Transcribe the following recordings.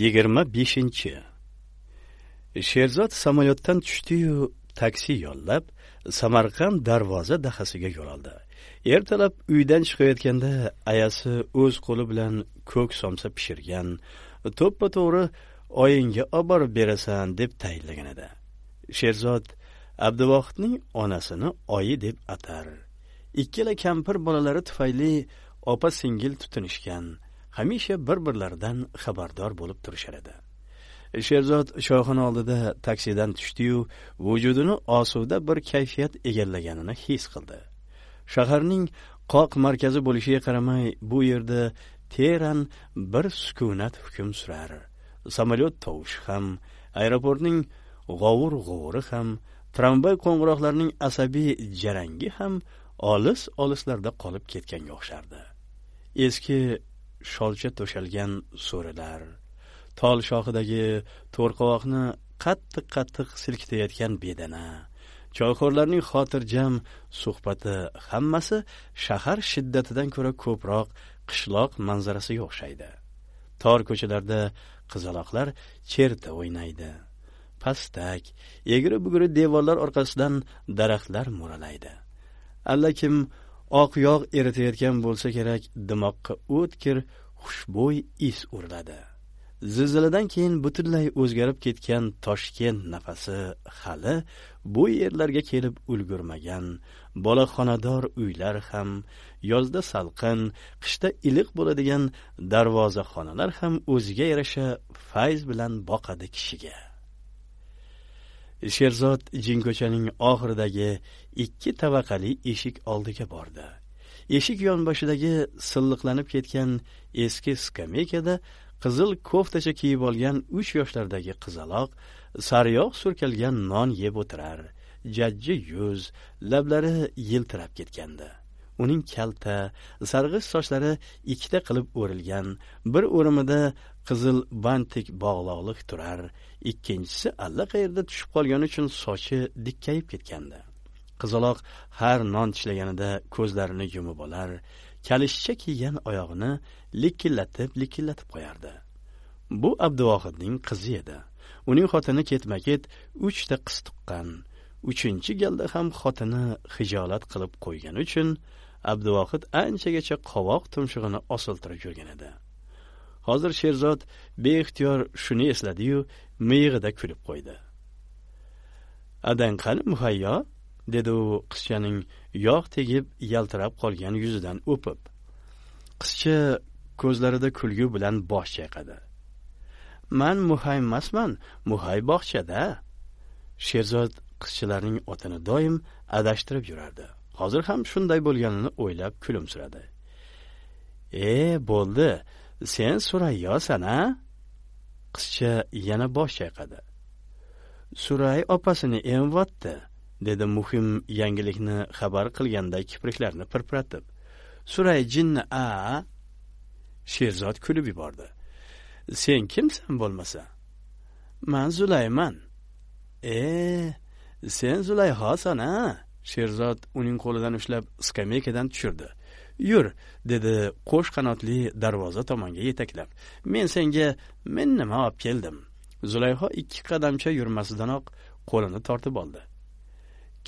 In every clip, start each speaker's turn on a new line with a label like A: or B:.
A: yigirma beshinchi. Sherzod samolyotdan tushdiyu taksi yollab samarqand darvoza dahasiga yo'l oldi. Ertalab uydan chiqayotganda ayasi o'z qo'li bilan ko'k somsa pishirgan to'ppa to'g'ri oyingga oborib berasan deb tayinlagan edi. Sherzod abduvohidning onasini oyi deb atar. Ikkala kampir bolalari tufayli opa singil tutinishgan hamisha bir birlaridan xabardor bo'lib turishar edi. Sherzod choyxona oldida taksidan tushdiyu vujudini osuda bir kayfiyat egallaganini his qildi. Shaharning qoq markazi bo'lishiga qaramay bu yerda teran bir sukunat hukm surar. Samolyot tovushi ham aeroportning g'ovur g'uvuri ham tramvay qo'ng'iroqlarining asabiy jarangi ham olis olislarda qolib ketganga o'xshardi. Eski sholcha to'shalgan so'rilar. Tol shoxidagi to'rqovoqni qattiq qattiq silkitayotgan bedana. Choyxo'rlarning xotirjam suhbati hammasi shahar shiddatidan ko'ra ko'proq qishloq manzarasiga o'xshaydi. Tor ko'chalarda qizaloqlar cherta o'ynaydi. Pastak egri bugri devorlar orqasidan daraxtlar mo'ralaydi. Allakim oq yog' eritayotgan bo'lsa kerak dimoqqa o'tkir xushbo'y is uriladi. Zilziladan keyin butunlay o'zgarib ketgan toshkent nafasi hali bu yerlarga kelib ulgurmagan. Boloxonador uylar ham yozda salqin qishda iliq bo'ladigan darvozaxonalar ham o'ziga yarasha fayz bilan boqadi kishiga. Sherzod jinko'chaning oxiridagi ikki tavaqali eshik oldiga bordi. Eshik yonboshidagi silliqlanib ketgan eski skameykada qizil koftacha kiyib olgan uch yoshlardagi qizaloq sariyog' surkalgan non yeb o'tirar. Jajji yuz lablari yiltirab ketgandi. Uning kalta sarg'ish sochlari ikkita qilib o'rilgan bir o'rimida qizil bantik bog'loqlik turar ikkinchisi allaqayerda tushib qolgani uchun sochi dikkayib ketgandi qizaloq har non tishlaganida ko'zlarini yumib olar kalishcha kiygan oyog'ini likillatib likillatib qo'yardi. Bu abduvohidning qizi edi. Uning xotini ketma ket uchta qiz tuqqan uchinchi galda ham xotini hijolat qilib qo'ygani uchun abduvohid anchagacha qovoq tumshug'ini osiltirib yurgan edi. Hozir sherzod beixtiyor shuni esladiyu miyig'ida kulib qo'ydi. Adang qani muhayyo? dedi u qizchaning yog' tegib yaltirab qolgan yuzidan o'pib. Qizcha ko'zlarida kulgi bilan bosh chayqadi. Man muhay emasman muhay bog'chada. Sherzod qizchalarning otini doim adashtirib yurardi. Hozir ham shunday bo'lganini o'ylab kulimsiradi. E bo'ldi. Sen surayyosan a qizcha yana bosh chayqadi. Suray opasini emvotdi dedi muhim yangilikni xabar qilganda kipriklarini pirpiratib. Suray jinni a? Sherzod kulib yubordi. Sen kimsan bo'lmasa? Man zulayman. E sen zulayhosan a sherzod uning qo'lidan ushlab skameykadan tushirdi. Yur dedi qo'sh qanotli darvoza tomonga yetaklab. Men senga men nima olib keldim? Zulayho ikki qadamcha yurmasidanoq qo'lini tortib oldi.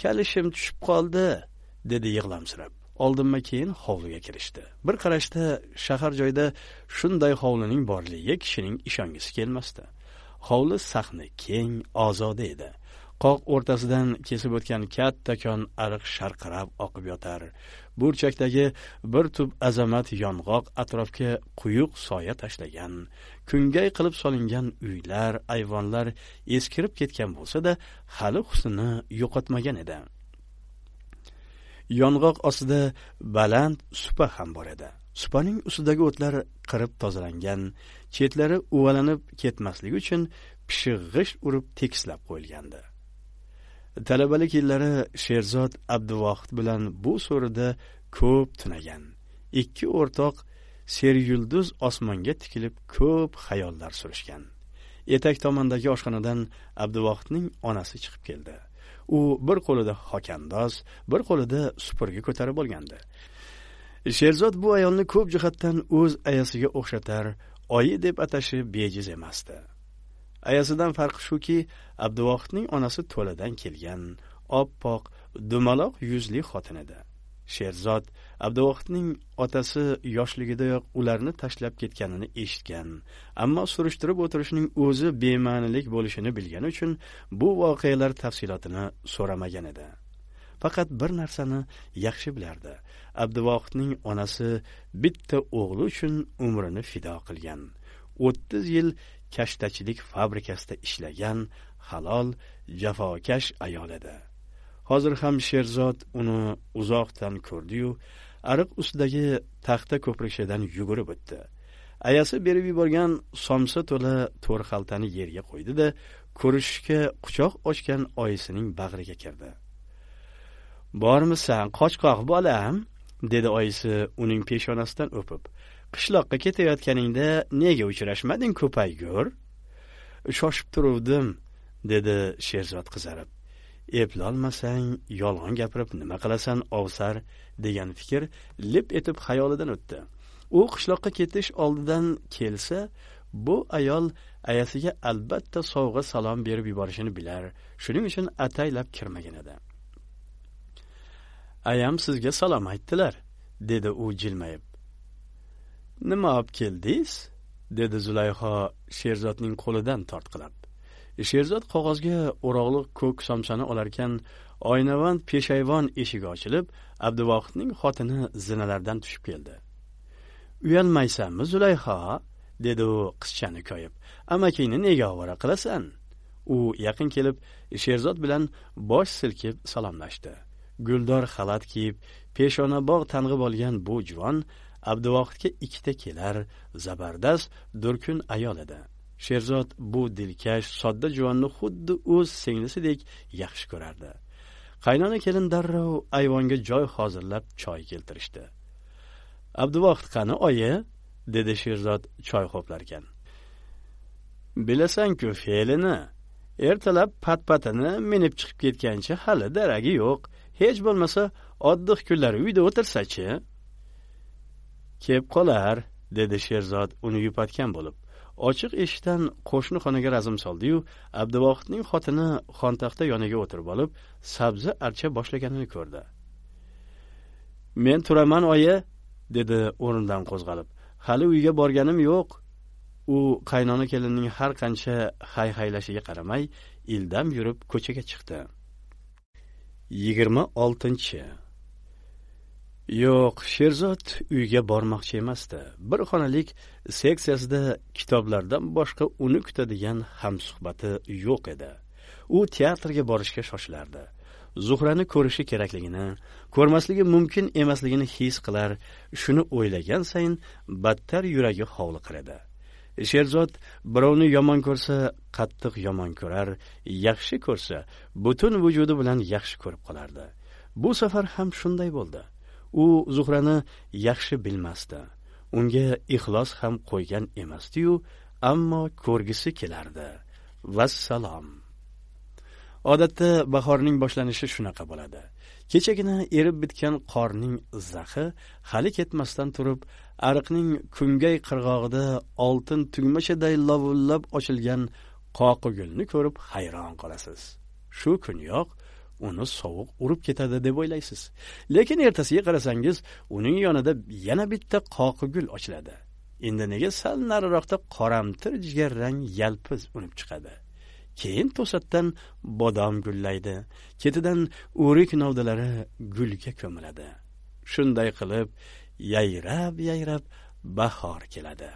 A: Kalishim tushib qoldi dedi yig'lamsirab. Oldinma keyin hovliga kirishdi. Bir qarashda shahar joyda shunday hovlining borligiga kishining ishongisi kelmasdi. Hovli sahni keng ozoda edi. Qoq o'rtasidan kesib o'tgan kattakon ariq sharqirab oqib yotar. Burchakdagi bir tub azamat yong'oq atrofga quyuq soya tashlagan. Kungay qilib solingan uylar ayvonlar eskirib ketgan bo'lsa da hali husnini yo'qotmagan edi. Yong'oq ostida baland supa ham bor edi. Supaning ustidagi o'tlar qirib tozalangan chetlari uvalanib ketmasligi uchun pishiq g'isht urib tekislab qo'yilgandi. Talabalik yillari sherzod abduvohid bilan bu so'rida ko'p tunagan. Ikki o'rtoq seryulduz osmonga tikilib ko'p xayollar surishgan. Etak tomondagi oshxonadan abduvohidning onasi chiqib keldi. U bir qo'lida xokandoz bir qo'lida supurgi ko'tarib olgandi. Sherzod bu ayolni ko'p jihatdan o'z ayasiga o'xshatar oyi deb atashi bejiz emasdi. Ayasidan farqi shuki abduvohidning onasi to'ladan kelgan oppoq dumaloq yuzli xotin edi. Sherzod abduvohidning otasi yoshligidayoq ularni tashlab ketganini eshitgan ammo surishtirib o'tirishning o'zi bema'nilik bo'lishini bilgani uchun bu voqealar tafsilotini so'ramagan edi. Faqat bir narsani yaxshi bilardi. Abduvohidning onasi bitta o'g'li uchun umrini fido qilgan. O'ttiz yil kashtachilik fabrikasida ishlagan halol jafokash ayol edi. Hozir ham sherzod uni uzoqdan ko'rdiyu ariq ustidagi taxta ko'prikchadan yugurib o'tdi. Ayasi berib yuborgan somsa to'la to'r xaltani yerga qo'ydi da ko'rishishga quchoq ochgan oyisining bag'riga kirdi. Bormisan qochqoq bolam dedi oyisi uning peshonasidan o'pib. Qishloqqa ketayotganingda nega uchrashmading ko'paygur? Shoshib turuvdim dedi sherzod qizarib. Eplolmasang yolg'on gapirib nima qilasan ovsar degan fikr lip etib xayolidan o'tdi. U qishloqqa ketish oldidan kelsa bu ayol ayasiga albatta sovg'a salom berib yuborishini bilar. Shuning uchun ataylab kirmagan edi. Ayam sizga salom aytdilar dedi u jilmayib. Nima olib keldingiz? dedi zulayho sherzodning qo'lidan tortqilab. Sherzod qog'ozga o'rog'liq ko'k somsani olarkan oynavand peshayvon eshigi ochilib abduvohidning xotini zinalardan tushib keldi. Uyalmaysanmi zulayho dedi u qizchani koyib. Amakingni nega ovora qilasan? U yaqin kelib sherzod bilan bosh silkib salomlashdi. Guldor xalat kiyib peshonabog' tang'ib olgan bu juvon abduvohidga ikkita kelar zabardast durkun ayol edi. Sherzod bu dilkash sodda juvonni xuddi o'z singlisidek yaxshi ko'rardi. Qaynona kelin darrov ayvonga joy hozirlab choy keltirishdi. Abduvohid qani oyi? dedi sherzod choy ho'plarkan. Bilasanku fe'lini ertalab pat patini minib chiqib ketgancha hali daragi yo'q. Hech bo'lmasa oddiq kunlari uyda o'tirsachi? Kelib qolar dedi sherzod uni yupatgan bo'lib. Ochiq eshikdan qo'shni xonaga razm soldiyu abduvohidning xotini xontaxta yoniga o'tirib olib sabzi archa boshlaganini ko'rdi. Men turaman oyi dedi o'rnidan qo'zg'alib. Hali uyga borganim yo'q. U qaynona kelinning har qancha hay haylashiga qaramay ildam yurib ko'chaga chiqdi. Yigirma oltinchi yo'q sherzod uyga bormoqchi emasdi bir xonalik seksiyasida kitoblardan boshqa uni kutadigan hamsuhbati yo'q edi. U teatrga borishga shoshilardi. Zuhrani ko'rishi kerakligini ko'rmasligi mumkin emasligini his qilar shuni o'ylagan sayin battar yuragi hovliqar edi sherzod birovni yomon ko'rsa qattiq yomon ko'rar yaxshi ko'rsa butun vujudi bilan yaxshi ko'rib qolardi. Bu safar ham shunday bo'ldi. U zuhrani yaxshi bilmasdi. Unga ixlos ham qo'ygan emasdiyu ammo ko'rgisi kelardi. Vassalom. Odatda bahorning boshlanishi shunaqa bo'ladi. Kechagina erib bitgan qorning zahi hali ketmasdan turib ariqning kungay qirg'og'ida oltin tugmachaday lovullab ochilgan qoqigulni ko'rib hayron qolasiz. Shu kuniyoq uni sovuq urib ketadi deb o'ylaysiz. Lekin ertasiga qarasangiz uning yonida yana bitta qoqigul ochiladi. Endi nega sal nariroqda qoramtir jigarrang yalpiz unib chiqadi? Keyin to'satdan bodom gullaydi. Ketidan o'rik novdalari gulga ko'miladi. Shunday qilib yayrab yayrab bahor keladi.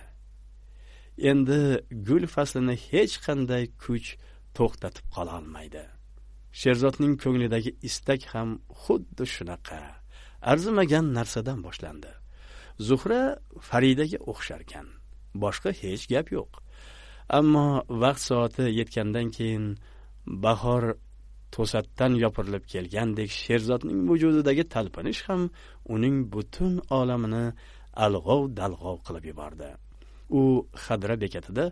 A: Endi gul faslini hech qanday kuch to'xtatib qololmaydi. Sherzodning ko'nglidagi istak ham xuddi shunaqa. Arzimagan narsadan boshlandi. Zuhra faridaga o'xsharkan. Boshqa hech gap yo'q. Ammo vaqt soati yetgandan keyin bahor to'satdan yopirilib kelgandek sherzodning vujudidagi talpinish ham uning butun olamini alg'ov dalg'ov qilib yubordi. U xadra bekatida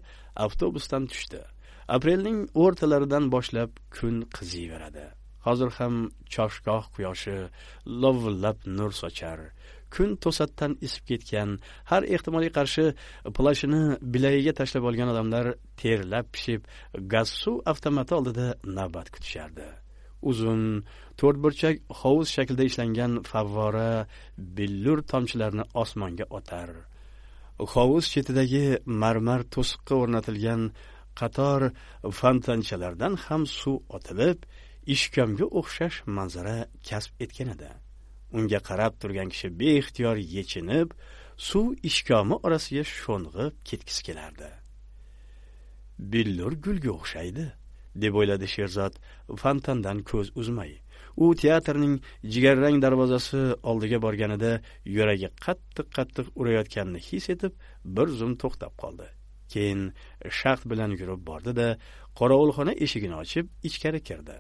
A: avtobusdan tushdi. Aprelning o'rtalaridan boshlab kun qiziyveradi hozir ham choshgoh quyoshi lovillab nur sochar. Kun to'satdan isib ketgan har ehtimolga qarshi plashini bilagiga tashlab olgan odamlar terlab pishib gaz suv avtomati oldida navbat kutishardi. Uzun to'rtburchak hovuz shaklida ishlangan favvora billur tomchilarni osmonga otar. Hovuz chetidagi marmar to'siqqa o'rnatilgan qator fontanchalardan ham suv otilib ishkomga o'xshash manzara kasb etgan edi. Unga qarab turgan kishi beixtiyor yechinib suv ishkomi orasiga sho'ng'ib ketgisi kelardi. Billur gulga o'xshaydi deb o'yladi sherzod fontandan ko'z uzmay. U teatrning jigarrang darvozasi oldiga borganida yuragi qattiq qattiq urayotganini his etib bir zum to'xtab qoldi. Keyin shaxt bilan yurib bordi da qorovulxona eshigini ochib ichkari kirdi.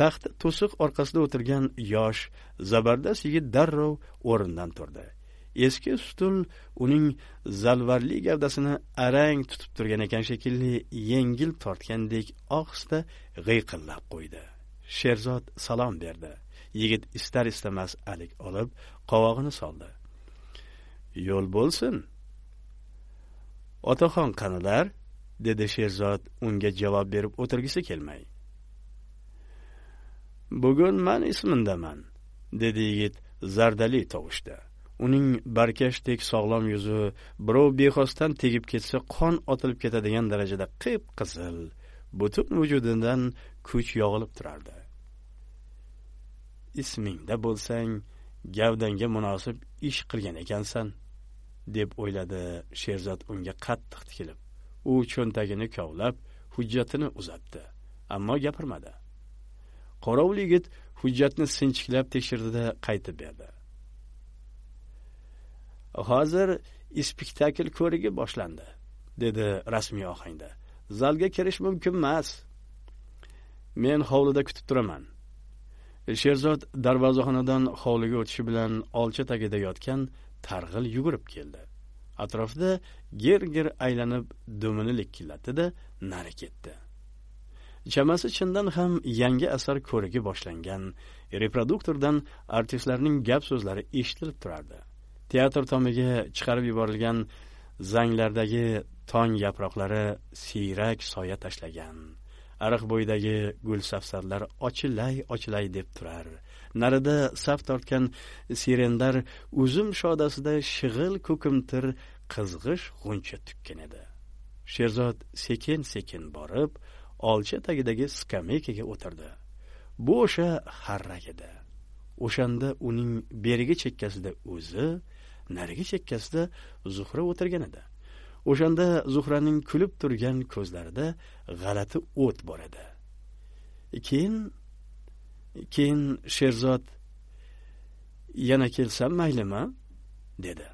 A: Taxt to'siq orqasida o'tirgan yosh zabardast yigit darrov o'rnidan turdi. Eski stul uning zalvarli gavdasini arang tutib turgan ekan shekilli yengil tortgandek ohista g'iyqillab qo'ydi. Sherzod salom berdi. Yigit istar istamas alik olib qovog'ini soldi. Yo'l bo'lsin. Otaxon qanilar dedi sherzod unga javob berib o'tirgisi kelmay. Bugun man ismindaman dedi yigit zardali tovushda. Uning barkashdek sog'lom yuzi birov bexosdan tegib ketsa qon otilib ketadigan darajada qip qizil butun vujudidan kuch yog'ilib turardi. Ismingda bo'lsang gavdangga munosib ish qilgan ekansan deb o'yladi sherzod unga qattiq tikilib. U cho'ntagini kovlab hujjatini uzatdi ammo gapirmadi. Qorovul yigit hujjatni sinchiklab tekshirdida qaytib berdi. Hozir spektakl ko'rigi boshlandi dedi rasmiy ohangda. Zalga kirish mumkin emas. Men hovlida kutib turaman. Sherzod darvozaxonadan hovliga o'tishi bilan olcha tagida yotgan targ'il yugurib keldi. Atrofda ger ger aylanib dumini likillatdi nari ketdi. Chamasi chindan ham yangi asar ko'rigi boshlangan. Reproduktordan artistlarning gap so'zlari eshitilib turardi. Teatr tomiga chiqarib yuborilgan zanglardagi tong yaproqlari siyrak soya tashlagan. Ariq bo'yidagi gulsafsarlar ochilay ochilay deb turar. Narida saf tortgan sirendar uzum shodasida shig'il ko'kimtir qizg'ish g'uncha tukkan edi. Sherzod sekin sekin borib olcha tagidagi skameykaga o'tirdi. Bu o'sha harrak edi. O'shanda uning berigi chekkasida o'zi narigi chekkasida zuhra o'tirgan edi. O'shanda zuhraning kulib turgan ko'zlarida g'alati o't bor edi. Keyin keyin sherzod yana kelsam maylimi? dedi.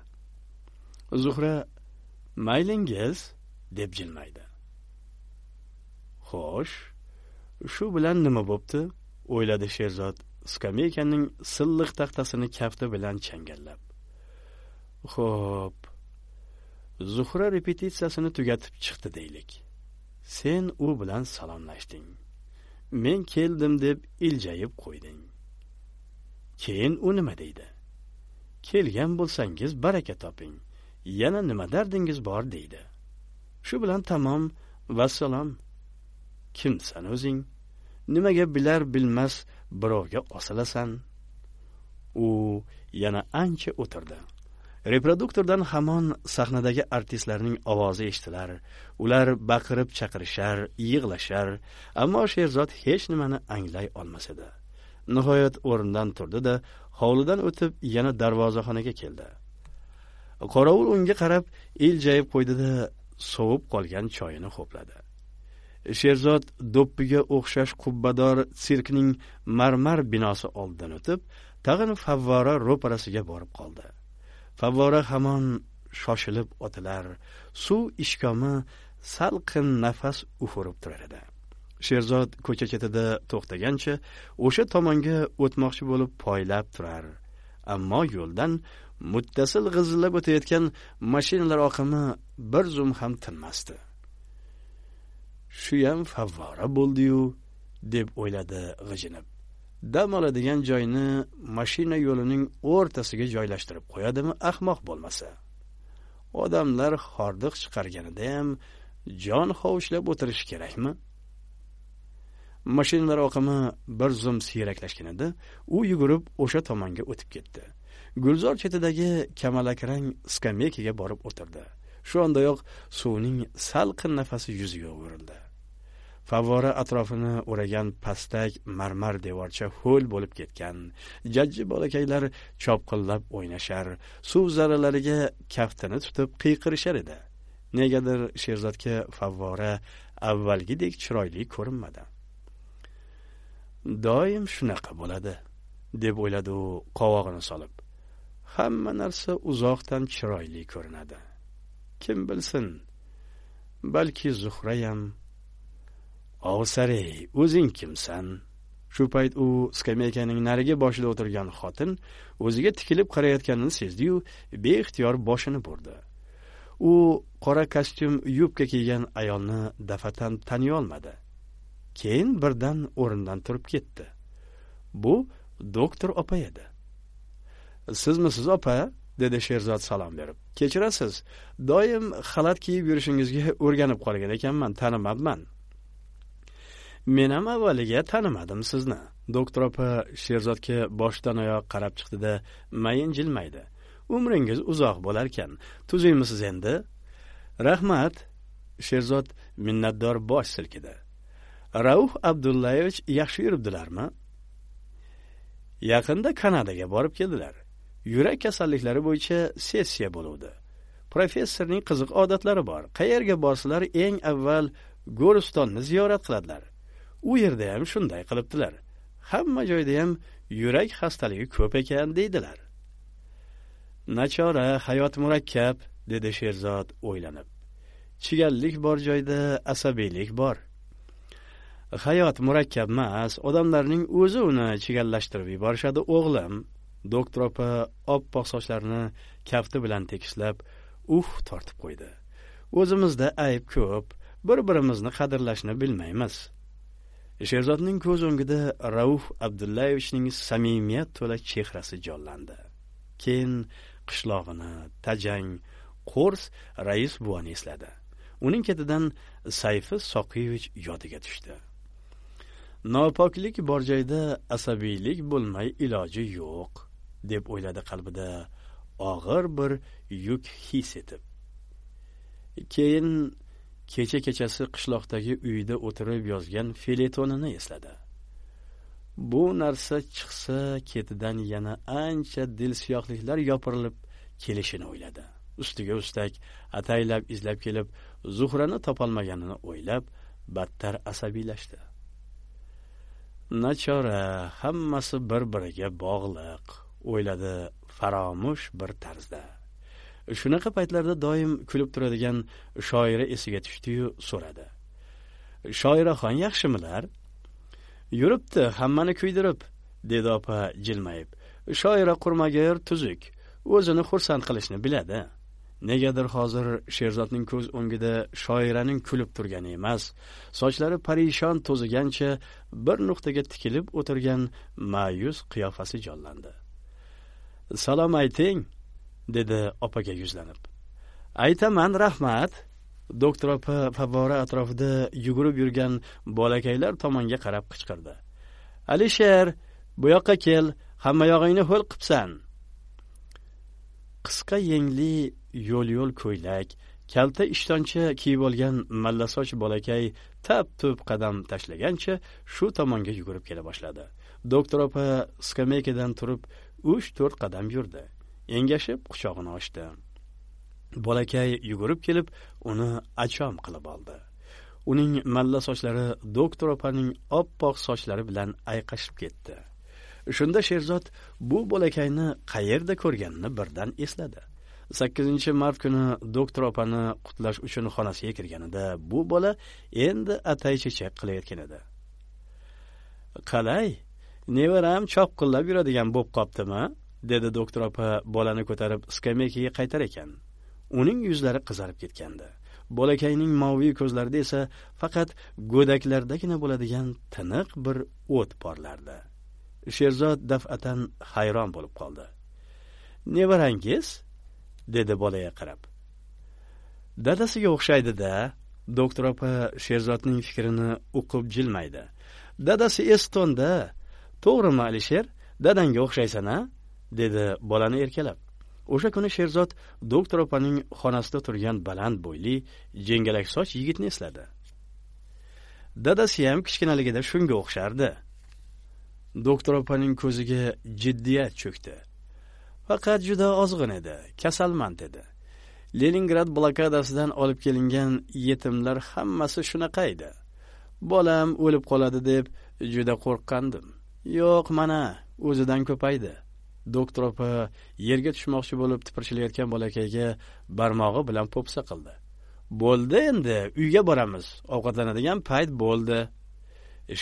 A: Zuhra maylingiz? deb jilmaydi. Xo'sh shu bilan nima bo'pti? o'yladi sherzod skameykaning silliq taxtasini kafti bilan changallab. Xo'p zuhra repetitsiyasini tugatib chiqdi deylik. Sen u bilan salomlashding men keldim deb iljayib qo'yding. Keyin u nima deydi? Kelgan bo'lsangiz baraka toping. Yana nima dardingiz bor deydi. Shu bilan tamom vassalom. Kimsan o'zing? Nimaga bilar bilmas birovga osilasan u yana ancha o'tirdi. Reproduktordan hamon sahnadagi artistlarning ovozi eshitilar. Ular baqirib chaqirishar yig'lashar ammo sherzod hech nimani anglay olmas edi. Nihoyat o'rnidan turdi da hovlidan o'tib yana darvozaxonaga keldi. Qorovul unga qarab iljayib qo'ydida sovib qolgan choyini ho'pladi sherzod do'ppiga o'xshash qubbador sirkning marmar binosi oldidan o'tib tag'in favvora ro'parasiga borib qoldi. Favvora hamon shoshilib otilar. Suv ishkomi salqin nafas ufurib turar edi. Sherzod ko'cha chetida to'xtagancha o'sha tomonga o'tmoqchi bo'lib poylab turar. Ammo yo'ldan muttasil g'izillab o'tayotgan mashinalar oqimi bir zum ham tinmasdi. Shuyam favvora bo'ldiyu deb o'yladi g'ijinib. Dam oladigan joyni mashina yo'lining o'rtasiga joylashtirib qo'yadimi ahmoq bo'lmasa. Odamlar hordiq chiqarganida ham jon hovuchlab o'tirishi kerakmi? Mashinalar oqimi bir zum siyraklashganida u yugurib o'sha tomonga o'tib ketdi. Gulzor chetidagi kamalakrang skameykaga borib o'tirdi. Shu ondayoq suvning salqin nafasi yuziga urildi favvora atrofini o'ragan pastak marmar devorcha ho'l bo'lib ketgan. Jajji bolakaylar chopqillab o'ynashar. Suv zarralariga kaftini tutib qiyqirishar edi. Negadir sherzodga favvora avvalgidek chiroyli ko'rinmadi. Doim shunaqa bo'ladi deb o'yladi u qovog'ini solib. Hamma narsa uzoqdan chiroyli ko'rinadi. Kim bilsin balki zuhrayam ovsarey o'zing kimsan? Shu payt u skameykaning narigi boshida o'tirgan xotin o'ziga tikilib qarayotganini sezdiyu beixtiyor boshini burdi. U qora kostyum yubka kiygan ayolni dafatan taniyolmadi keyin birdan o'rnidan turib ketdi. Bu doktor opa edi. Sizmisiz opa? dedi sherzod salom berib. Kechirasiz doim xalat kiyib yurishingizga o'rganib qolgan ekanman tanimabman men ham avvaliga tanimadim sizni. Doktor opa sherzodga boshdan oyoq qarab chiqdida mayin jilmaydi umringiz uzoq bo'larkan. Tuzingmisiz endi. Rahmat. Sherzod minnatdor bosh silkidi. Rauf abdullayevich yaxshi yuribdilarmi? Yaqinda kanadaga borib keldilar. Yurak kasalliklari bo'yicha sessiya bo'luvdi. Professorning qiziq odatlari bor. Qayerga borsalar eng avval go'ristonni ziyorat qiladilar. U yerda ham shunday qilibdilar. Hamma joyda ham yurak xastaligi ko'p ekan deydilar. Nachora hayot murakkab dedi sherzod o'ylanib. Chigallik bor joyda asabiylik bor. Hayot murakkab emas odamlarning o'zi uni chigallashtirib yuborishadi o'g'lim. Doktor opa oppoq sochlarini kafti bilan tekislab uf tortib qo'ydi. O'zimizda ayb ko'p bir birimizni qadrlashni bilmaymiz. Sherzodning ko'z o'ngida rauf abdullayevichning samimiyat to'la chehrasi jonlandi. Keyin qishlog'ini tajang qo'rs rais buvani esladi. Uning ketidan sayfi soqiyevich yodiga tushdi. Nopoklik bor joyda asabiylik bo'lmay iloji yo'q deb o'yladi qalbida og'ir bir yuk his etib. Keyin kecha kechasi qishloqdagi uyida o'tirib yozgan feletonini esladi. Bu narsa chiqsa ketidan yana ancha dilsiyohliklar yopirilib kelishini o'yladi. Ustiga ustak ataylab izlab kelib zuhrani topolmaganini o'ylab battar asabiylashdi. Nachora hammasi bir biriga bog'liq o'yladi faromush bir tarzda. Shunaqa paytlarda doim kulib turadigan shoira esiga tushdiyu so'radi. Shoiraxon yaxshimilar? Yuribdi hammani kuydirib dedi opa jilmayib. Shoira qurmagir tuzuk o'zini xursand qilishni biladi. Negadir hozir sherzodning ko'z o'ngida shoiraning kulib turgani emas sochlari parishon to'zigancha bir nuqtaga tikilib o'tirgan ma'yus qiyofasi jonlandi. Salom ayting dedi opaga yuzlanib. Aytaman rahmat. Doktor opa favvora atrofida yugurib yurgan bolakaylar tomonga qarab qichqirdi. Alisher bu yoqqa kel hammayog'ingni ho'l qipsan. Qisqa yengli yo'l yo'l ko'ylak kalta ishtoncha kiyib olgan mallasoch bolakay tap tup qadam tashlagancha shu tomonga yugurib kela boshladi. Doktor opa skameykadan turib uch to'rt qadam yurdi. Engashib quchog'ini ochdi. Bolakay yugurib kelib uni achom qilib oldi. Uning malla sochlari doktor opaning oppoq sochlari bilan ayqashib ketdi. Shunda sherzod bu bolakayni qayerda ko'rganini birdan esladi. Sakkizinchi mart kuni doktor opani qutlash uchun xonasiga kirganida bu bola endi atay chechak qilayotgan edi. Qalay nevaram chopqillab yuradigan bo'lib qoptimi dedi doktor opa bolani ko'tarib skameykaga qaytar ekan. Uning yuzlari qizarib ketgandi. Bolakayning moviy ko'zlarida esa faqat go'daklardagina bo'ladigan tiniq bir o't porlardi. Sherzod daf'atan hayron bo'lib qoldi. Nevarangiz? dedi bolaga qarab. Dadasiga o'xshaydida doktor opa sherzodning fikrini o'qib jilmaydi. Dadasi estonda. To'g'rimi alisher? Dadangga o'xshaysan a? Dedi bolani erkalab. O'sha kuni sherzod doktor opaning xonasida turgan baland bo'yli jingalak soch yigitni esladi. Dadasiyam kichkinaligida shunga o'xshardi. Doktor opaning ko'ziga jiddiyat cho'kdi. Faqat juda ozg'in edi kasalmand edi. Leningrad blokadasidan olib kelingan yetimlar hammasi shunaqa edi. Bolam o'lib qoladi deb juda qo'rqqandim. Yo'q mana o'zidan ko'paydi. Doktor opa yerga tushmoqchi bo'lib tipirchilayotgan bolakayga barmog'i bilan po'pisa qildi. Bo'ldi endi uyga boramiz. Ovqatlanadigan payt bo'ldi.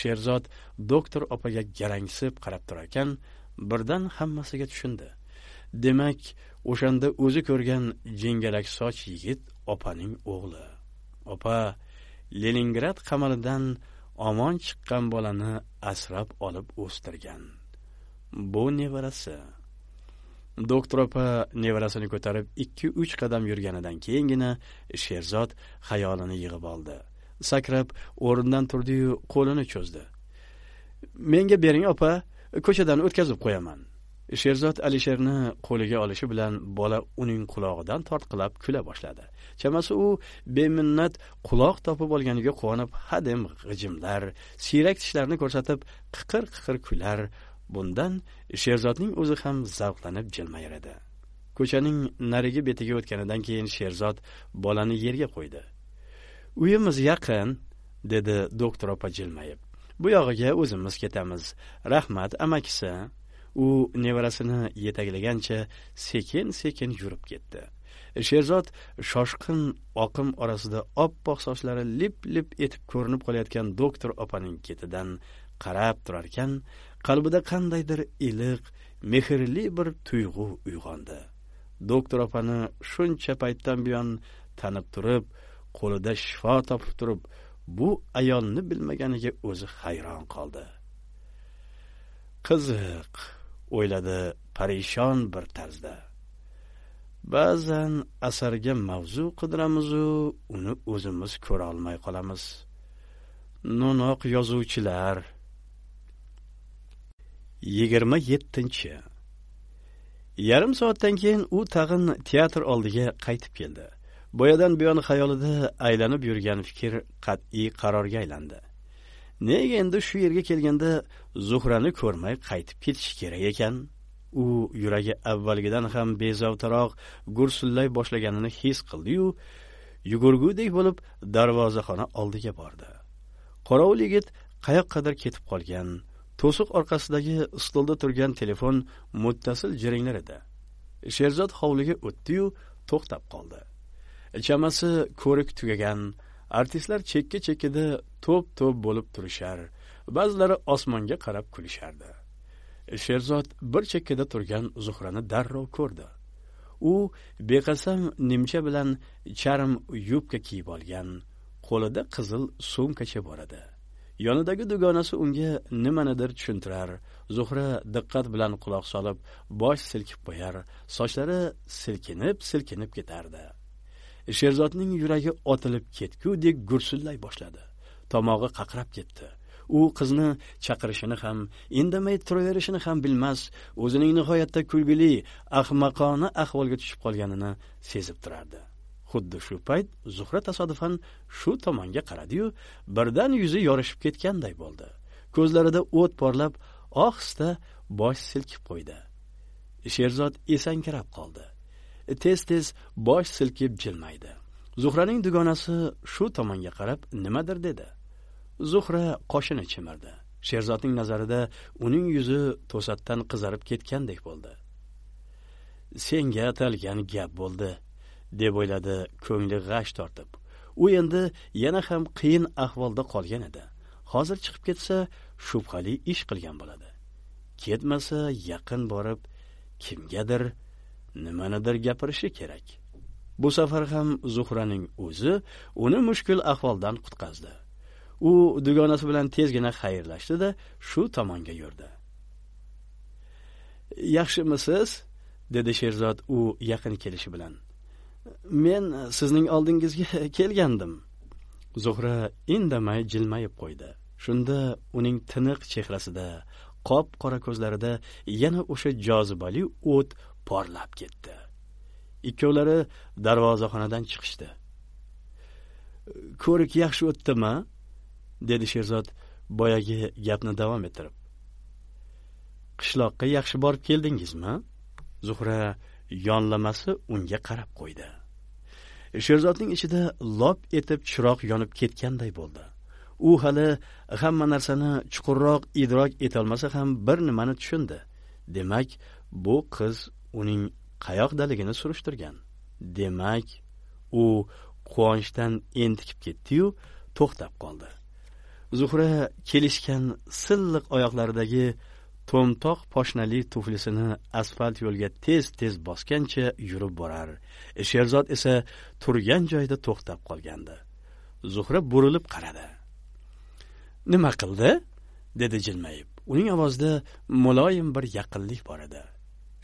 A: Sherzod doktor opaga garangsib qarab turar ekan birdan hammasiga tushundi. Demak o'shanda o'zi ko'rgan jingalak soch yigit opaning o'g'li. Opa leningrad qamalidan omon chiqqan bolani asrab olib o'stirgan. Bu nevarasi. Doktor opa nevarasini ko'tarib ikki uch qadam yurganidan keyingina sherzod xayolini yig'ib oldi. Sakrab o'rnidan turdiyu qo'lini cho'zdi. Menga bering opa ko'chadan o'tkazib qo'yaman. Sherzod alisherni qo'liga olishi bilan bola uning qulog'idan tortqilab kula boshladi. Chamasi u beminnat quloq topib olganiga quvonib hadem g'ijimlar siyrak tishlarini ko'rsatib qiqir qiqir kular bundan sherzodning o'zi ham zavqlanib jilmayar edi. Ko'chaning narigi betiga o'tganidan keyin sherzod bolani yerga qo'ydi. Uyimiz yaqin dedi doktor opa jilmayib. Bu yog'iga o'zimiz ketamiz. Rahmat amakisi. U nevarasini yetaklagancha sekin sekin yurib ketdi. Sherzod shoshqin oqim orasida oppoq sochlari lip lip etib ko'rinib qolayotgan doktor opaning ketidan qarab turarkan qalbida qandaydir iliq mehrli bir tuyg'u uyg'ondi. Doktor opani shuncha paytdan buyon tanib turib qo'lida shifo topib turib bu ayolni bilmaganiga o'zi hayron qoldi. Qiziq o'yladi parishon bir tarzda. Ba'zan asarga mavzu qidiramizu uni o'zimiz ko'rolmay qolamiz. No'noq yozuvchilar yigirma yettinchi. Yarim soatdan keyin u tag'in teatr oldiga qaytib keldi. Boyadan buyon xayolida aylanib yurgan fikr qat'iy qarorga aylandi. Nega endi shu yerga kelganda zuhrani ko'rmay qaytib ketishi kerak ekan? U yuragi avvalgidan ham bezovtaroq gursillay boshlaganini his qildi-yu yugurgudek bo'lib darvozaxona oldiga bordi. Qorovul yigit qayoqqadir ketib qolgan to'siq orqasidagi stolda turgan telefon muttasil jiringlar edi. Sherzod hovliga o'tdi-yu to'xtab qoldi. Chamasi ko'rik tugagan artistlar chekka chekkada to'p to'p bo'lib turishar ba'zilari osmonga qarab kulishardi. Sherzod bir chekkada turgan zuhrani darrov ko'rdi. U beqasam nimcha bilan charm yubka kiyib olgan qo'lida qizil sumkacha bor edi. Yonidagi dugonasi unga nimanidir tushuntirar. Zuhra diqqat bilan quloq solib bosh silkib qo'yar. Sochlari silkinib silkinib ketardi. Sherzodning yuragi otilib ketgudek gursillay boshladi. Tomog'i qaqrab ketdi. U qizni chaqirishini ham indamay turaverishini ham bilmas o'zining nihoyatda kulgili ahmaqona ahvolga tushib qolganini sezib turardi. Xuddi shu payt zuhra tasodifan shu tomonga qaradiyu birdan yuzi yorishib ketganday bo'ldi. Ko'zlarida o't porlab ohista bosh silkib qo'ydi. Sherzod esankirab qoldi. Tez tez bosh silkib jilmaydi. Zuhraning dugonasi shu tomonga qarab nimadir? dedi. Zuhra qoshini chimirdi. Sherzodning nazarida uning yuzi to'satdan qizarib ketgandek bo'ldi. Senga atalgan gap bo'ldi. Deb o'yladi ko'ngli g'ash tortib. U endi yana ham qiyin ahvolda qolgan edi. Hozir chiqib ketsa shubhali ish qilgan bo'ladi. Ketmasa yaqin borib kimgadir nimanidir gapirishi kerak. Bu safar ham zuhraning o'zi uni mushkul ahvoldan qutqazdi. U dugonasi bilan tezgina xayrlashdida shu tomonga yurdi. Yaxshimisiz? dedi sherzod u yaqin kelishi bilan. Men sizning oldingizga kelgandim. Zuhra indamay jilmayib qo'ydi. Shunda uning tiniq chehrasida qop qora ko'zlarida yana o'sha jozibali o't porlab ketdi. Ikkovlari darvozaxonadan chiqishdi. Ko'rik yaxshi o'tdimi? dedi sherzod boyagi gapni davom ettirib. Qishloqqa yaxshi borib keldingizmi? Zuhra yonlamasi unga qarab qo'ydi. Sherzodning ichida lop etib chiroq yonib ketganday bo'ldi. U hali hamma narsani chuqurroq idrok etolmasa ham bir nimani tushundi. Demak bu qiz uning qayoqdaligini surishtirgan. Demak u quvonchdan entikib ketdi-yu to'xtab qoldi. Zuhra kelishgan silliq oyoqlaridagi to'mtoq poshnali tuflisini asfalt yo'lga tez tez bosgancha yurib borar. Sherzod esa turgan joyida to'xtab qolgandi. Zuhra burilib qaradi. Nima qildi? dedi jilmayib. Uning ovozida muloyim bir yaqinlik bor edi.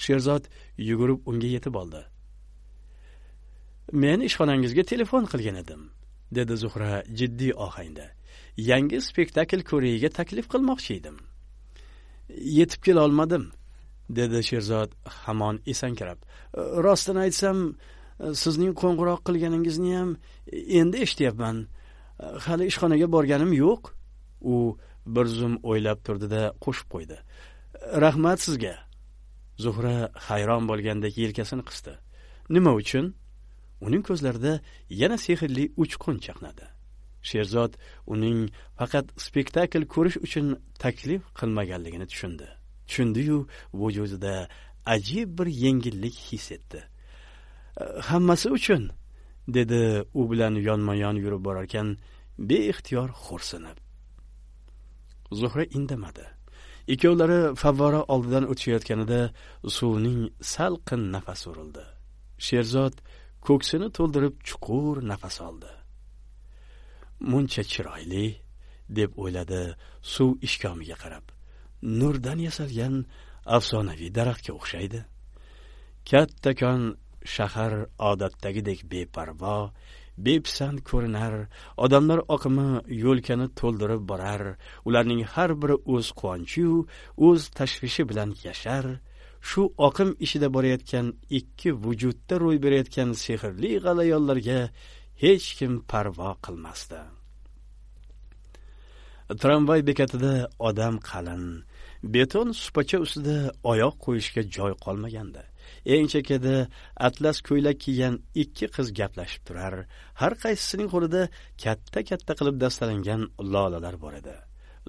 A: Sherzod yugurib unga yetib oldi. Men ishxonangizga telefon qilgan edim dedi zuhra jiddiy ohangda. Yangi spektakl ko'rigiga taklif qilmoqchi edim. Yetib kelolmadim dedi sherzod hamon esankirab e, rostini aytsam e, sizning qo'ng'iroq qilganingizni ham endi eshityapman. E, hali ishxonaga borganim yo'q u bir zum o'ylab turdida qo'shib qo'ydi. Rahmat sizga. Zuhra hayron bo'lgandek yelkasini qisdi. Nima uchun? Uning ko'zlarida yana sehrli uchqun chaqnadi. Sherzod uning faqat spektakl ko'rish uchun taklif qilmaganligini tushundi. Tushundiyu vujudida ajib bir yengillik his etdi. Э, hammasi uchun dedi u bilan yonma yon yurib borarkan beixtiyor xo'rsinib. Zuhra indamadi. Ikkovlari favvora oldidan o'tishayotganida suvning salqin nafasi urildi. Sherzod ko'ksini to'ldirib chuqur nafas oldi. Muncha chiroyli deb o'yladi suv ishkomiga qarab. Nurdan yasalgan afsonaviy daraxtga o'xshaydi. Kattakon shahar odatdagidek beparvo bepisand ko'rinar odamlar oqimi yo'lkani to'ldirib borar ularning har biri o'z quvonchiyu o'z tashvishi bilan yashar. Shu oqim ichida borayotgan ikki vujudda ro'y berayotgan sehrli g'alayonlarga hech kim parvo qilmasdi. Tramvay bekatida odam qalin beton supacha ustida oyoq qo'yishga joy qolmagandi. Eng chekkada atlas ko'ylak kiygan ikki qiz gaplashib turar har qaysisining qo'lida katta katta qilib dastalangan lolalar bor edi.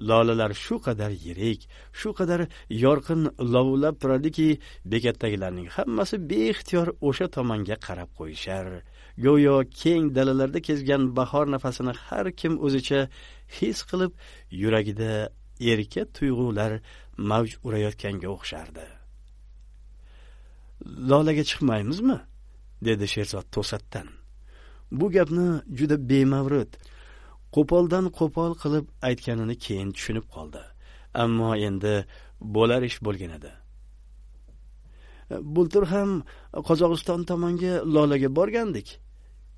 A: Lolalar shu qadar yirik shu qadar yorqin lovullab turardiki bekatdagilarning hammasi beixtiyor o'sha tomonga qarab qo'yishar. Go'yo keng dalalarda kezgan bahor nafasini har kim o'zicha his qilib yuragida erka tuyg'ular mavj urayotganga o'xshardi. Lolaga chiqmaymizmi? dedi sherzod to'satdan. Bu gapni juda bemavrid qo'poldan qo'pol qilib aytganini keyin tushunib qoldi. Ammo endi bo'lar ish bo'lgan edi. Bultur ham qozog'iston tomonga lolaga borgandik.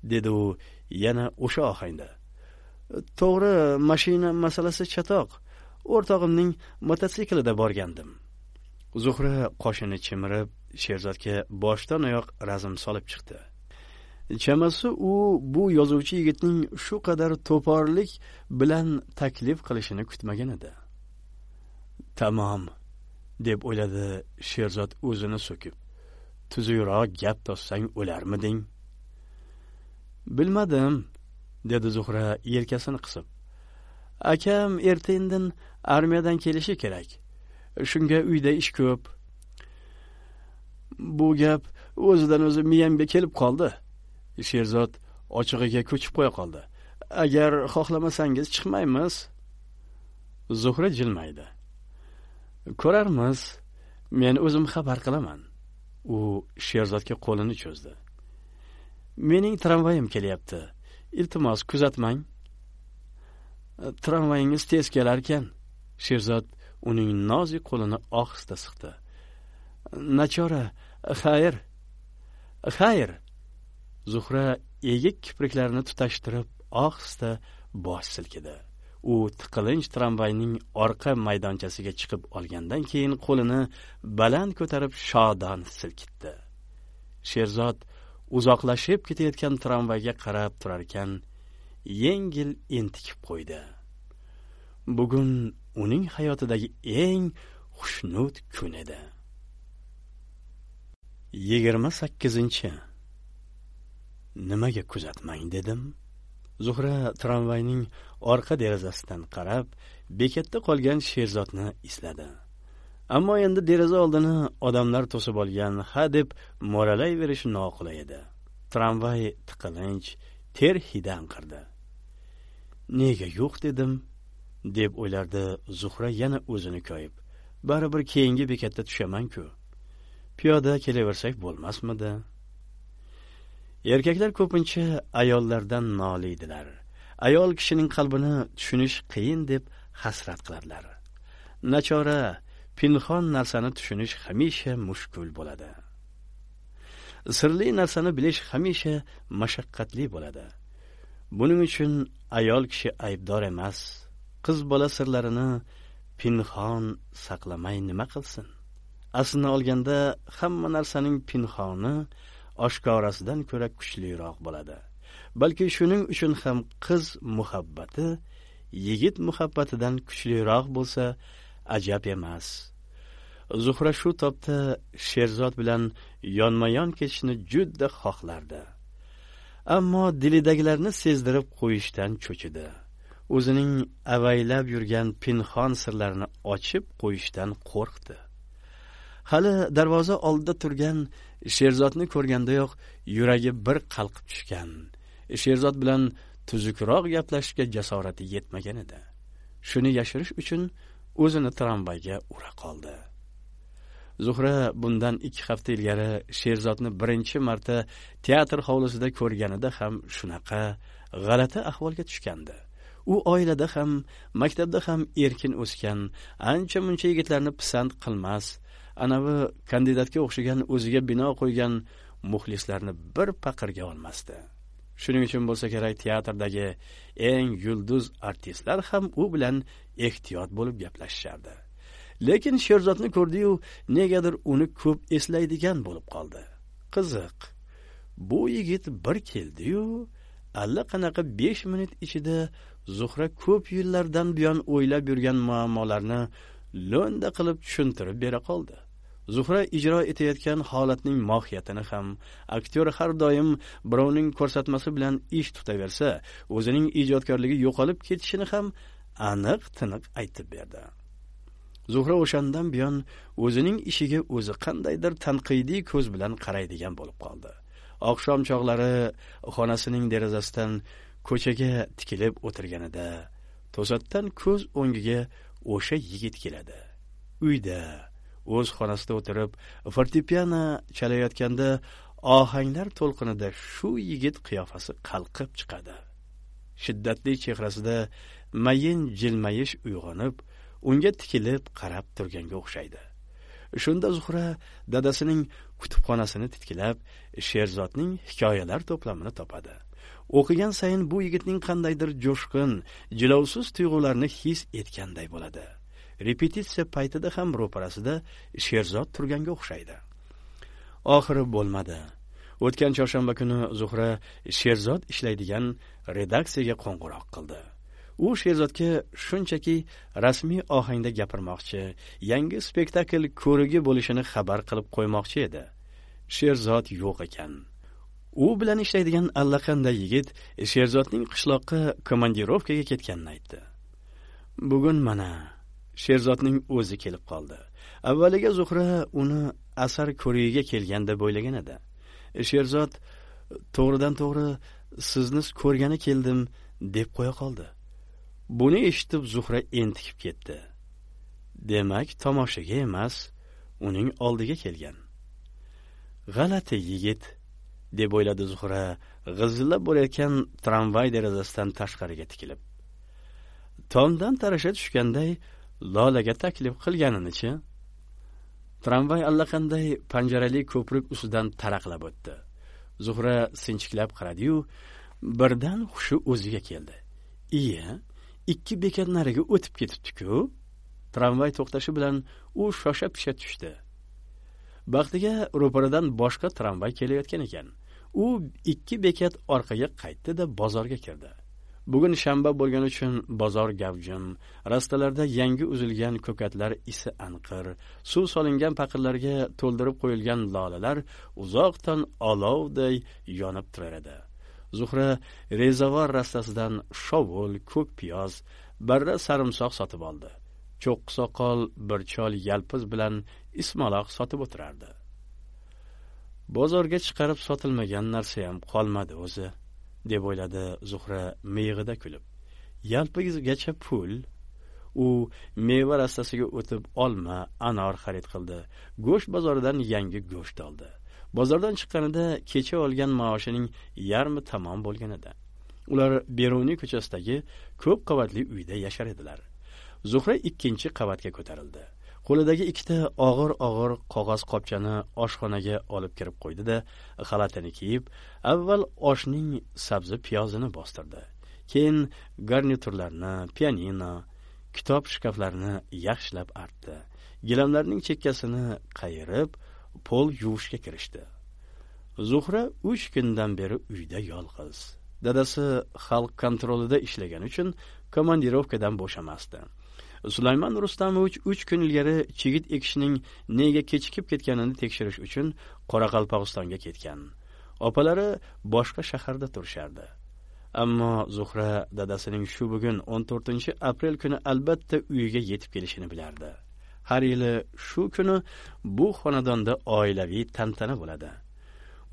A: Dedi u yana o'sha ohangda. To'g'ri mashina masalasi chatoq. O'rtog'imning mototsiklida borgandim. Zuhra qoshini chimirib sherzodga boshdan oyoq razm solib chiqdi. Chamasi u bu yozuvchi yigitning shu qadar to'porlik bilan taklif qilishini kutmagan edi. Tamom deb o'yladi sherzod o'zini so'kib. Tuzukroq gap topsang o'larmiding? Bilmadim dedi zuhra yelkasini qisib. Akam erta indin armiyadan kelishi kerak. Shunga uyda ish ko'p. Bu gap o'zidan o'zi miyamga kelib qoldi. Sherzod ochig'iga ko'chib qo'ya qoldi. Agar xohlamasangiz chiqmaymiz. Zuhra jilmaydi. Ko'rarmiz men o'zim xabar qilaman. U sherzodga qo'lini cho'zdi. Mening tramvayim kelyapti. Iltimos kuzatmang. E, tramvayingiz tez kelarkan. Sherzod uning nozik qo'lini ohista siqdi. Nachora e, xayr e, xayr. Zuhra egik kipriklarini tutashtirib ohista bosh silkidi. U tiqilinch tramvayning orqa maydonchasiga chiqib olgandan keyin qo'lini baland ko'tarib shodon silkitdi. Sherzod uzoqlashib ketayotgan tramvayga qarab turarkan yengil entikib qo'ydi. Bugun uning hayotidagi eng xushnud kun edi. Yigirma sakkizinchi. Nimaga kuzatmang dedim. Zuhra tramvayning orqa derazasidan qarab bekatda qolgan sherzodni esladi. Ammo endi deraza oldini odamlar to'sib olgan ha deb mo'ralayverish noqulay edi. Tramvay tiqilinch ter hidi anqirdi nega yo'q dedim deb o'ylardi zuhra yana o'zini koyib. Baribir keyingi bekatda tushaman-ku. Piyoda kelaversak bo'lmasmidi? Erkaklar ko'pincha ayollardan noliydilar. Ayol kishining qalbini tushunish qiyin deb hasrat qiladilar. Nachora pinhon narsani tushunish hamisha mushkul bo'ladi. Sirli narsani bilish hamisha mashaqqatli bo'ladi. Buning uchun ayol kishi aybdor emas. Qiz bola sirlarini pinhon saqlamay nima qilsin? Aslini olganda hamma narsaning pinhoni oshkorasidan ko'ra kuchliroq bo'ladi. Balki shuning uchun ham qiz muhabbati yigit muhabbatidan kuchliroq bo'lsa ajab emas. Zuhra shu topda sherzod bilan yonma yon ketishni juda xohlardi. Ammo dilidagilarni sezdirib qo'yishdan cho'chidi. O'zining avaylab yurgan pinhon sirlarini ochib qo'yishdan qo'rqdi. Hali darvoza oldida turgan sherzodni ko'rgandayoq yuragi bir qalqib tushgan. Sherzod bilan tuzukroq gaplashishga jasorati yetmagan edi. Shuni yashirish uchun o'zini tramvayga ura qoldi. Zuhra bundan ikki hafta ilgari sherzodni birinchi marta teatr hovlisida ko'rganida ham shunaqa g'alati ahvolga tushgandi. U oilada ham maktabda ham erkin o'sgan ancha muncha yigitlarni pisand qilmas anavi kandidatga o'xshagan o'ziga bino qo'ygan muxlislarni bir paqirga olmasdi. Shuning uchun bo'lsa kerak teatrdagi eng yulduz artistlar ham u bilan ehtiyot bo'lib gaplashishardi. Lekin sherzodni ko'rdiyu negadir uni ko'p eslaydigan bo'lib qoldi. Qiziq bu yigit bir keldiyu allaqanaqa besh minut ichida zuhra ko'p yillardan buyon o'ylab yurgan muammolarni lo'nda qilib tushuntirib bera qoldi. Zuhra ijro etayotgan holatning mohiyatini ham aktyor har doim birovning ko'rsatmasi bilan ish tutaversa o'zining ijodkorligi yo'qolib ketishini ham aniq tiniq aytib berdi. Zuhra o'shandan buyon o'zining ishiga o'zi qandaydir tanqidiy ko'z bilan qaraydigan bo'lib qoldi. Oqshom chog'lari xonasining derazasidan ko'chaga tikilib o'tirganida to'satdan ko'z o'ngiga o'sha yigit keladi. Uyda o'z xonasida o'tirib fortepiano chalayotganda ohanglar to'lqinida shu yigit qiyofasi qalqib chiqadi. Shiddatli chehrasida mayin jilmayish uyg'onib unga tikilib qarab turganga o'xshaydi. Shunda zuhra dadasining kutubxonasini titkilab sherzodning hikoyalar to'plamini topadi. O'qigan sayin bu yigitning qandaydir jo'shqin jilovsiz tuyg'ularni his etganday bo'ladi. Repetitsiya paytida ham ro'parasida sherzod turganga o'xshaydi. Oxiri bo'lmadi. O'tgan chorshanba kuni zuhra sherzod ishlaydigan redaksiyaga qo'ng'iroq qildi. U sherzodga shunchaki rasmiy ohangda gapirmoqchi yangi spektakl ko'rigi bo'lishini xabar qilib qo'ymoqchi edi. Sherzod yo'q ekan. U bilan ishlaydigan allaqanday yigit sherzodning qishloqqa komandirovkaga ketganini aytdi. Bugun mana sherzodning o'zi kelib qoldi. Avvaliga zuhra uni asar ko'rigiga kelgan deb o'ylagan edi. Sherzod to'g'ridan to'g'ri sizni ko'rgani keldim deb qo'ya qoldi. Buni eshitib zuhra entikib ketdi. Demak tomoshaga emas uning oldiga kelgan. G'alati yigit deb o'yladi zuhra g'izillab bo'layotgan tramvay derazasidan tashqariga tikilib. Tomdan tarasha tushganday lolaga taklif qilganinichi? Tramvay allaqanday panjarali ko'prik ustidan taraqlab o'tdi. Zuhra sinchiklab qaradiyu birdan hushi o'ziga keldi. Iye ikki bekat nariga o'tib ketibdi-ku tramvay to'xtashi bilan u shosha pisha tushdi. Baxtiga ro'paradan boshqa tramvay kelayotgan ekan. U ikki bekat orqaga qaytdi da bozorga kirdi. Bugun shanba bo'lgani uchun bozor gavjum rastalarda yangi uzilgan ko'katlar isi anqir suv solingan paqirlarga to'ldirib qo'yilgan lolalar uzoqdan olovday yonib turar edi. Zuhra rezavor rastasidan shovul ko'k piyoz barra sarimsoq sotib oldi. Cho'qqi soqol bir chol yalpiz bilan ismaloq sotib o'tirardi. Bozorga chiqarib sotilmagan narsayam qolmadi o'zi deb o'yladi zuhra miyig'ida kulib. Yalpigizgacha pul. U meva rastasiga o'tib olma anor xarid qildi. Go'sht bozoridan yangi go'sht oldi. Bozordan chiqqanida kecha olgan maoshining yarmi tamom bo'lgan edi ular beruniy ko'chasidagi ko'p qavatli uyda yashar edilar. Zuhra ikkinchi qavatga ko'tarildi. Qo'lidagi ikkita og'ir og'ir qog'oz qopchani oshxonaga olib kirib qo'ydi da xalatini kiyib avval oshning sabzi piyozini bostirdi. Keyin garniturlarni pianino kitob shkaflarini yaxshilab artdi. Gilamlarning chekkasini qayirib pol yuvishga kirishdi. Zuhra uch kundan beri uyda yolg'iz. Dadasi xalq kontrolida ishlagani uchun komandirovkadan bo'shamasdi. Sulaymon rustamovich uch kun ilgari chigit ekishning nega kechikib ketganini tekshirish uchun qoraqalpog'istonga ketgan. Opalari boshqa shaharda turishardi. Ammo zuhra dadasining shu bugun 14 aprel kuni albatta uyiga yetib kelishini bilardi. Har yili shu kuni bu xonadonda oilaviy tantana bo'ladi.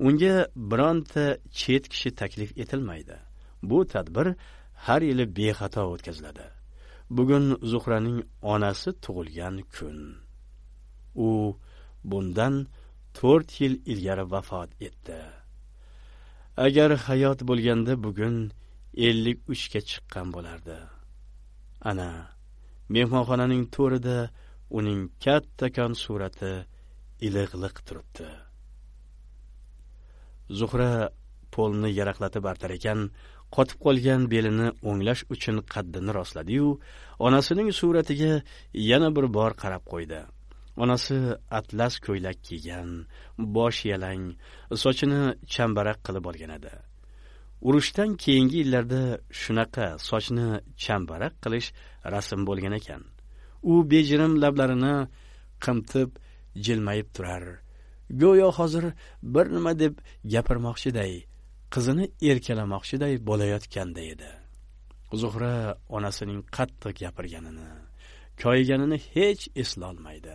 A: Unga bironta chet kishi taklif etilmaydi. Bu tadbir har yili bexato o'tkaziladi. Bugun zuhraning onasi tug'ilgan kun. U bundan to'rt yil ilgari vafot etdi. Agar hayot bo'lganda bugun ellik uchga chiqqan bo'lardi. Ana mehmonxonaning to'rida uning kattakon surati iliqliq turibdi zuhra polni yaraqlatib artar ekan qotib qolgan belini o'nglash uchun qaddini rostladi-yu, onasining suratiga yana bir bor qarab qo'ydi. Onasi atlas ko'ylak kiygan, bosh yalang, sochini chambarak qilib olgan edi. Urushdan keyingi yillarda shunaqa sochni chambarak qilish rasm bo'lgan ekan. U bejirim lablarini qimtib jilmayib turar. Go'yo hozir bir nima deb gapirmoqchiday qizini erkalamoqchiday bo'layotganda edi. Zuhra onasining qattiq gapirganini koyiganini hech eslolmaydi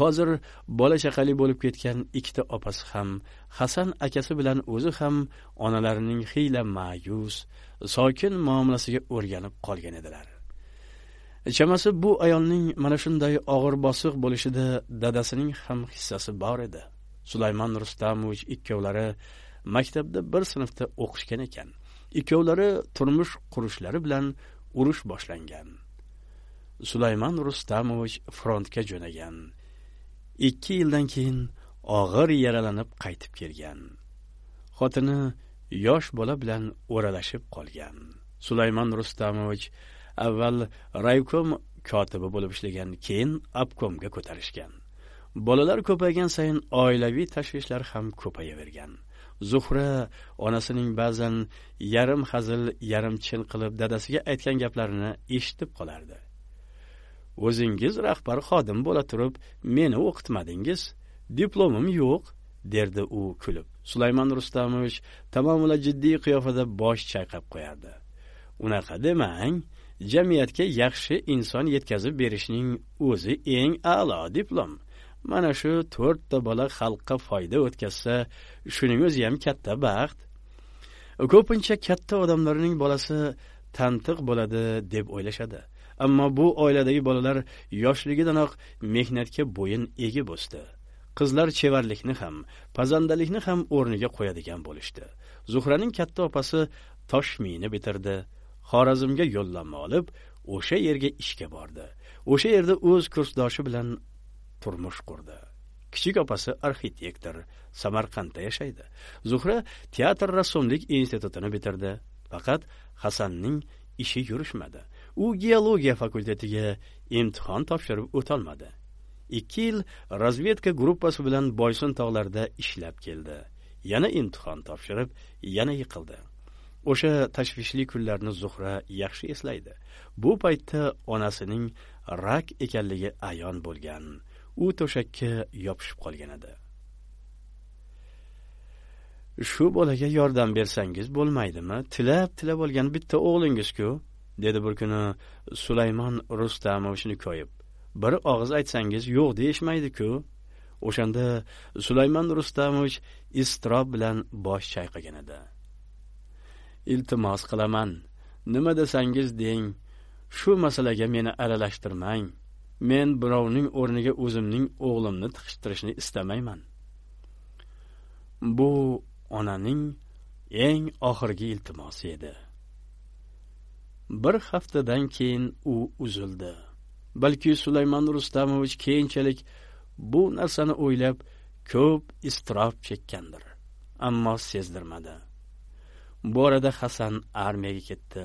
A: hozir bola chaqali bo'lib ketgan ikkita opasi ham hasan akasi bilan o'zi ham onalarining xiyla ma'yus sokin muomalasiga o'rganib qolgan edilar. Chamasi bu ayolning mana shunday og'ir bosiq bo'lishida dadasining ham hissasi bor edi. Sulaymon rustamovich ikkovlari maktabda bir sinfda o'qishgan ekan. Ikkovlari turmush qurishlari bilan urush boshlangan. Sulaymon rustamovich frontga jo'nagan. Ikki yildan keyin og'ir yaralanib qaytib kelgan. Xotini yosh bola bilan o'ralashib qolgan. Sulaymon rustamovich avval raykom kotibi bo'lib ishlagan keyin obkomga ko'tarishgan. Bolalar ko'paygan sayin oilaviy tashvishlar ham ko'payavergan. Zuhra onasining ba'zan yarim hazil yarim chin qilib dadasiga aytgan gaplarini eshitib qolardi. O'zingiz rahbar xodim bo'la turib meni o'qitmadingiz diplomim yo'q derdi u kulib. Sulaymon rustamovich tamomila jiddiy qiyofada bosh chayqab qo'yardi. Unaqa demang jamiyatga yaxshi inson yetkazib berishning o'zi eng a'lo diplom. Mana shu to'rtta bola xalqqa foyda o'tkazsa shuning o'zi ham katta baxt. Ko'pincha katta odamlarning bolasi tantiq bo'ladi deb o'ylashadi. Ammo bu oiladagi bolalar yoshligidanoq mehnatga bo'yin egib o'sdi. Qizlar chevarlikni ham pazandalikni ham o'rniga qo'yadigan bo'lishdi. Zuhraning katta opasi toshmiyni bitirdi. Xorazmga yo'llanma olib o'sha yerga ishga bordi. O'sha yerda o'z kursdoshi bilan turmush qurdi. Kichik opasi arxitektor samarqandda yashaydi. Zuhra teatr rassomlik institutini bitirdi. Faqat hasanning ishi yurishmadi. U geologiya fakultetiga imtihon topshirib o'tolmadi. Ikki yil razvedka gruppasi bilan boysun tog'larida ishlab keldi. Yana imtihon topshirib yana yiqildi. O'sha tashvishli kunlarni zuhra yaxshi eslaydi. Bu paytda onasining rak ekanligi ayon bo'lgan. U to'shakka yopishib qolgan edi. Shu bolaga yordam bersangiz bo'lmaydimi? Tilab tilab olgan bitta o'g'lingiz-ku dedi bir kuni sulaymon rustamovichni koyib. Bir og'iz aytsangiz yo'q deyishmaydiku. O'shanda sulaymon rustamovich iztirob bilan bosh chayqagan edi. Iltimos qilaman. Nima desangiz deng shu masalaga meni aralashtirmang. Men birovning o'rniga o'zimning o'g'limni tiqishtirishni istamayman. Bu onaning eng oxirgi iltimosi edi. Bir haftadan keyin u uzildi. Balki sulaymon rustamovich keyinchalik bu narsani o'ylab ko'p iztirob chekkandir. Ammo sezdirmadi. Bu orada hasan armiyaga ketdi.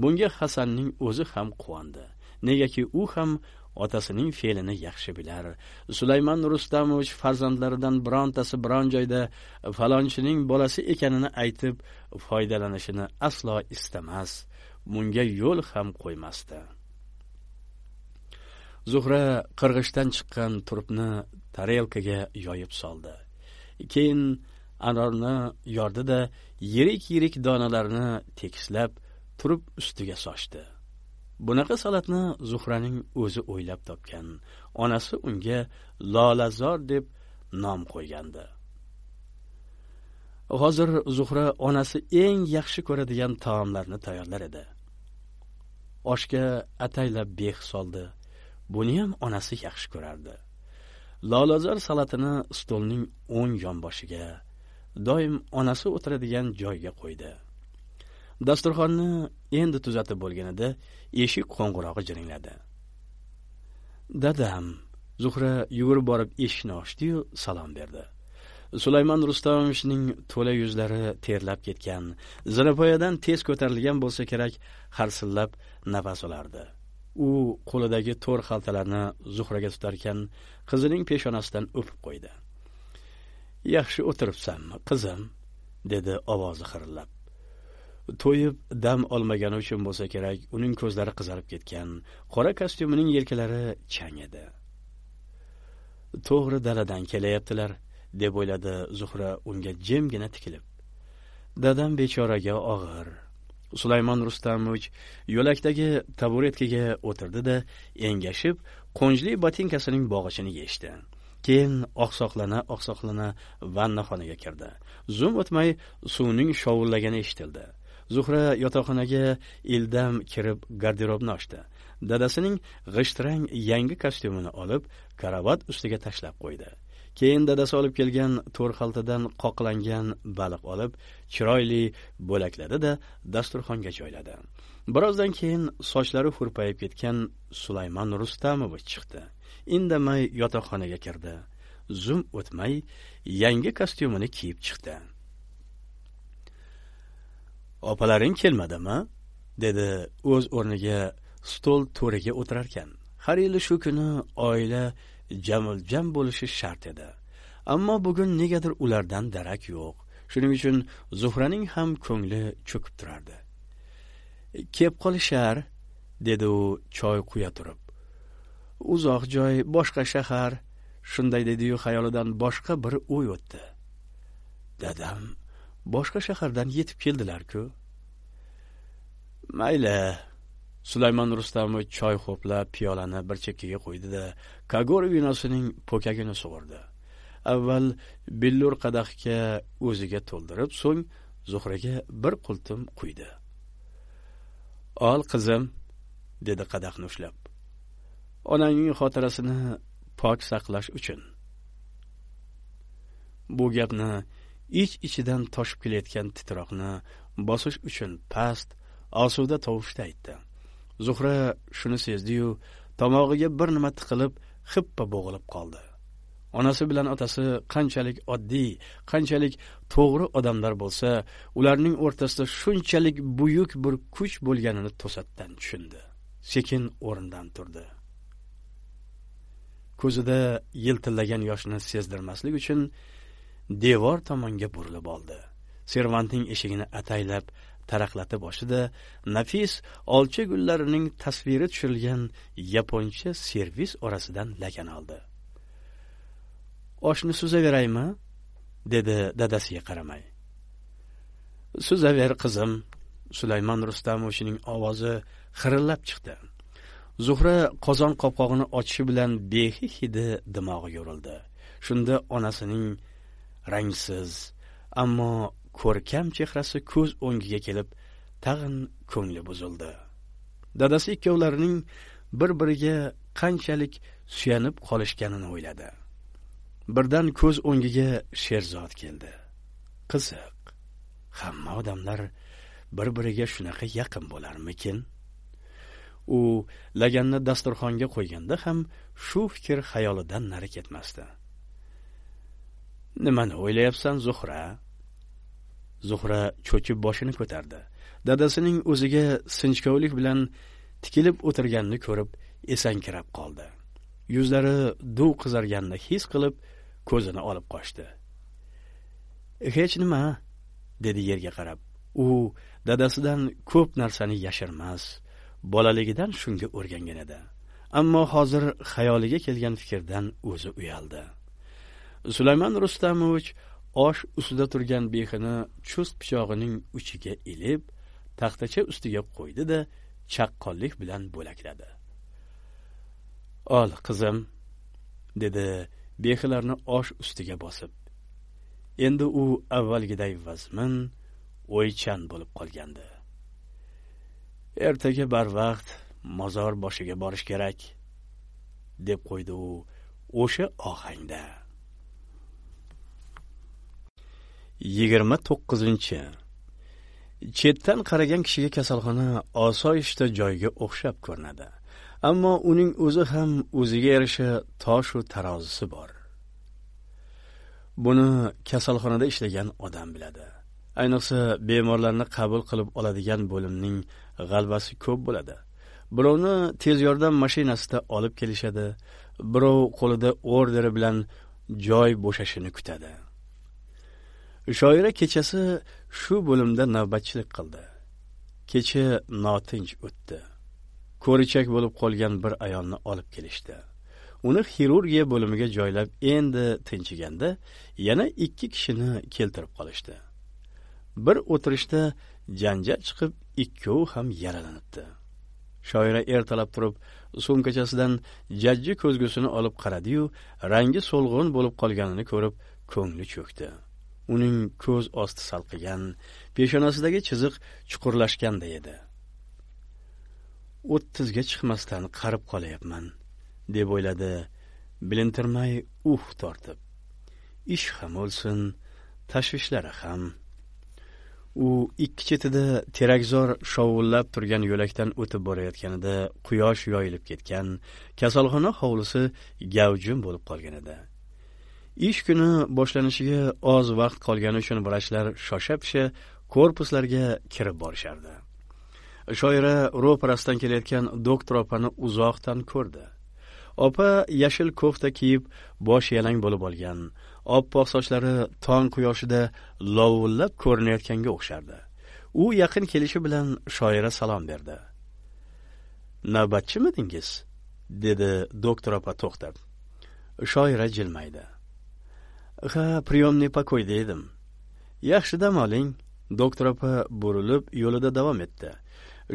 A: Bunga hasanning o'zi ham quvondi. Negaki u ham otasining fe'lini yaxshi bilar. Sulaymon rustamovich farzandlaridan birontasi biron joyda falonchining bolasi ekanini aytib foydalanishini aslo istamas. Bunga yo'l ham qo'ymasdi. Zuhra qirg'ichdan chiqqan turpni tarelkaga yoyib soldi. Keyin anorni yordi da yirik yirik donalarni tekislab turib ustiga sochdi. Bunaqa salatni zuhraning o'zi o'ylab topgan. Onasi unga lolazor deb nom qo'ygandi. Hozir zuhra onasi eng yaxshi ko'radigan taomlarni tayyorlar edi. Oshga ataylab beh soldi. Buni ham onasi yaxshi ko'rardi. Lolazor salatini stolning o'ng yonboshiga doim onasi o'tiradigan joyga qo'ydi. Dasturxonni endi tuzatib bo'lganida eshik qo'ng'irog'i jiringladi. Dadam zuhra yugurib borib eshikni ochdiyu salom berdi. Sulaymon rustamovichning to'la yuzlari terlab ketgan zinapoyadan tez ko'tarilgan bo'lsa kerak harsillab nafas olardi. U qo'lidagi to'r xaltalarni zuhraga tutarkan qizining peshonasidan o'pib qo'ydi. Yaxshi o'tiribsanmi qizim dedi ovozi xirillab. To'yib dam olmagani uchun bo'lsa kerak uning ko'zlari qizarib ketgan qora kostyumining yelkalari chang edi. To'g'ri daladan kelayaptilar deb o'yladi zuhra unga jimgina tikilib. Dadam bechoraga og'ir. Sulaymon rustamovich yo'lakdagi taburetkaga o'tirdi da engashib qo'njli botinkasining bog'ichini yechdi. Keyin oqsoqlana oqsoqlana vannaxonaga kirdi. Zum o'tmay suvning shovullagani eshitildi. Zuhra yotoqxonaga ildam kirib garderobni ochdi. Dadasining g'ishtirang yangi kostyumini olib karavot ustiga tashlab qo'ydi. Keyin dadasi olib kelgan to'rxaltadan qoqlangan baliq olib chiroyli bo'lakladi da dasturxonga joyladi. Birozdan keyin sochlari hurpayib ketgan sulaymon rustamovich chiqdi. Indamay yotoqxonaga kirdi. Zum o'tmay yangi kostyumini kiyib chiqdi. Opalaring kelmadimi? dedi o'z o'rniga stol to'riga o'tirarkan. Har yili shu kuni oila jamuljam bo'lishi shart edi. Ammo bugun negadir ulardan darak yo'q. Shuning uchun zuhraning ham ko'ngli cho'kib turardi. Kep qolishar dedi u choy quya turib. Uzoq joy boshqa shahar shunday dediyu xayolidan boshqa bir o'y o'tdi dadam boshqa shahardan yetib keldilar-ku. Mayli. Sulaymon Rustamovich choy ho'plab piyolani bir chekkaga qo'ydi-da, Kagor vinosining po'kagini sug'urdi. Avval billur qadahga o'ziga to'ldirib, so'ng Zuhraga bir qultum quydi. "Ol, qizim", dedi qadahni ushlab. "Onangning xotirasini pok saqlash uchun." Bu gapni ich ichidan toshib kelayotgan titroqni bosish uchun past osuda tovushda aytdi. Zuhra shuni sezdiyu tomog'iga bir nima tiqilib xippa bo'g'ilib qoldi. Onasi bilan otasi qanchalik oddiy qanchalik to'g'ri odamlar bo'lsa ularning o'rtasida shunchalik buyuk bir kuch bo'lganini to'satdan tushundi. Sekin o'rnidan turdi. Ko'zida yiltillagan yoshni sezdirmaslik uchun devor tomonga burilib oldi. Servantning eshigini ataylab taraqlatib ochdi nafis olcha gullarining tasviri tushirilgan yaponcha servis orasidan lakan oldi. Oshni suzaveraymi dedi dadasiga qaramay. Suzaver qizim. Sulaymon rustamovichning ovozi xirillab chiqdi. Zuhra qozon qopqog'ini ochishi bilan behi hidi dimog'i yorildi. Shunda onasining rangsiz ammo ko'rkam chehrasi ko'z o'ngiga kelib tag'in ko'ngli buzildi. Dadasi ikkovlarining bir biriga qanchalik suyanib qolishganini o'yladi. Birdan ko'z o'ngiga sherzod keldi. Qiziq hamma odamlar bir biriga shunaqa yaqin bo'larmikin? U laganni dasturxonga qo'yganda ham shu fikr xayolidan nari ketmasdi. Nimani o'ylayapsan zuhra? Zuhra cho'chib boshini ko'tardi. Dadasining o'ziga sinchkovlik bilan tikilib o'tirganini ko'rib esankirab qoldi. Yuzlari duv qizarganini his qilib ko'zini olib qochdi. Hech nima dedi yerga qarab. U dadasidan ko'p narsani yashirmas bolaligidan shunga o'rgangan edi. Ammo hozir xayoliga kelgan fikrdan o'zi uyaldi. Sulaymon rustamovich osh ustida turgan behini chust pichog'ining uchiga ilib taxtacha ustiga qo'ydi da chaqqonlik bilan bo'lakladi. Ol qizim dedi behilarni osh ustiga bosib. Endi u avvalgiday vazmin o'ychan bo'lib qolgandi. Ertaga barvaqt mozor boshiga borish kerak deb qo'ydi u o'sha ohangda. Yigirma to'qqizinchi. Chetdan qaragan kishiga kasalxona osoyishta joyga o'xshab ko'rinadi ammo uning o'zi ham o'ziga yarasha toshu tarozisi bor. Buni kasalxonada ishlagan odam biladi. Ayniqsa bemorlarni qabul qilib oladigan bo'limning g'alvasi ko'p bo'ladi. Birovni tez yordam mashinasida olib kelishadi birov qo'lida orderi bilan joy bo'shashini kutadi. Shoira kechasi shu bo'limda navbatchilik qildi. Kecha notinch o'tdi. Ko'richak bo'lib qolgan bir ayolni olib kelishdi. Uni xirurgiya bo'limiga joylab endi tinchiganda yana ikki kishini keltirib qolishdi. Bir o'tirishda janjal chiqib ikkovi ham yaralanibdi. Shoira ertalab turib sumkachasidan jajji ko'zgusini olib qaradiyu rangi so'lg'in bo'lib qolganini ko'rib ko'ngli cho'kdi. Uning ko'z osti salqigan peshonasidagi chiziq chuqurlashganday edi. O'ttizga chiqmasdan qarib qolayapman deb o'yladi bilintirmay uh tortib ish ham o'lsin tashvishlari ham u ikki chetida terakzor shovullab turgan yo'lakdan o'tib borayotganida quyosh yoyilib ketgan kasalxona hovlisi gavjum bo'lib qolgan edi. Ish kuni boshlanishiga oz vaqt qolgani uchun vrachlar shosha pisha korpuslarga kirib borishardi. Shoira ro'parasidan kelayotgan doktor opani uzoqdan ko'rdi. Opa yashil kofta kiyib bosh yalang bo'lib olgan oppoq sochlari tong quyoshida lovullab ko'rinayotganga o'xshardi. U yaqin kelishi bilan shoira salom berdi. Navbatchimidingiz dedi doktor opa to'xtab. Shoira jilmaydi. Ha priyomniy pokoyda edim yaxshi dam oling. Doktor opa burilib yo'lida davom etdi.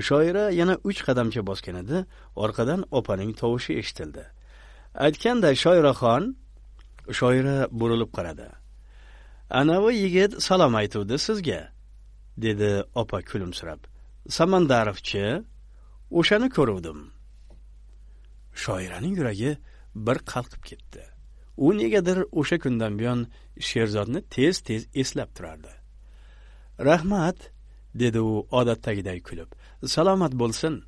A: Shoira yana uch qadamcha bosgan edi orqadan opaning tovushi eshitildi. Aytganday shoiraxon shoira burilib qaradi. Anavi yigit salom aytuvdi sizga dedi opa kulimsirab. Samandarovchi o'shani ko'ruvdim. Shoiraning yuragi bir qalqib ketdi. U negadir o'sha kundan buyon sherzodni tez tez eslab turardi. Rahmat dedi u odatdagiday kulib. Salomat bo'lsin.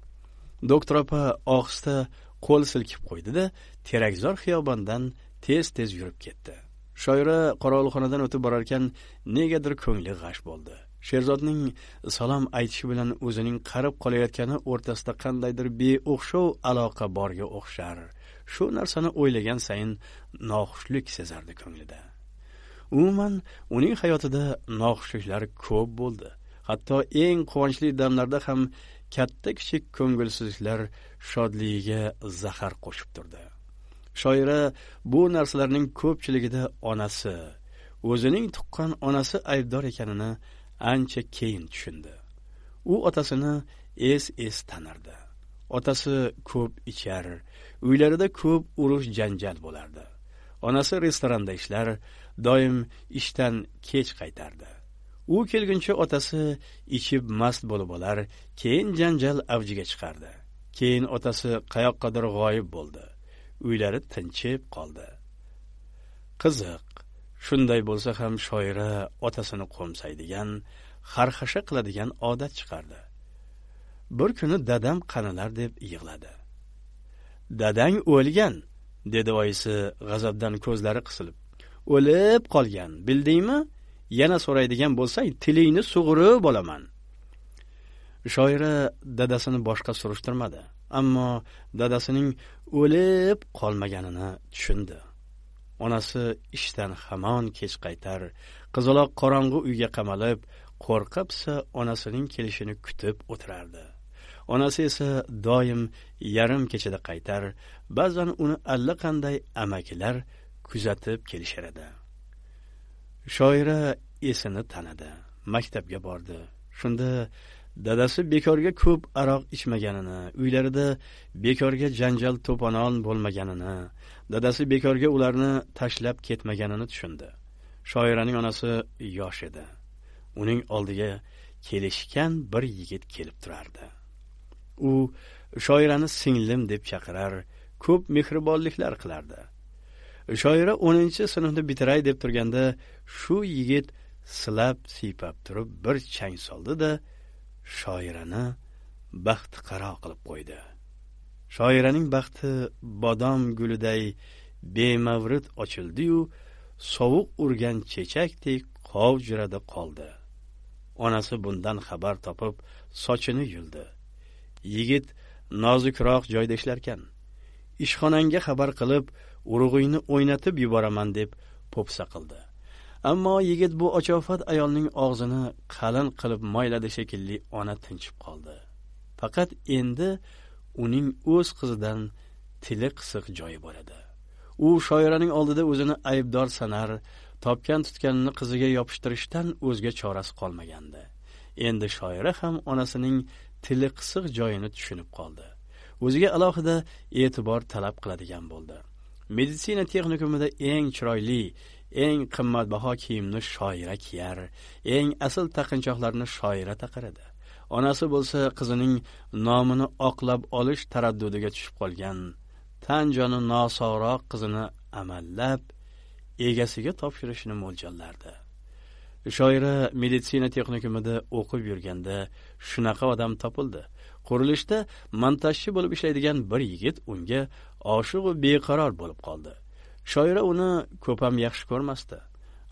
A: Doktor opa ohista qo'l silkib qo'ydida terakzor xiyobondan tez-tez yurib ketdi. Shoira qorovulxonadan o'tib borarkan, negadir ko'ngli g'ash bo'ldi. Sherzodning salom aytishi bilan o'zining qarib qolayotgani o'rtasida qandaydir beo'xshov aloqa borga o'xshar. Shu narsani o'ylagan sayin noxushlik sezardi ko'nglida. Umuman, uning hayotida noxushliklar ko'p bo'ldi. Hatto eng quvonchli damlarda ham katta-kichik ko'ngilsizliklar shodligiga zahar qo'shib turdi. Shoira bu narsalarning ko'pchiligida onasi, o'zining tuqqan onasi aybdor ekanini ancha keyin tushundi. U otasini es-es tanirdi. Otasi ko'p ichar, uylarida ko'p urush janjal bo'lardi. Onasi restoranda ishlar, doim ishdan kech qaytardi. u kelguncha otasi ichib mast bo'lib olar keyin janjal avjiga chiqardi keyin otasi qayoqqadir g'oyib bo'ldi uylari tinchib qoldi. Qiziq shunday bo'lsa ham shoira otasini qo'msaydigan xarxasha qiladigan odat chiqardi. Bir kuni dadam qanilar deb yig'ladi. Dadang o'lgan dedi oyisi g'azabdan ko'zlari qisilib. O'lib qolgan bildingmi? Yana so'raydigan bo'lsang tilingni sug'urib olaman. Shoira dadasini boshqa surishtirmadi. Ammo dadasining o'lib qolmaganini tushundi. Onasi ishdan hamon kech qaytar qizaloq qorong'u uyga qamalib qo'rqibsa onasining kelishini kutib o'tirardi. Onasi esa doim yarim kechada qaytar ba'zan uni allaqanday amakilar kuzatib kelishar edi. Shoira esini tanidi maktabga bordi. Shunda dadasi bekorga ko'p aroq ichmaganini uylarida bekorga janjal to'ponon bo'lmaganini dadasi bekorga ularni tashlab ketmaganini tushundi. Shoiraning onasi yosh edi. Uning oldiga kelishgan bir yigit kelib turardi. U shoirani singlim deb chaqirar ko'p mehribonliklar qilardi. Shoira o'ninchi sinfni bitiray deb turganda shu yigit silab siypab turib bir chang soldi da shoirani baxti qaro qilib qo'ydi. Shoiraning baxti bodom guliday bemavrid ochildi-yu sovuq urgan chechakdek qovjirada qoldi. Onasi bundan xabar topib sochini yuldi. Yigit nozikroq joyda ishlarkan. Ishxonangga xabar qilib urug'ingni o'ynatib yuboraman deb po'pisa qildi. Ammo yigit bu ochofat ayolning og'zini qalin qilib moyladi shekilli ona tinchib qoldi. Faqat endi uning o'z qizidan tili qisiq joyi bor edi. U shoiraning oldida o'zini aybdor sanar topgan tutganini qiziga yopishtirishdan o'zga chorasi qolmagandi. Endi shoira ham onasining tili qisiq joyini tushunib qoldi. O'ziga alohida e'tibor talab qiladigan bo'ldi. Meditsina texnikumida eng chiroyli eng qimmatbaho kiyimni shoira kiyar. Eng asl taqinchoqlarni shoira taqar edi onasi bo'lsa qizining nomini oqlab olish taraddudiga tushib qolgan. Tan joni nosog'roq qizini amallab egasiga topshirishni mo'ljallardi. Shoira meditsina texnikumida o'qib yurganda shunaqa odam topildi. Qurilishda montajchi bo'lib ishlaydigan bir yigit unga oshiq beqaror bo'lib qoldi. Shoira uni ko'p ham yaxshi ko'rmasdi.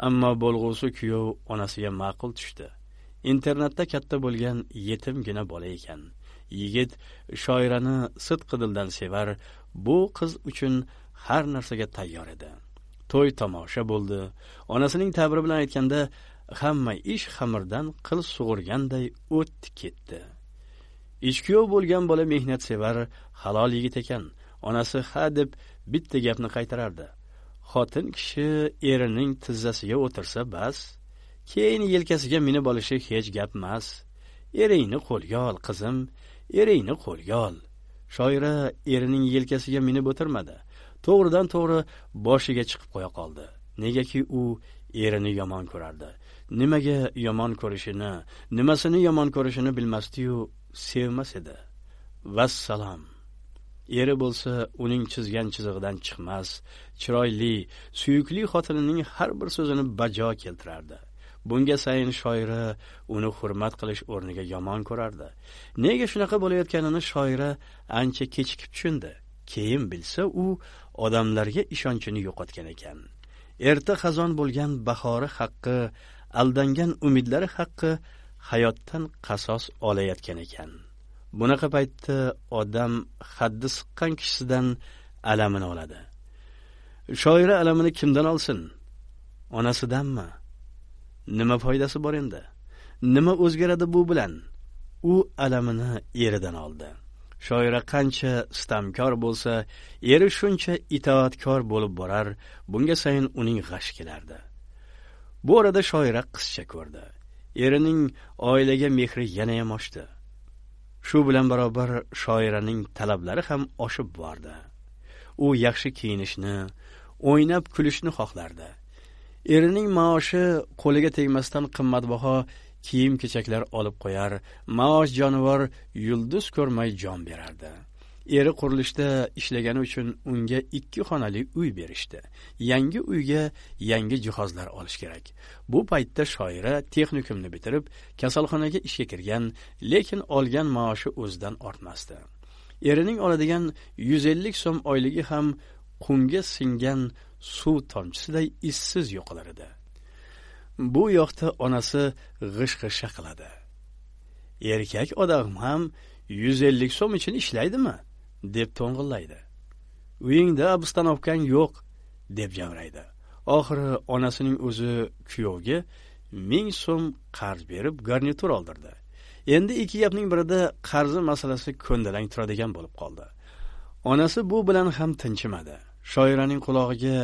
A: Ammo bo'lg'usi kuyov onasiga ma'qul tushdi. Internatda katta bo'lgan yetimgina bola ekan. Yigit shoirani sidqi dildan sevar bu qiz uchun har narsaga tayyor edi. To'y tomosha bo'ldi. Onasining ta'biri bilan aytganda hamma ish xamirdan qil sug'urganday o'tdi ketdi. Ichkuyov bo'lgan bola mehnatsevar halol yigit ekan. Onasi ha deb bitta gapni qaytarardi. Xotin kishi erining tizzasiga o'tirsa bas keyin yelkasiga minib olishi hech gap emas. Eringni qo'lga ol qizim eringni qo'lga ol. Shoira erining yelkasiga minib o'tirmadi. To'g'ridan to'g'ri boshiga chiqib qo'ya qoldi. Negaki u erini yomon ko'rardi. Nimaga yomon ko'rishini nimasini yomon ko'rishini bilmasdiyu sevmas edi. Vassalom. Eri bo'lsa uning chizgan chizig'idan chiqmas chiroyli suyukli xotinining har bir so'zini bajo keltirardi. Bunga sayin shoira uni hurmat qilish o'rniga yomon ko'rardi. Nega shunaqa bo'layotganini shoira ancha kechikib tushundi. Keyin bilsa u odamlarga ishonchini yo'qotgan ekan. Erta xazon bo'lgan bahori haqqi aldangan umidlari haqqi hayotdan qasos olayotgan ekan. Bunaqa paytda odam haddi siqqan kishisidan alamini oladi. Shoira alamini kimdan olsin? Onasidanmi? Nima foydasi bor endi? Nima o'zgaradi bu bilan? U alamini eridan oldi. Shoira qancha sitamkor bo'lsa eri shuncha itoatkor bo'lib borar bunga sayin uning g'ashi kelardi. Bu orada shoira qizcha ko'rdi. Erining oilaga mehri yanayam oshdi. Shu bilan barobar shoiraning talablari ham oshib bordi. U yaxshi kiyinishni o'ynab kulishni xohlardi. Erining maoshi qo'liga tegmasdan qimmatbaho kiyim kechaklar olib qo'yar maosh jonivor yulduz ko'rmay jon berardi. Eri qurilishda ishlagani uchun unga ikki xonali uy berishdi. Yangi uyga yangi jihozlar olish kerak. Bu paytda shoira texnikumni bitirib kasalxonaga ishga kirgan lekin olgan maoshi o'zidan ortmasdi. Erining oladigan yuz ellik so'm oyligi ham qumga singan suv tomchisiday issiz yo'qolar edi. Bu yoqda onasi g'ish g'isha qiladi. Erkak odam ham yuz ellik so'm uchun ishlaydimi? Deb to'ng'illaydi. Uyingda obstanovkang yo'q deb javraydi. Oxiri onasining o'zi kuyovga ming so'm qarz berib garnitur oldirdi. Endi ikki gapning birida qarzi masalasi ko'ndalang turadigan bo'lib qoldi. Onasi bu bilan ham tinchimadi. Shoiraning qulog'iga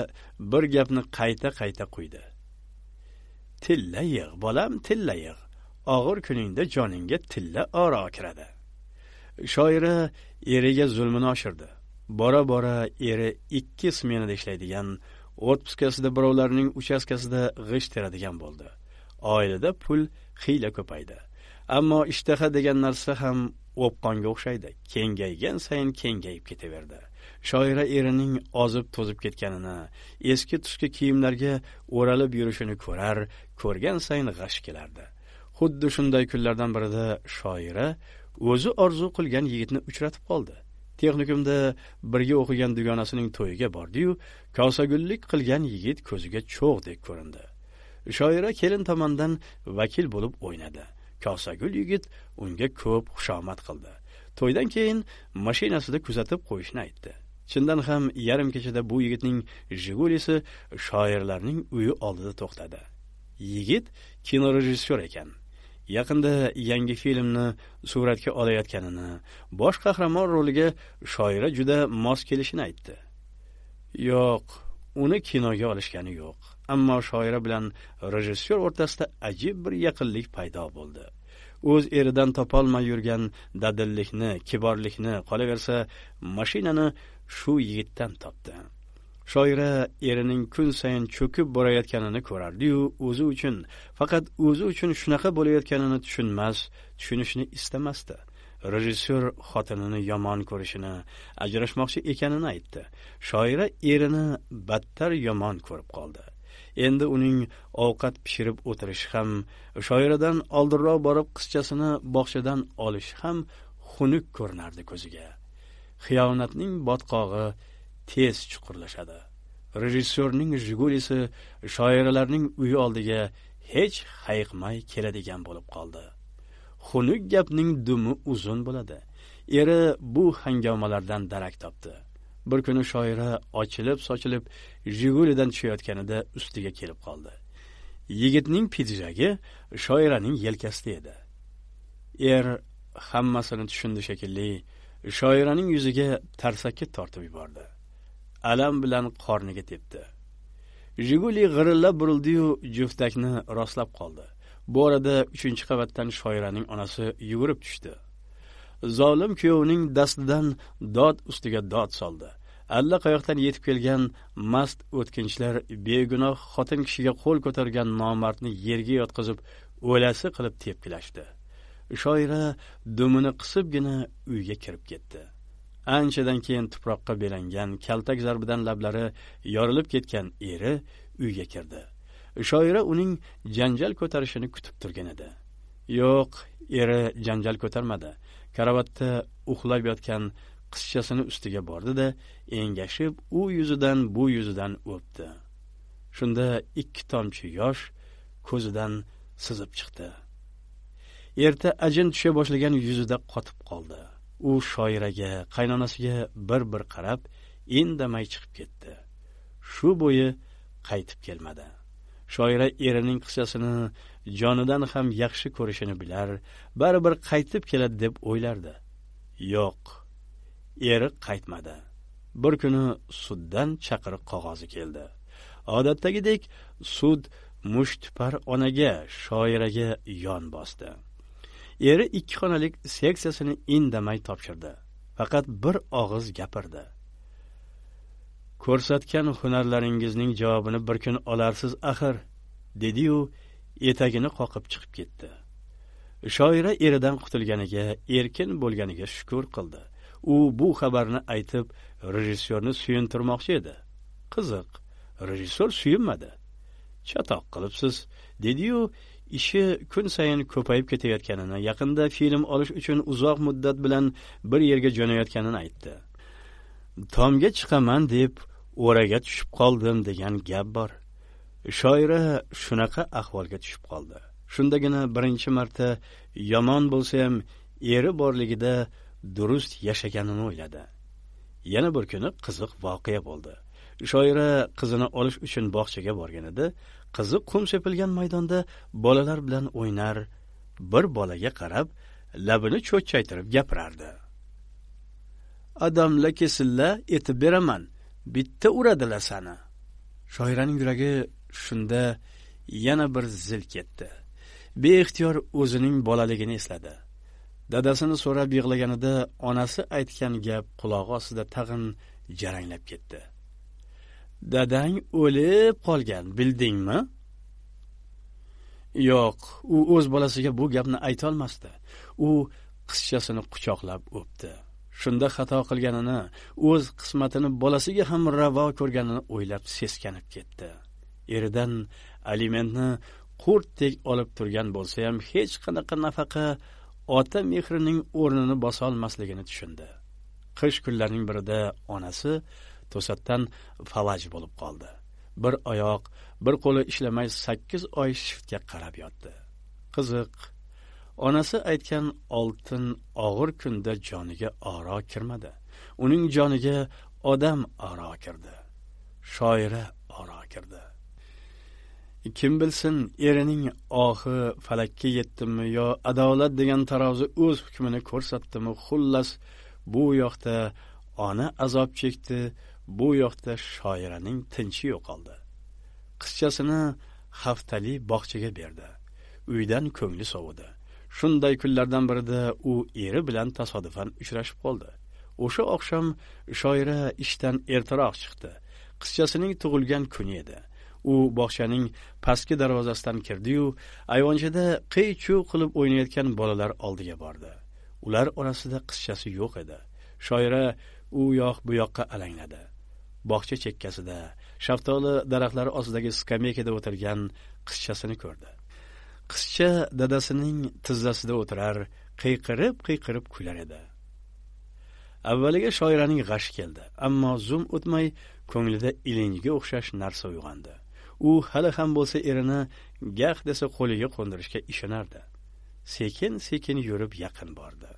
A: bir gapni qayta qayta quydi. Tilla yig' bolam tilla yig' og'ir kuningda joningga tilla oro kiradi. Shoira eriga zulmini oshirdi. Bora bora eri ikki smenada ishlaydigan otpuskasida birovlarning uchastkasida g'isht teradigan bo'ldi. Oilada pul xiyla ko'paydi. Ammo ishtaha degan narsa ham o'pqonga o'xshaydi. Kengaygan sayin kengayib ketaverdi. Shoira erining ozib to'zib ketganini eski tuski kiyimlarga o'ralib yurishini ko'rar ko'rgan sayin g'ash kelardi. Xuddi shunday kunlardan birida shoira o'zi orzu qilgan yigitni uchratib qoldi. Texnikumda birga o'qigan dugonasining to'yiga bordiyu kosagullik qilgan yigit ko'ziga cho'g'dek ko'rindi. Shoira kelin tomondan vakil bo'lib o'ynadi. Kosagul yigit unga ko'p xushomad qildi. To'ydan keyin mashinasida kuzatib qo'yishni aytdi. Chindan ham yarim kechada bu yigitning jigulisi shoirlarning uyi oldida to'xtadi. Yigit kinorejissyor ekan. Yaqinda yangi filmni suratga olayotganini bosh qahramon roliga shoira juda mos kelishini aytdi. Yo'q uni kinoga olishgani yo'q ammo shoira bilan rejissyor o'rtasida ajib bir yaqinlik paydo bo'ldi. O'z eridan topolmay yurgan dadillikni kiborlikni qolaversa mashinani shu yigitdan topdi. Shoira erining kun sayin cho'kib borayotganini ko'rardiyu o'zi uchun. Faqat o'zi uchun shunaqa bo'layotganini tushunmas tushunishni istamasdi. Rejissyor xotinini yomon ko'rishini ajrashmoqchi ekanini aytdi. Shoira erini battar yomon ko'rib qoldi. Endi uning ovqat pishirib o'tirishi ham shoiradan oldinroq borib qizchasini bog'chadan olishi ham xunuk ko'rinardi ko'ziga. Xiyonatning botqog'i tez chuqurlashadi. Rejissyorning jigulisi shoiralarning uyi oldiga hech hayiqmay keladigan bo'lib qoldi. Xunuk gapning dumi uzun bo'ladi. Eri bu hangomalardan darak topdi. Bir kuni shoira ochilib sochilib jigulidan tushayotganida ustiga kelib qoldi. Yigitning pidjagi shoiraning yelkasida edi. Er hammasini tushundi shekilli shoiraning yuziga tarsaki tortib yubordi. Alam bilan qorniga tepdi. Jiguli g'irillab burildiyu juftakni rostlab qoldi. Bu orada uchinchi qavatdan shoiraning onasi yugurib tushdi. Zolim kuyovining dastidan dod ustiga dod soldi. Allaqayoqdan yetib kelgan mast o'tkinchilar begunoh xotin kishiga qo'l ko'targan nomardni yerga yotqizib o'lasi qilib tepkilashdi. Shoira dumini qisibgina uyga kirib ketdi. Anchadan keyin tuproqqa belangan kaltak zarbidan lablari yorilib ketgan eri uyga kirdi. Shoira uning janjal ko'tarishini kutib turgan edi. Yo'q eri janjal ko'tarmadi. Karavotda uxlab yotgan qizchasini ustiga bordi da engashib u yuzidan bu yuzidan o'pdi. Shunda ikki tomchi yosh ko'zidan sizib chiqdi. Erta ajin tusha boshlagan yuzida qotib qoldi. U shoiraga qaynonasiga bir bir qarab indamay chiqib ketdi. Shu bo'yi qaytib kelmadi. Shoira erining qissasini jonidan ham yaxshi ko'rishini bilar baribir qaytib keladi deb o'ylardi. Yo'q eri qaytmadi. Bir kuni suddan chaqiriq qog'ozi keldi. Odatdagidek sud mushtipar onaga shoiraga yon bosdi. Eri ikki xonalik seksiyasini indamay topshirdi. Faqat bir og'iz gapirdi. Ko'rsatgan hunarlaringizning javobini bir kun olarsiz axir dediyu etagini qoqib chiqib ketdi. Shoira eridan qutulganiga erkin bo'lganiga shukur qildi. U bu xabarni aytib rejissyorni suyuntirmoqchi edi. Qiziq rejissyor suyunmadi. Chatoq qilibsiz dediyu ishi kun sayin ko'payib ketayotganini yaqinda film olish uchun uzoq muddat bilan bir yerga jo'nayotganini aytdi. Tomga chiqaman deb o'raga tushib qoldim degan gap bor. Shoira shunaqa ahvolga tushib qoldi. Shundagina birinchi marta yomon bo'lsa ham eri borligida durust yashaganini o'yladi. Yana bir kuni qiziq voqea bo'ldi. Shoira qizini olish uchun bog'chaga borgan edi. Qizi qum sepilgan maydonda bolalar bilan o'ynar bir bolaga qarab labini cho'chchaytirib gapirardi. Odamlar kesilla etib beraman bitta uradilar sani. Shoiraning yuragi shunda yana bir zil ketdi. Beixtiyor o'zining bolaligini esladi. Dadasini so'rab yig'laganida onasi aytgan gap qulog'i ostida tag'in jaranglab ketdi. Dadang o'lib qolgan bildingmi? Yo'q u o'z bolasiga bu gapni aytolmasdi. U qizchasini quchoqlab o'pdi. Shunda xato qilganini o'z qismatini bolasiga ham ravo ko'rganini o'ylab seskanib ketdi. Eridan alimentni qurtdek olib turgan bo'lsa ham hech qanaqa nafaqa ota mehrining o'rnini bosolmasligini tushundi. Qish kunlarining birida onasi to'satdan falaj bo'lib qoldi. Bir oyoq bir qo'li ishlamay sakkiz oy shiftga qarab yotdi. Qiziq onasi aytgan oltin og'ir kunda joniga oro kirmadi. Uning joniga odam oro kirdi. Shoira oro kirdi. Kim bilsin erining ohi falakka yetdimi yo adolat degan tarozi o'z hukmini ko'rsatdimi xullas bu yoqda ona azob chekdi bu yoqda shoiraning tinchi yo'qoldi. Qizchasini haftali bog'chaga berdi. Uydan ko'ngli sovidi. Shunday kunlardan birida u eri bilan tasodifan uchrashib qoldi. O'sha oqshom shoira ishdan ertaroq chiqdi. Qizchasining tug'ilgan kuni edi. U bog'chaning pastki darvozasidan kirdiyu ayvonchada qiy chuv qilib o'ynayotgan bolalar oldiga bordi. Ular orasida qizchasi yo'q edi. Shoira u yoq bu yoqqa alangladi. Bog'cha chekkasida shaftoli daraxtlari ostidagi skameykada o'tirgan qizchasini ko'rdi. Qizcha dadasining tizzasida o'tirar qiyqirib qiyqirib kular edi. Avvaliga shoiraning g'ashi keldi ammo zum o'tmay ko'nglida ilinjga o'xshash narsa uyg'ondi. U hali ham bo'lsa erini gah desa qo'liga qo'ndirishga ishonardi. Sekin sekin yurib yaqin bordi.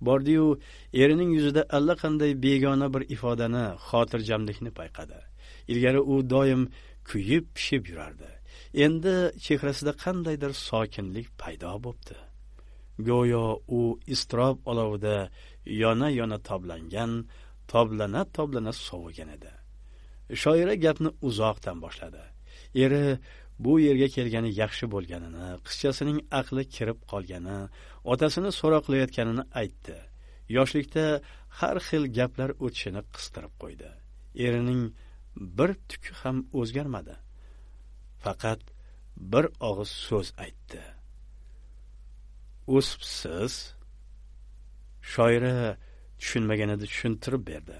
A: Bordiyu erining yuzida allaqanday begona bir ifodani xotirjamlikni payqadi. Ilgari u doim kuyib pishib yurardi. Endi chehrasida qandaydir sokinlik paydo bo'pti. Go'yo u iztirob olovida yona yona toblangan toblana toblana sovigan edi. Shoira gapni uzoqdan boshladi. Eri bu yerga kelgani yaxshi bo'lganini qizchasining aqli kirib qolgani otasini so'roqlayotganini aytdi. Yoshlikda har xil gaplar o'tishini qistirib qo'ydi. Erining bir tuki ham o'zgarmadi. Faqat bir og'iz so'z aytdi. O'sibsiz? Shoira tushunmaganida tushuntirib berdi.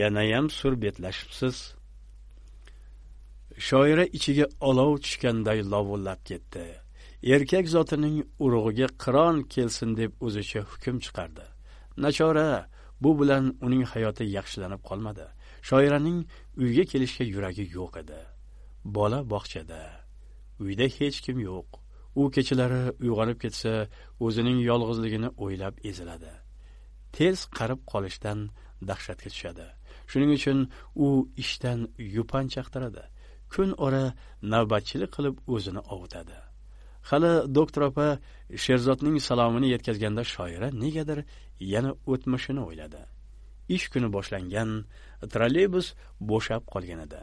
A: Yanayam surbetlashibsiz shoira ichiga olov tushganday lovullab ketdi. Erkak zotining urug'iga qiron kelsin deb o'zicha hukm chiqardi. Nachora bu bilan uning hayoti yaxshilanib qolmadi. Shoiraning uyga kelishga yuragi yo'q edi. Bola bog'chada. Uyda hech kim yo'q. U kechalari uyg'onib ketsa o'zining yolg'izligini o'ylab eziladi. Tez qarib qolishdan dahshatga tushadi. Shuning uchun u ishdan yupan chaqtiradi. Kun ora navbatchilik qilib o'zini ovutadi. Hali doktor opa sherzodning salomini yetkazganda shoira negadir yana o'tmishini o'yladi. Ish kuni boshlangan trolleybus bo'shab qolgan edi.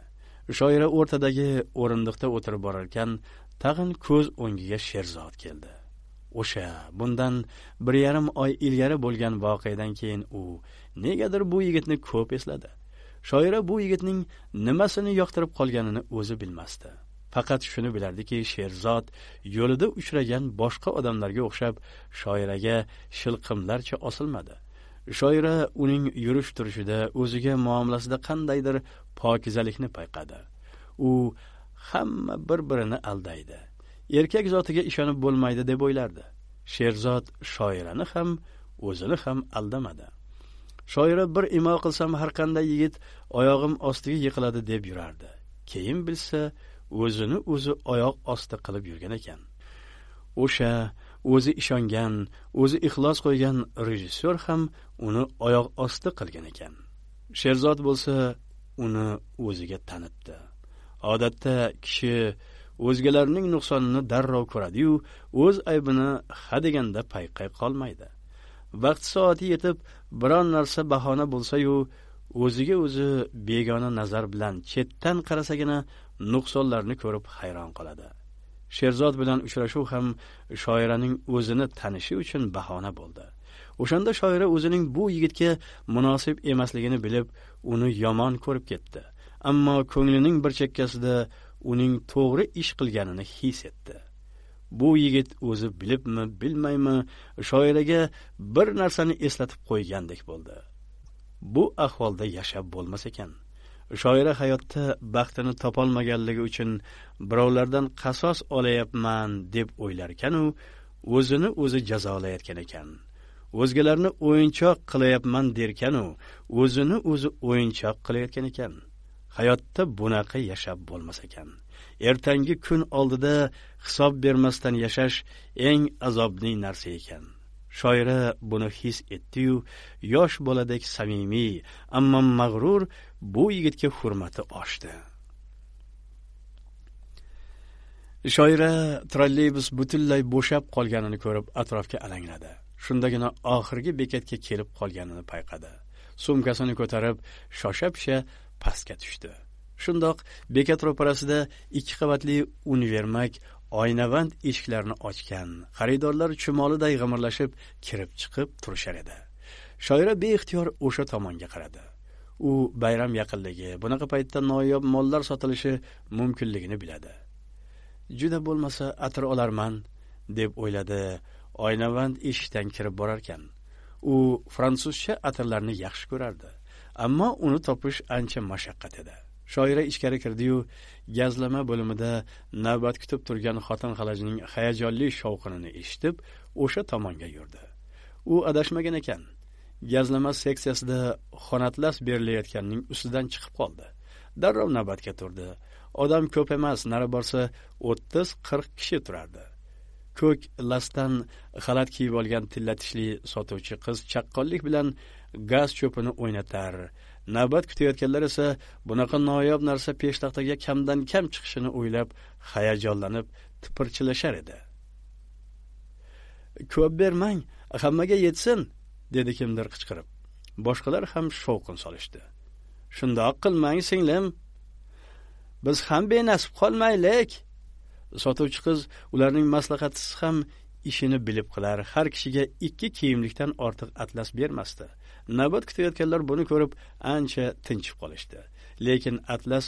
A: Shoira o'rtadagi o'rindiqda o'tirib borarkan tag'in ko'z o'ngiga sherzod keldi. O'sha bundan bir yarim oy ilgari bo'lgan voqeadan keyin u negadir bu yigitni ko'p esladi. Shoira bu yigitning nimasini yoqtirib qolganini o'zi bilmasdi. Faqat shuni bilardiki sherzod yo'lida uchragan boshqa odamlarga o'xshab shoiraga shilqimlarcha osilmadi. Shoira uning yurish turishida o'ziga muomalasida qandaydir pokizalikni payqadi. U hamma bir birini aldaydi. Erkak zotiga ishonib bo'lmaydi deb o'ylardi. Sherzod shoirani ham o'zini ham aldamadi. Shoira bir imo qilsam har qanday yigit oyog'im ostiga yiqiladi deb yurardi. Keyin bilsa o'zini o'zi oyoq osti qilib yurgan ekan. O'sha o'zi ishongan o'zi ixlos qo'ygan rejissyor ham uni oyoq osti qilgan ekan. Sherzod bo'lsa uni o'ziga tanitdi. Odatda kishi o'zgalarning nuqsonini darrov ko'radiyu o'z aybini hadeganda payqay qolmaydi. Vaqt soati yetib biron narsa bahona bo'lsa-yu o'ziga o'zi begona nazar bilan chetdan qarasagina nuqsonlarni ko'rib hayron qoladi. Sherzod bilan uchrashuv ham shoiraning o'zini tanishi uchun bahona bo'ldi. O'shanda shoira o'zining bu yigitga munosib emasligini bilib uni yomon ko'rib ketdi. Ammo ko'nglining bir chekkasida uning to'g'ri ish qilganini his etdi. Bu yigit o'zi bilibmi bilmaymi shoiraga bir narsani eslatib qo'ygandek bo'ldi. Bu ahvolda yashab bo'lmas ekan. Shoira hayotda baxtini topolmaganligi uchun birovlardan qasos olayapman deb o'ylarkanu o'zini o'zi jazolayotgan ekan. O'zgalarni o'yinchoq qilayapman derkanu o'zini o'zi o'yinchoq qilayotgan ekan. Hayotda bunaqa yashab bo'lmas ekan. Ertangi kun oldida hisob bermasdan yashash eng azobli narsa ekan. Shoira buni his etdiyu yosh boladek samimiy ammo mag'rur bu yigitga hurmati oshdi. Shoira trolleybus butunlay bo'shab qolganini ko'rib atrofga alangladi. Shundagina oxirgi bekatga kelib qolganini payqadi. Sumkasini ko'tarib shosha pisha pastga tushdi. Shundoq bekat ro'parasida ikki qavatli univermak oynavand eshiklarni ochgan xaridorlar chumoliday g'imirlashib kirib chiqib turishar edi. Shoira beixtiyor o'sha tomonga qaradi. U bayram yaqinligi bunaqa paytda noyob mollar sotilishi mumkinligini biladi. Juda bo'lmasa atir olarman deb o'yladi oynavand eshikdan kirib borarkan. U fransuzcha atirlarni yaxshi ko'rardi ammo uni topish ancha mashaqqat edi. Shoira ichkari kirdiyu gazlama bo'limida navbat kutib turgan xotin xalajning hayajonli shovqinini eshitib o'sha tomonga yurdi. U adashmagan ekan. Gazlama seksiyasida xonatlas berilayotganning ustidan chiqib qoldi. Darrov navbatga turdi. Odam ko'p emas nari borsa o'ttiz qirq kishi turardi. Ko'k lasdan xalat kiyib olgan tilla tishli sotuvchi qiz chaqqonlik bilan gaz cho'pini o'ynatar navbat kutayotganlar esa bunaqa noyob narsa peshtaxtaga kamdan kam chiqishini o'ylab hayajonlanib tipirchilashar edi. Ko'p bermang hammaga yetsin dedi kimdir qichqirib. Boshqalar ham shovqin solishdi. Shundoq qilmang singlim. Biz ham benasib qolmaylik. Sotuvchi qiz ularning maslahatisiz ham ishini bilib qilar. Har kishiga ikki kiyimlikdan ortiq atlas bermasdi. Navbat kutayotganlar buni ko'rib ancha tinchib qolishdi. Lekin atlas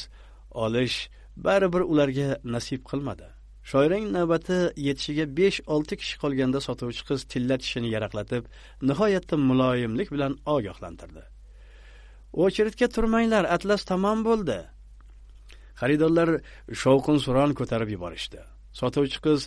A: olish baribir ularga nasib qilmadi. Shoirang navbati yetishiga besh olti kishi qolganda sotuvchi qiz tilla tishini yaraqlatib nihoyatda muloyimlik bilan ogohlantirdi. O'chiritga turmanglar atlas tamom bo'ldi. Xaridorlar shovqin suron ko'tarib yuborishdi. Sotuvchi qiz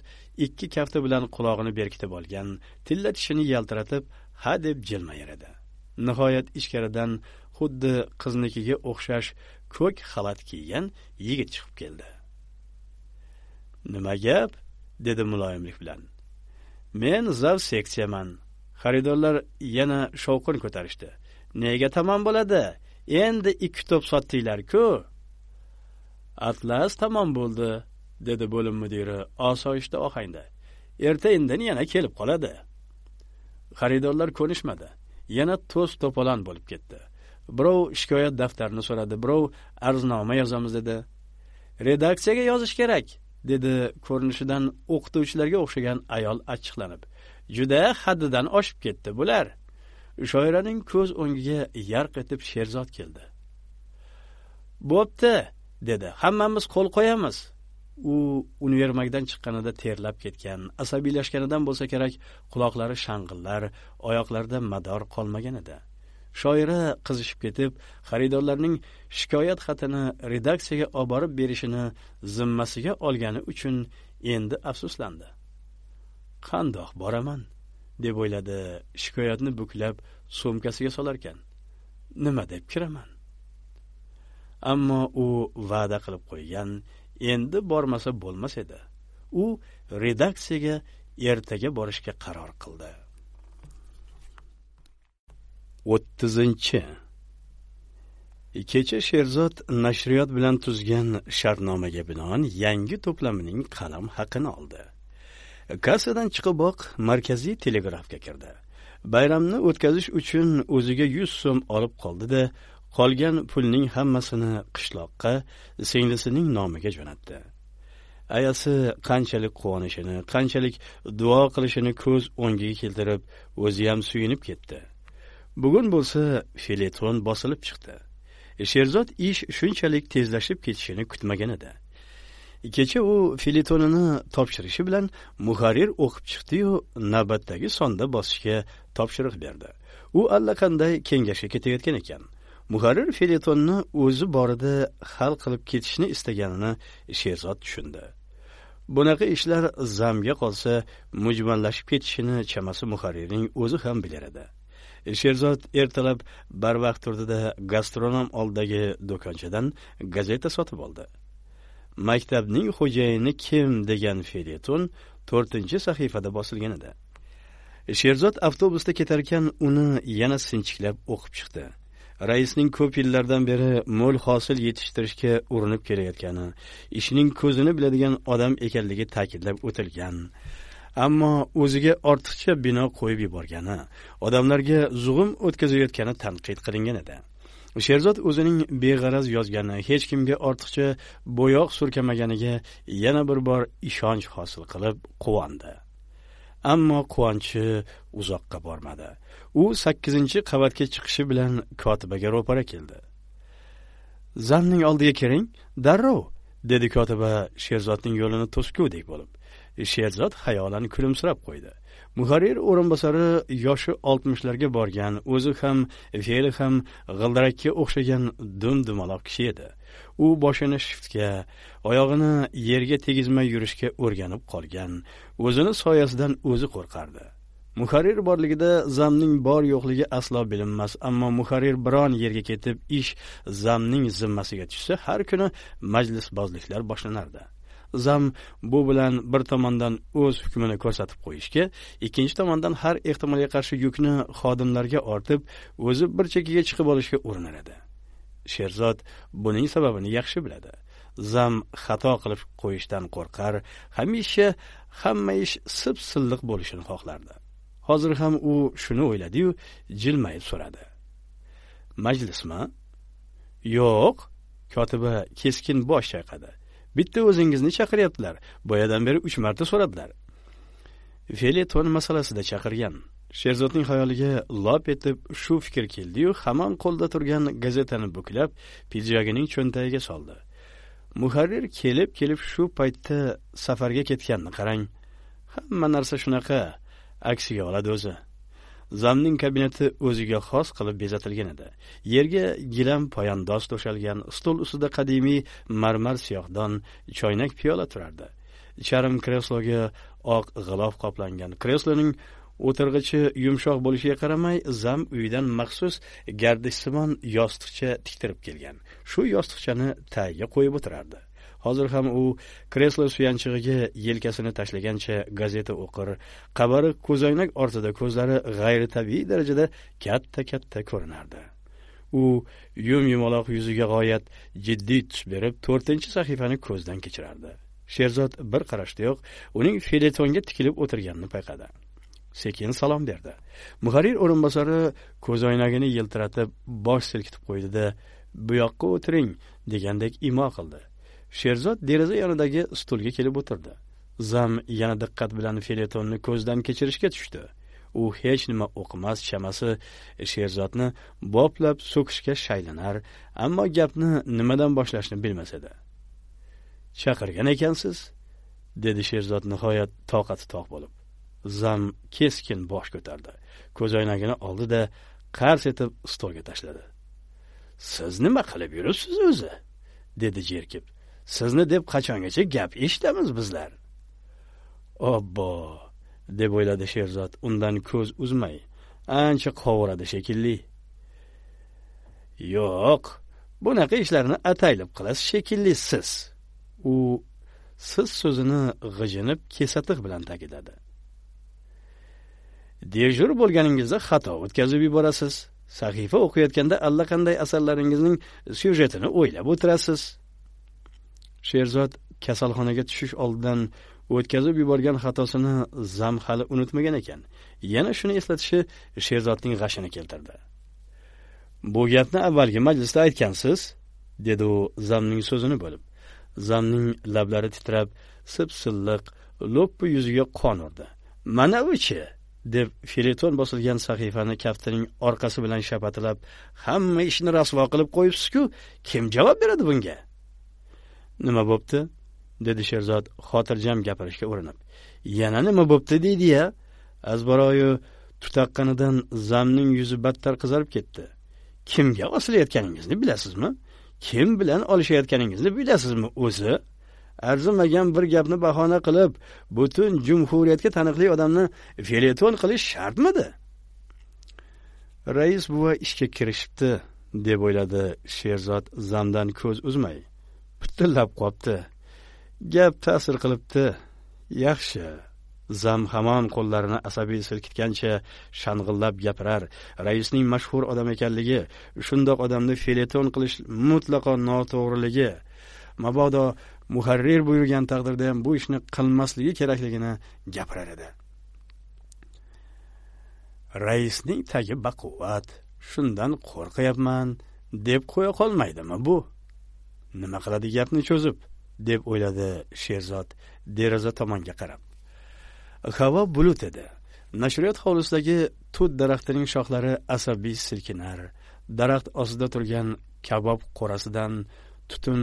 A: ikki kafti bilan qulog'ini berkitib olgan tilla tishini yaltiratib ha deb jilmayar edi. Nihoyat ichkaridan xuddi qiznikiga o'xshash ko'k xalat kiygan yigit chiqib keldi. Nima gap? dedi muloyimlik bilan. Men zav seksiyaman. Xaridorlar yana shovqin ko'tarishdi. Nega tamom bo'ladi? Endi ikki to'p sotdinglar-ku atlas tamom bo'ldi dedi bo'lim mudiri osoyishta ohangda. Erta indin yana kelib qoladi. Xaridorlar ko'nishmadi. Yana to's to'polon bo'lib ketdi. Birov shikoyat daftarini so'radi birov arznoma yozamiz dedi. Redaksiyaga yozish kerak dedi ko'rinishidan o'qituvchilarga o'xshagan ayol achchiqlanib. Juda haddidan oshib ketdi bular. Shoiraning ko'z o'ngiga yarq etib sherzod keldi. Bo'pti dedi hammamiz qo'l qo'yamiz. U univermagdan chiqqanida terlab ketgan asabiylashganidan bo'lsa kerak quloqlari shang'illar oyoqlarida mador qolmagan edi. Shoira qizishib ketib xaridorlarning shikoyat xatini redaksiyaga olib borib berishini zimmasiga olgani uchun endi afsuslandi. Qandoq boraman? deb o'yladi shikoyatni buklab sumkasiga solarkan. Nima deb kiraman? Ammo u va'da qilib qo'ygan endi bormasa bo'lmas edi. U redaksiyaga ertaga borishga qaror qildi. O'ttizinchi. Kecha sherzod nashriyot bilan tuzgan shartnomaga binoan yangi to'plamining qalam haqini oldi. Kassadan chiqiboq markaziy telegrafga kirdi. Bayramni o'tkazish uchun o'ziga yuz so'm olib qoldi da qolgan pulning hammasini qishloqqa singlisining nomiga jo'natdi. Ayasi qanchalik quvonishini qanchalik duo qilishini ko'z o'ngiga keltirib o'zi ham suyunib ketdi. Bugun bo'lsa feleton bosilib chiqdi. Sherzod ish shunchalik tezlashib ketishini kutmagan edi. Kecha u feletonini topshirishi bilan muharrir o'qib chiqdi-yu navbatdagi sonda bosishga topshiriq berdi. U allaqanday kengashga ketayotgan ekan. Muharrir feletonni o'zi borida hal qilib ketishni istaganini sherzod tushundi. Bunaqa ishlar zamga qolsa mujmallashib ketishini chamasi muharrirning o'zi ham bilar edi. Sherzod ertalab barvaqt turdida gastronom oldidagi do'konchadan gazeta sotib oldi. Maktabning xo'jayini kim degan feleton to'rtinchi sahifada bosilgan edi. Sherzod avtobusda ketarkan uni yana sinchiklab o'qib chiqdi. Raisning ko'p yillardan beri mo'l hosil yetishtirishga urinib kelayotgani ishning ko'zini biladigan odam ekanligi ta'kidlab o'tilgan. Ammo o'ziga ortiqcha bino qo'yib yuborgani odamlarga zug'um o'tkazayotgani tanqid qilingan edi. Sherzod o'zining beg'araz yozgani hech kimga ortiqcha bo'yoq surkamaganiga yana bir bor ishonch hosil qilib quvondi. Ammo quvonchi uzoqqa bormadi. U sakkizinchi qavatga chiqishi bilan kotibaga ro'para keldi. Zamning oldiga kiring darrov dedi kotiba sherzodning yo'lini to'sgudek bo'lib. Sherzod xayolan kulimsirab qo'ydi. Muharrir o'rinbosari yoshi oltmishlarga borgan o'zi ham fe'li ham g'ildirakka o'xshagan dum dumaloq kishi edi. U boshini shiftga oyog'ini yerga tegizmay yurishga o'rganib qolgan o'zini soyasidan o'zi qo'rqardi. Muharrir borligida zamning bor yo'qligi aslo bilinmas ammo muharrir biron yerga ketib ish zamning zimmasiga tushsa har kuni majlisbozliklar boshlanardi. Zam bu bilan bir tomondan o'z hukmini ko'rsatib qo'yishga ikkinchi tomondan har ehtimolga qarshi yukni xodimlarga ortib o'zi bir chekkaga chiqib olishga urinar edi. Sherzod buning sababini yaxshi biladi. Zam xato qilib qo'yishdan qo'rqar hamisha hamma ish sip silliq bo'lishini xohlardi. Hozir ham u shuni o'yladiyu jilmayib so'radi. Majlismi? Yo'q kotiba keskin bosh chayqadi. Bitta o'zingizni chaqiryaptilar. Boyadan beri uch marta so'radilar. Feleton masalasida chaqirgan. Sherzodning xayoliga lop etib shu fikr keldiyu hamon qo'lda turgan gazetani buklab pidjagining cho'ntagiga soldi. Muharrir kelib kelib shu paytda safarga ketganini qarang hamma narsa shunaqa. Aksiga oladi o'zi. Zamning kabineti o'ziga xos qilib bezatilgan edi. Yerga gilam poyandoz to'shalgan stol ustida qadimiy marmar siyohdon choynak piyola turardi. Charm kresloga oq g'ilof qoplangan. Kresloning o'tirg'ichi yumshoq bo'lishiga qaramay zam uyidan maxsus gardishsimon yostiqcha tiktirib kelgan. Shu yostiqchani tagiga qo'yib o'tirardi. Hozir ham u kreslo suyanchig'iga yelkasini tashlagancha gazeta o'qir. Qabariq ko'zoynak ortida ko'zlari g'ayritabiiy darajada katta katta ko'rinardi. U yum yumaloq yuziga g'oyat jiddiy tus berib to'rtinchi sahifani ko'zdan kechirardi. Sherzod bir qarashdayoq uning feletonga tikilib o'tirganini payqadi. Sekin salom berdi. Muharrir o'rinbosari ko'zoynagini yiltiratib bosh silkitib qo'ydida bu yoqqa o'tiring degandek imo qildi. Sherzod deraza yonidagi stulga kelib o'tirdi. Zam yana diqqat bilan feletonni ko'zdan kechirishga tushdi. U hech nima o'qimas chamasi sherzodni boplab so'kishga shaylanar ammo gapni nimadan boshlashni bilmas edi. Chaqirgan ekansiz? dedi sherzod nihoyat toqati toq bo'lib. Zam keskin bosh ko'tardi. Ko'zoynagini oldi da qars etib stolga tashladi. Siz nima qilib yuribsiz o'zi? dedi jerkib. Sizni deb qachongacha gap eshitamiz bizlar. Obbo deb o'yladi sherzod undan ko'z uzmay ancha qovuradi shekilli. Yo'q bunaqa ishlarni ataylab qilasiz shekilli siz. U siz so'zini g'ijinib kesatiq bilan ta'kidladi. Dejur bo'lganingizda xato o'tkazib yuborasiz. Sahifa o'qiyotganda allaqanday asarlaringizning syujetini o'ylab o'tirasiz. Sherzod kasalxonaga tushish oldidan o'tkazib yuborgan xatosini zam hali unutmagan ekan. Yana shuni eslatishi sherzodning g'ashini keltirdi. Bu gapni avvalgi majlisda aytgansiz? dedi u zamning so'zini bo'lib. Zamning lablari titrab sipsilliq lo'ppi yuziga qon urdi. Mana uchi deb feleton bosilgan sahifani kaftining orqasi bilan shapatilab hamma ishni rasvo qilib qo'yibsiz-ku kim javob beradi bunga? Nima bo'pti? Dedi sherzod xotirjam gapirishga urinib. Yana nima bo'pti deydi ya? Azbaroyu tutaqqanidan zamning yuzi battar qizarib ketdi. Kimga osilayotganingizni bilasizmi? Kim bilan olishayotganingizni bilasizmi o'zi? Arzimagan bir gapni bahona qilib butun jumhuriyatga taniqli odamni feleton qilish shartmidi? Rais buva ishga kirishibdi deb o'yladi sherzod zamdan ko'z uzmay. Pitillab qopti gap ta'sir qilibdi. Yaxshi. Zam hamon qo'llarini asabiy silkitgancha shang'illab gapirar. Raisning mashhur odam ekanligi shundoq odamni feleton qilish mutlaqo noto'g'riligi. Mabodo muharrir buyurgan taqdirda ham bu ishni qilmasligi kerakligini gapirar edi. Raisning tagi baquvvat. Shundan qo'rqyapman deb qo'ya qolmaydimi bu? Nima qiladi gapni cho'zib deb o'yladi sherzod deraza tomonga qarab. Havo bulut edi. Nashriyot hovlisidagi tut daraxtining shoxlari asabiy silkinar. Daraxt ostida turgan kabob qo'rasidan tutun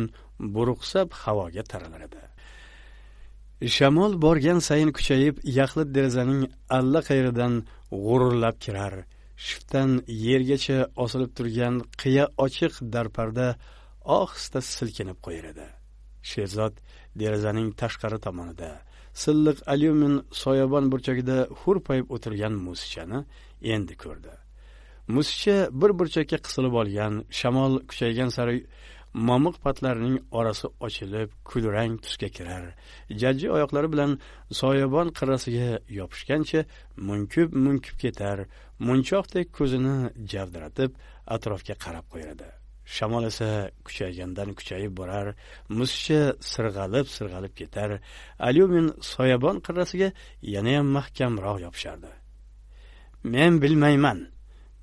A: buruqsab havoga taralar edi. Shamol borgan sayin kuchayib yaxlit derazaning allaqayeridan g'ururlab kirar. Shiftdan yergacha osilib turgan qiya ochiq darparda ohista silkinib qo'yar edi. Sherzod derazaning tashqari tomonida silliq alyumin soyabon burchagida hurpayib o'tirgan musichani endi ko'rdi. Musicha bir burchakka qisilib olgan shamol kuchaygan sari momiq patlarining orasi ochilib kulrang tusga kirar. Jajji oyoqlari bilan soyabon qirrasiga yopishgancha munkib munkib ketar. Munchoqdek ko'zini javdiratib atrofga qarab qo'yadi shamol esa kuchaygandan kuchayib borar muzcha sirg'alib sirg'alib ketar. Alyumin soyabon qirrasiga yanayam mahkamroq yopishardi. Men bilmayman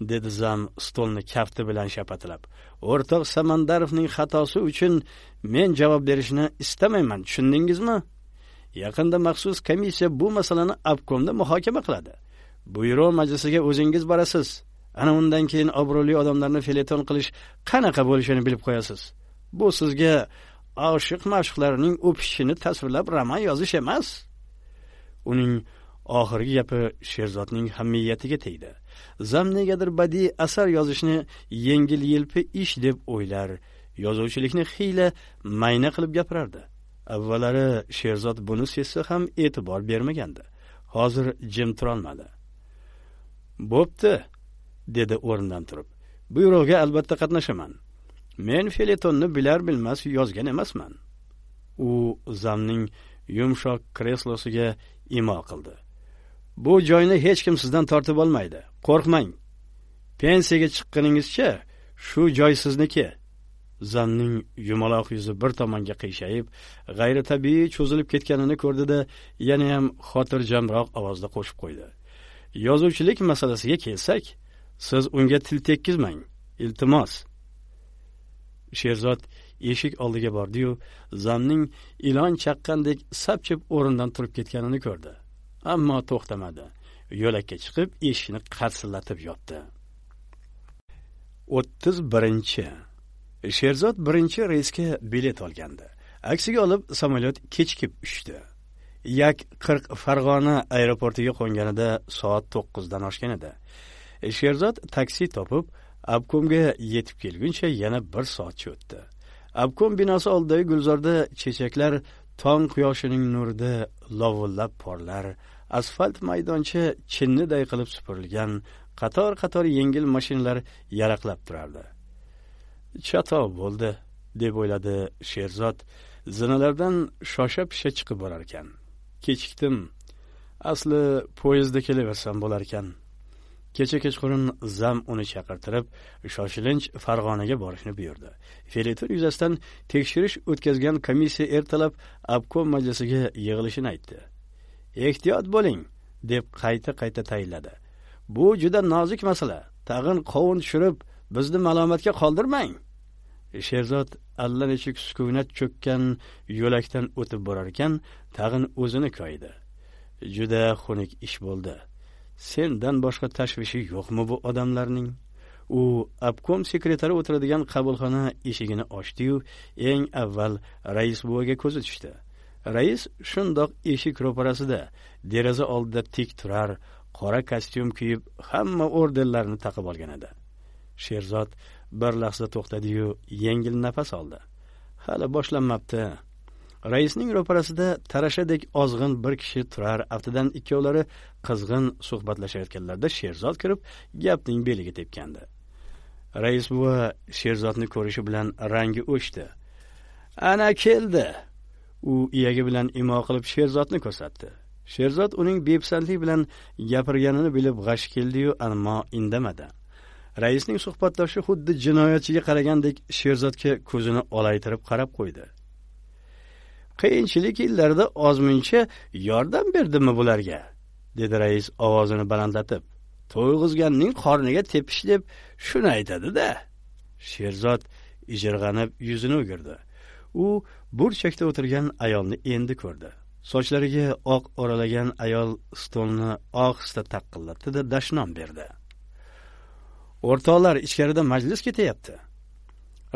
A: dedi zam stolni kafti bilan shapatilab. O'rtoq samandarovning xatosi uchun men javob berishni istamayman tushundingizmi? Yaqinda maxsus komissiya bu masalani obkomda muhokama qiladi. Byuro majlisiga o'zingiz borasiz. Ana undan keyin obro'li odamlarni feleton qilish qanaqa bo'lishini bilib qo'yasiz? Bu sizga oshiq mashqlarining o'pishishini tasvirlab roman yozish emas. Uning oxirgi gapi sherzodning hamiyatiga tegdi. Zam negadir badiiy asar yozishni yengil yelpi ish deb o'ylar. Yozuvchilikni xiyla mayna qilib gapirardi. Avvallari sherzod buni sezsa ham e'tibor bermagandi. Hozir jim turolmadi. Bo'pti. Dedi o'rnidan turib. Buyrug'ga albatta qatnashaman. Men feletonni bilar bilmas yozgan emasman. U zamning yumshoq kreslosiga imo qildi. Bu joyni hech kim sizdan tortib olmaydi. Qo'rqmang. Pensiyaga chiqqaningizcha shu joy sizniki. Zamning yumaloq yuzi bir tomonga qiyshayib g'ayritabiiy cho'zilib ketganini ko'rdida yanayam xotirjamroq ovozda qo'shib qo'ydi. Yozuvchilik masalasiga kelsak siz unga til tekkizmang. Iltimos. Sherzod eshik oldiga bordiyu zamning ilon chaqqandek sapchib o'rnidan turib ketganini ko'rdi. Ammo to'xtamadi. Yo'lakka chiqib eshikni qarsillatib yotdi. O'ttiz birinchi. Sherzod birinchi reysga bilet olgandi. Aksiga olib samolyot kechikib uchdi. Yak qirq farg'ona aeroportiga qo'nganida soat to'qqizdan oshgan edi. E, sherzod taksi topib obkomga yetib kelguncha yana bir soatcha o'tdi. Obkom binosi oldidagi gulzorda chechaklar tong quyoshining nurida lovullab porlar asfalt maydoncha chinniday qilib supurilgan qator qator yengil mashinalar yaraqlab turardi. Chatoq bo'ldi deb o'yladi sherzod. Zinalardan shosha pisha chiqib borarkan. Kechikdim. Asli poyezdda kelaversam bo'lar ekan kecha kechqurun zam uni chaqirtirib shoshilinch farg'onaga borishni buyurdi. Feliton yuzasidan tekshirish o'tkazgan komissiya ertalab obkom majlisiga yig'ilishini aytdi. Ehtiyot bo'ling deb qayta qayta tayinladi. Bu juda nozik masala. Tag'in qovun tushirib bizni malomatga qoldirmang. Sherzod allanechuk sukunat cho'kkan yo'lakdan o'tib borar ekan tag'in o'zini koydi. Juda xunuk ish bo'ldi. Sendan boshqa tashvishi yo'qmi bu odamlarning? U obkom sekretari o'tiradigan qabulxona eshigini ochdiyu eng avval rais buvaga ko'zi tushdi. Rais shundoq eshik ro'parasida deraza oldida tik turar qora kostyum kiyib hamma ordenlarni taqib olgan edi. Sherzod bir lahza to'xtadiyu yengil nafas oldi. Hali boshlanmabdi. Raisning ro'parasida tarashadek ozg'in bir kishi turar. Aftidan ikkovlari qizg'in suhbatlashayotganlarida sherzod kirib gapning beliga tepgandi. Rais buva sherzodni ko'rishi bilan rangi o'chdi. Ana keldi. U iyagi bilan imo qilib sherzodni ko'rsatdi. Sherzod uning bepisandlik bilan gapirganini bilib g'ashi keldiyu ammo indamadi. Raisning suhbatdoshi xuddi jinoyatchiga qaragandek sherzodga ko'zini olaytirib qarab qo'ydi. Qiyinchilik yillarida ozmuncha yordam berdimi bularga dedi rais ovozini balandlatib to'yg'izganning qorniga tepish deb shuni aytadi-da. Sherzod ijirg'anib yuzini o'girdi. U burchakda o'tirgan ayolni endi ko'rdi. Sochlariga oq oralagan ayol stolni ohista taqillatdi-da dashnom berdi. O'rtoqlar ichkarida majlis ketyapti.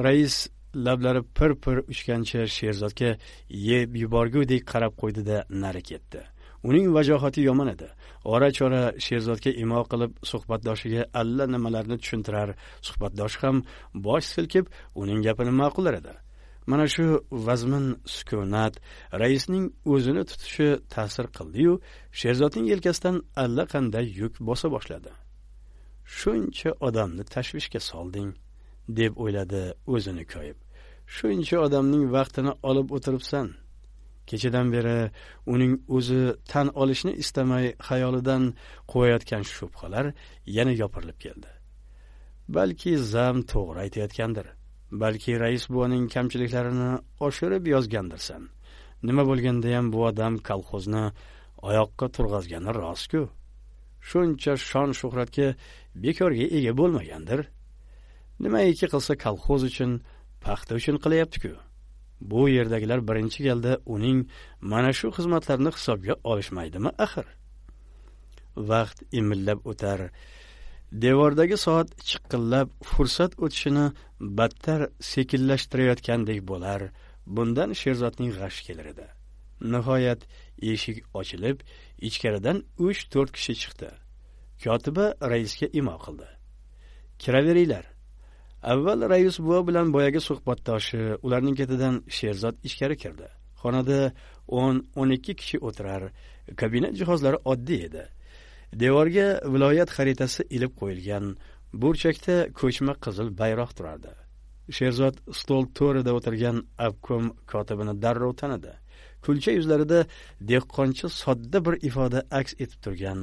A: Rais lablari pir-pir uchgancha Sherzodga yeb yuborgudek qarab qo'ydida nari ketdi. uning vajohati yomon edi. Ora chora sherzodga imo qilib suhbatdoshiga alla nimalarni tushuntirar suhbatdoshi ham bosh silkib uning gapini ma'qullar edi. Mana shu vazmin sukunat raisning o'zini tutishi ta'sir qildiyu sherzodning yelkasidan allaqanday yuk bosa boshladi. Shuncha odamni tashvishga solding. Deb o'yladi o'zini koyib. Shuncha odamning vaqtini olib o'tiribsan. Kechadan beri uning o'zi tan olishni istamay xayolidan qo'yayotgan shubhalar yana yopirilib keldi. Balki zam to'g'ri aytayotgandir balki rais buvaning kamchiliklarini oshirib yozgandirsan. Nima bo'lgandayam bu odam kolxozni oyoqqa turg'azgani rostku. Shuncha shon shuhratga bekorga ega bo'lmagandir. Nimaiki qilsa kolxoz uchun paxta uchun qilyapti-ku bu yerdagilar birinchi galda uning mana shu xizmatlarini hisobga olishmaydimi axir? Vaqt imillab o'tar devordagi soat chiqqillab fursat o'tishini battar sekinlashtirayotgandek bo'lar. Bundan sherzodning g'ashi kelar edi. Nihoyat eshik ochilib ichkaridan uch to'rt kishi chiqdi. Kotiba raisga imo qildi. Kiraveringlar. Avval rais buva bilan boyagi suhbatdoshi ularning ketidan sherzod ichkari kirdi. Xonada o'n o'n ikki kishi o'tirar kabinet jihozlari oddiy edi. Devorga viloyat xaritasi ilib qo'yilgan burchakda ko'chma qizil bayroq turardi. Sherzod stol to'rida o'tirgan obkom kotibini darrov tanidi. Kulcha yuzlarida dehqoncha sodda bir ifoda aks etib turgan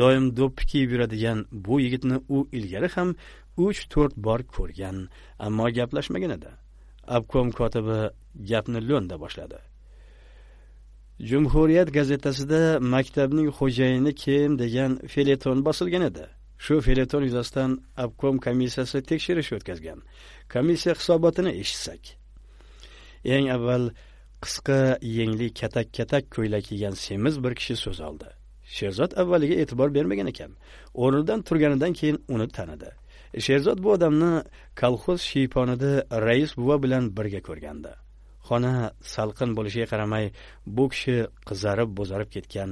A: doim do'ppi kiyib yuradigan bu yigitni u ilgari ham uch to'rt bor ko'rgan ammo gaplashmagan edi obkom kotibi gapni lo'nda boshladi. Jumhuriyat gazetasida maktabning xo'jayini kim degan feleton bosilgan edi. Shu feleton yuzasidan obkom komissiyasi tekshirish o'tkazgan. Komissiya hisobotini eshitsak. Eng avval qisqa yengli katak katak ko'ylak kiygan semiz bir kishi so'z oldi. Sherzod avvaliga e'tibor bermagan ekan. O'rnidan turganidan keyin uni tanidi. Sherzod bu odamni kolxoz shiyponida rais buva bilan birga ko'rgandi. Xona salqin bo'lishiga qaramay bu kishi qizarib bo'zarib ketgan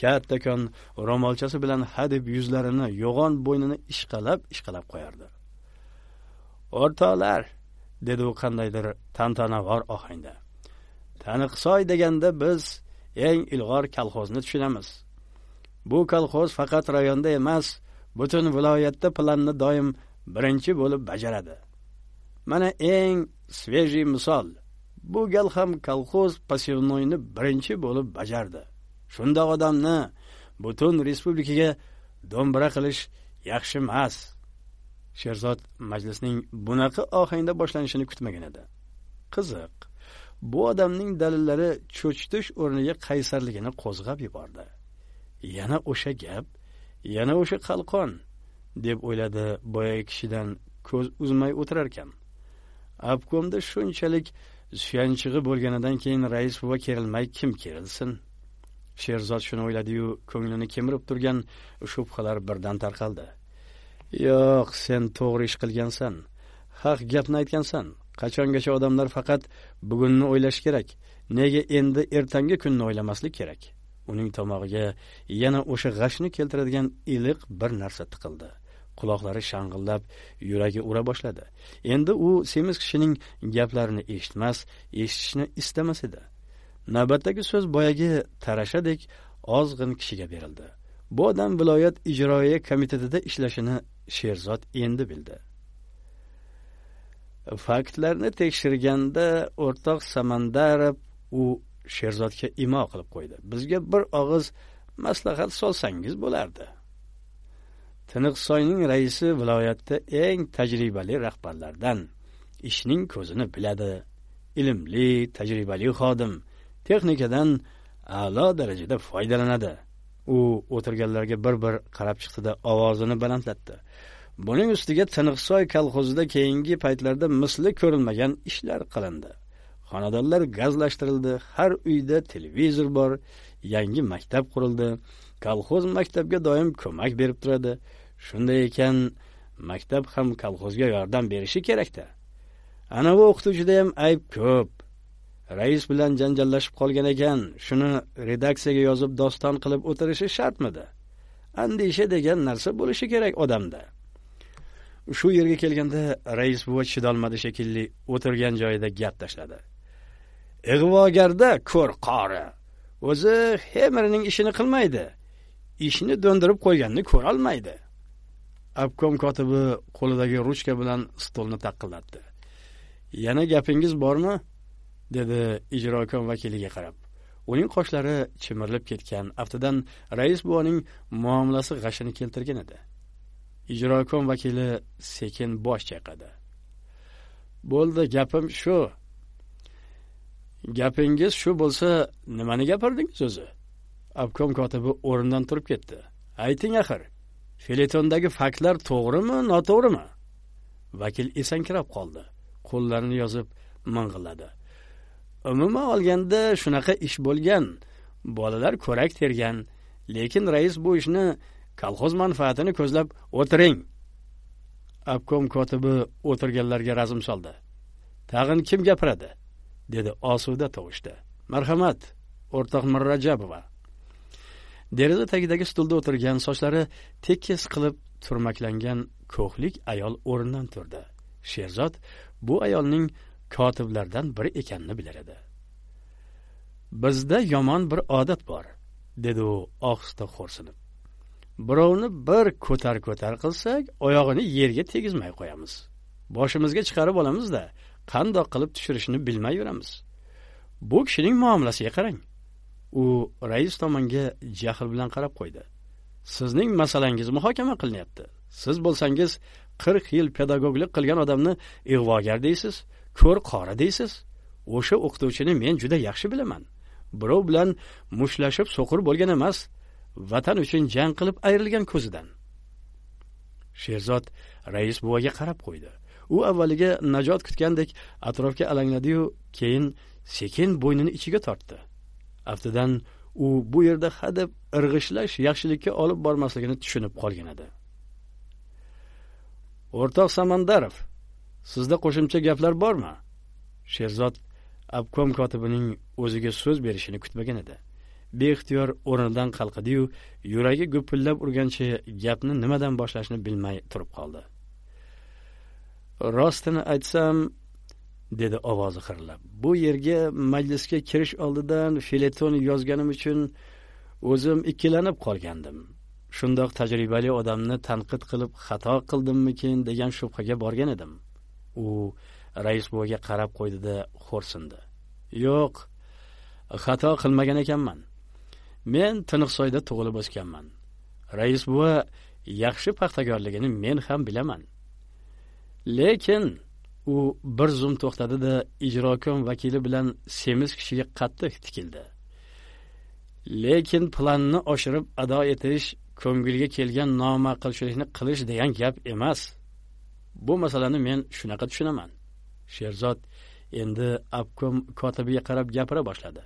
A: kattakon ro'molchasi bilan hadeb yuzlarini yo'g'on bo'ynini ishqalab ishqalab qo'yardi. O'rtoqlar dedi u qandaydir tantanavor ohangda taniqsoy deganda biz eng ilg'or kolxozni tushunamiz. Bu kolxoz faqat rayonda emas butun viloyatda planni doim birinchi bo'lib bajaradi. Mana eng svejiy misol. Bu gal ham kolxoz pasivnoyni birinchi bo'lib bajardi. Shundoq odamni butun respublikaga do'mbira qilish yaxshi emas. Sherzod majlisning bunaqa ohangda boshlanishini kutmagan edi. Qiziq bu odamning dalillari cho'chitish o'rniga qaysarligini qo'zg'ab yubordi. Yana o'sha gap yana o'sha qalqon deb o'yladi boyagi kishidan ko'z uzmay o'tirarkan. Obkomda shunchalik suyanchig'i bo'lganidan keyin rais buva kerilmay kim kerilsin? Sherzod shuni o'yladiyu ko'nglini kemirib turgan shubhalar birdan tarqaldi. Yo'q sen to'g'ri ish qilgansan haq gapni aytgansan. Qachongacha odamlar faqat bugunni o'ylash kerak nega endi ertangi kunni o'ylamaslik kerak? Uning tomog'iga yana o'sha g'ashni keltiradigan iliq bir narsa tiqildi. Quloqlari shang'illab yuragi ura boshladi. Endi u semiz kishining gaplarini eshitmas eshitishni istamas edi. Navbatdagi so'z boyagi tarashadek ozg'in kishiga berildi. Bu odam viloyat ijroiya komitetida ishlashini sherzod endi bildi. Faktlarni tekshirganda o'rtoq samandarov u sherzodga imo qilib qo'ydi. Bizga bir og'iz maslahat solsangiz bo'lardi. Tiniqsoyning raisi viloyatda eng tajribali rahbarlardan ishning ko'zini biladi. Ilmli tajribali xodim texnikadan a'lo darajada foydalanadi. U o'tirganlarga bir bir qarab chiqdida ovozini balandlatdi. Buning ustiga tiniqsoy kolxozida keyingi paytlarda misli ko'rilmagan ishlar qilindi. Xonadonlar gazlashtirildi. Har uyda televizor bor yangi maktab qurildi. Kolxoz maktabga doim ko'mak berib turadi. Shunday ekan maktab ham kolxozga yordam berishi kerakda anavi o'qituvchida ham ayb ko'p. Rais bilan janjallashib qolgan ekan shuni redaksiyaga yozib doston qilib o'tirishi shartmidi andisha degan narsa bo'lishi kerak odamda. Shu yerga kelganda rais buva chidolmadi shekilli o'tirgan joyida gap tashladi. Ig'vogarda ko'r qori o'zi hemerining ishini qilmaydi. Ishni do'ndirib qo'yganini ko'rolmaydi. Obkom kotibi qo'lidagi ruchka bilan stolni taqillatdi. Yana gapingiz bormi? dedi ijrokom vakiliga qarab. Uning qoshlari chimirilib ketgan aftidan rais buvaning muomalasi g'ashini keltirgan edi. Ijrokom vakili sekin bosh chayqadi. Bo'ldi gapim shu. Gapingiz shu bo'lsa nimani gapirdingiz o'zi? Obkom kotibi o'rnidan turib ketdi. Ayting axir feletondagi faktlar to'g'rimi noto'g'rimi? Vakil esankirab qoldi. Qo'llarini yozib ming'illadi. Umuman olganda shunaqa ish bo'lgan. Bolalar ko'rak tergan. Lekin rais bu ishni kolxoz manfaatini ko'zlab o'tiring. Obkom kotibi o'tirganlarga razm soldi. Tag'in kim gapiradi? Dedi osuda tovushda. Marhamat o'rtoq mirrajabova. Deraza tagidagi stulda o'tirgan sochlari tekis qilib turmaklangan ko'hlik ayol o'rnidan turdi. Sherzod bu ayolning kotiblardan biri ekanini bilar edi. Bizda yomon bir odat bor dedi u ohista xo'rsinib. Birovni bir ko'tar ko'tar qilsak oyog'ini yerga tegizmay qo'yamiz. Boshimizga chiqarib olamizda qandoq qilib tushirishni bilmay yuramiz. Bu kishining muomalasiga qarang. U rais tomonga jahl bilan qarab qo'ydi. Sizning masalangiz muhokama qilinyapti. Siz bo'lsangiz qirq yil pedagoglik qilgan odamni ig'vogar deysiz ko'r qora deysiz. O'sha o'qituvchini men juda yaxshi bilaman. Birov bilan mushtlashib so'qir bo'lgan emas vatan uchun jang qilib ayrilgan ko'zidan. Sherzod rais buvaga qarab qo'ydi. U avvaliga najot kutgandek atrofga alangladiyu keyin sekin bo'ynini ichiga tortdi. Aftidan u bu yerda hadeb irg'ishlash yaxshilikka olib bormasligini tushunib qolgan edi. O'rtoq samandarov sizda qo'shimcha gaplar bormi? Sherzod obkom kotibining o'ziga so'z berishini kutmagan edi. Beixtiyor o'rnidan qalqidi-yu yuragi gupillab urgancha gapni nimadan boshlashni bilmay turib qoldi. Rostini aytsam dedi ovozi xirillab bu yerga majlisga kirish oldidan feleton yozganim uchun o'zim ikkilanib qolgandim. Shundoq tajribali odamni tanqid qilib xato qildimmikin degan shubhaga borgan edim. U rais buvaga qarab qo'ydida xo'rsindi. Yo'q xato qilmagan ekanman. Men tiniqsoyda tug'ilib o'sganman. Rais buva yaxshi paxtakorligini men ham bilaman. Lekin u bir zum to'xtadi da ijrokom vakili bilan semiz kishiga qattiq tikildi. Lekin planni oshirib ado etish ko'ngilga kelgan noma'qulchilikni qilish degan gap emas. Bu masalani men shunaqa tushunaman. Sherzod endi obkom kotibiga qarab gapira boshladi.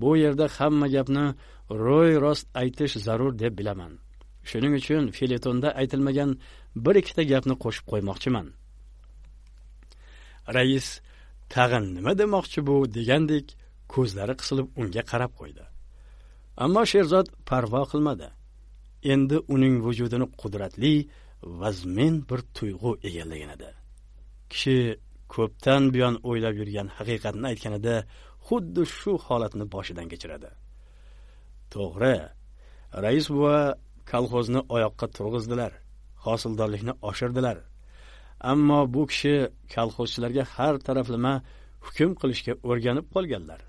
A: Bu yerda hamma gapni ro'y rost aytish zarur deb bilaman. Shuning uchun feletonda aytilmagan bir ikkita gapni qo'shib qo'ymoqchiman. Rais tag'in nima demoqchi bu degandek ko'zlari qisilib unga qarab qo'ydi. Ammo sherzod parvo qilmadi. Endi uning vujudini qudratli vazmin bir tuyg'u egallagan edi kishi ko'pdan buyon o'ylab yurgan haqiqatni aytganida xuddi shu holatni boshidan kechiradi. To'g'ri rais buva kolxozni oyoqqa turg'izdilar. Hosildorlikni oshirdilar. Ammo bu kishi kolxozchilarga har taraflama hukm qilishga o'rganib qolganlar.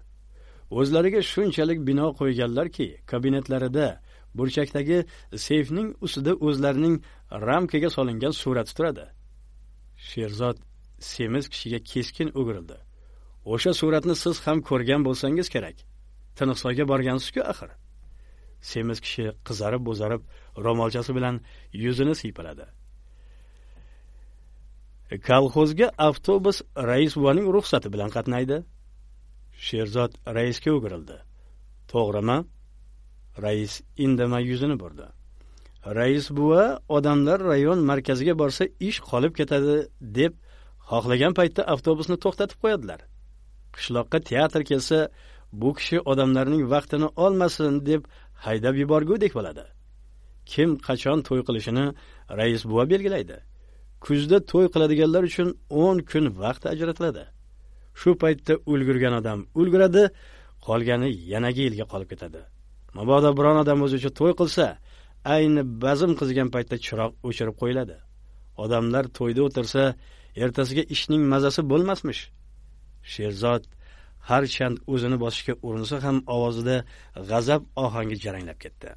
A: O'zlariga shunchalik bino qo'yganlarki kabinetlarida burchakdagi seyfning ustida o'zlarining ramkaga solingan surati turadi. Sherzod semiz kishiga keskin o'girildi. O'sha suratni siz ham ko'rgan bo'lsangiz kerak. Tiniqsoyga borgansizku axir. Semiz kishi qizarib bo'zarib ro'molchasi bilan yuzini siypaladi. Kolxozga avtobus rais buvaning ruxsati bilan qatnaydi. Sherzod raisga o'girildi. To'g'rimi? Rais indamay yuzini burdi. Rais buva odamlar rayon markaziga borsa ish qolib ketadi deb xohlagan paytda avtobusni to'xtatib qo'yadilar. Qishloqqa teatr kelsa bu kishi odamlarning vaqtini olmasin deb haydab yuborgudek bo'ladi. Kim qachon to'y qilishini rais buva belgilaydi. Kuzda to'y qiladiganlar uchun o'n kun vaqt ajratiladi. Shu paytda ulgurgan odam ulguradi qolgani yanagi yilga qolib ketadi. Mabodo biron odam o'zicha to'y qilsa ayni bazm qizigan paytda chiroq o'chirib qo'yiladi. Odamlar to'yda o'tirsa ertasiga ishning mazasi bo'lmasmish. Sherzod harchand o'zini bosishga urinsa ham ovozida g'azab ohangi jaranglab ketdi.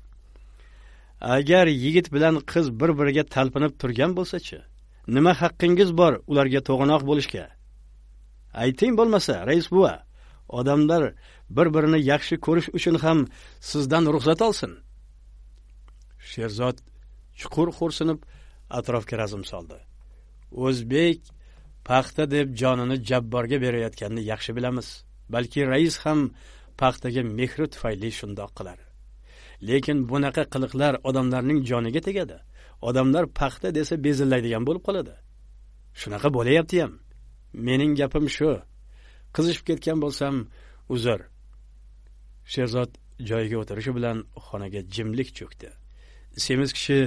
A: Agar yigit bilan qiz bir biriga talpinib turgan bo'lsachi nima haqqingiz bor ularga to'g'anoq bo'lishga? Ayting bo'lmasa rais buva odamlar bir birini yaxshi ko'rish uchun ham sizdan ruxsat olsin. Sherzod chuqur xo'rsinib atrofga razm soldi. O'zbek paxta deb jonini jabborga berayotganini yaxshi bilamiz. Balki rais ham paxtaga mehri tufayli shundoq qilar. Lekin bunaqa qiliqlar odamlarning joniga tegadi. Odamlar paxta desa bezillaydigan bo'lib qoladi. Shunaqa bo'layapti ham. Mening gapim shu. Qizishib ketgan bo'lsam uzr. Sherzod joyiga o'tirishi bilan xonaga jimlik cho'kdi. Semiz kishi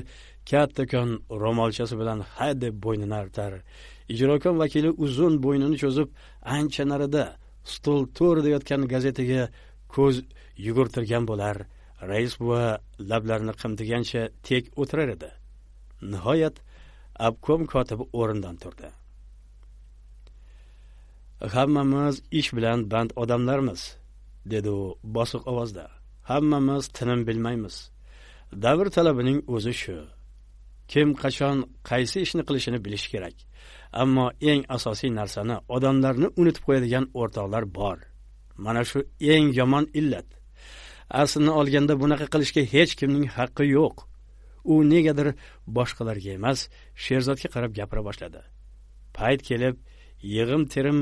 A: kattakon ro'molchasi bilan ha deb bo'ynini artar. Ijrokom vakili uzun bo'ynini cho'zib ancha narida stol to'rida yotgan gazetaga ko'z yugurtirgan bo'lar. Rais buva lablarini qimtigancha tek o'tirar edi. Nihoyat obkom kotibi o'rnidan turdi. Hammamiz ish bilan band odamlarmiz dedi u bosiq ovozda. Hammamiz tinim bilmaymiz. Davr talabining o'zi shu. Kim qachon qaysi ishni qilishini bilish kerak? Ammo eng asosiy narsani odamlarni unutib qo'yadigan o'rtoqlar bor. Mana shu eng yomon illat. Aslini olganda bunaqa qilishga hech kimning haqqi yo'q. U negadir boshqalarga emas sherzodga qarab gapira boshladi. Payt kelib yig'im terim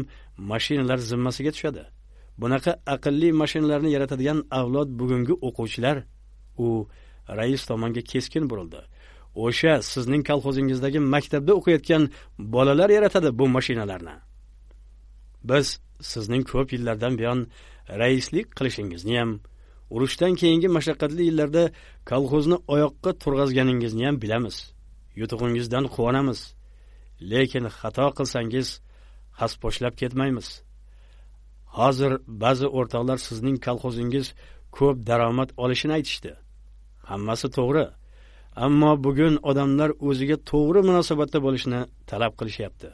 A: mashinalar zimmasiga tushadi. Bunaqa aqlli mashinalarni yaratadigan avlod bugungi o'quvchilar u rais tomonga keskin burildi. O'sha sizning kolxozingizdagi maktabda o'qiyotgan bolalar yaratadi bu mashinalarni. Biz sizning ko'p yillardan buyon raislik qilishingizni ham urushdan keyingi mashaqqatli yillarda kolxozni oyoqqa turg'azganingizni ham bilamiz. Yutug'ingizdan quvonamiz. Lekin xato qilsangiz hasposhlab ketmaymiz. Hozir ba'zi o'rtoqlar sizning kolxozingiz ko'p daromad olishini aytishdi. Hammasi to'g'ri. Ammo bugun odamlar o'ziga to'g'ri munosabatda bo'lishni talab qilishyapti.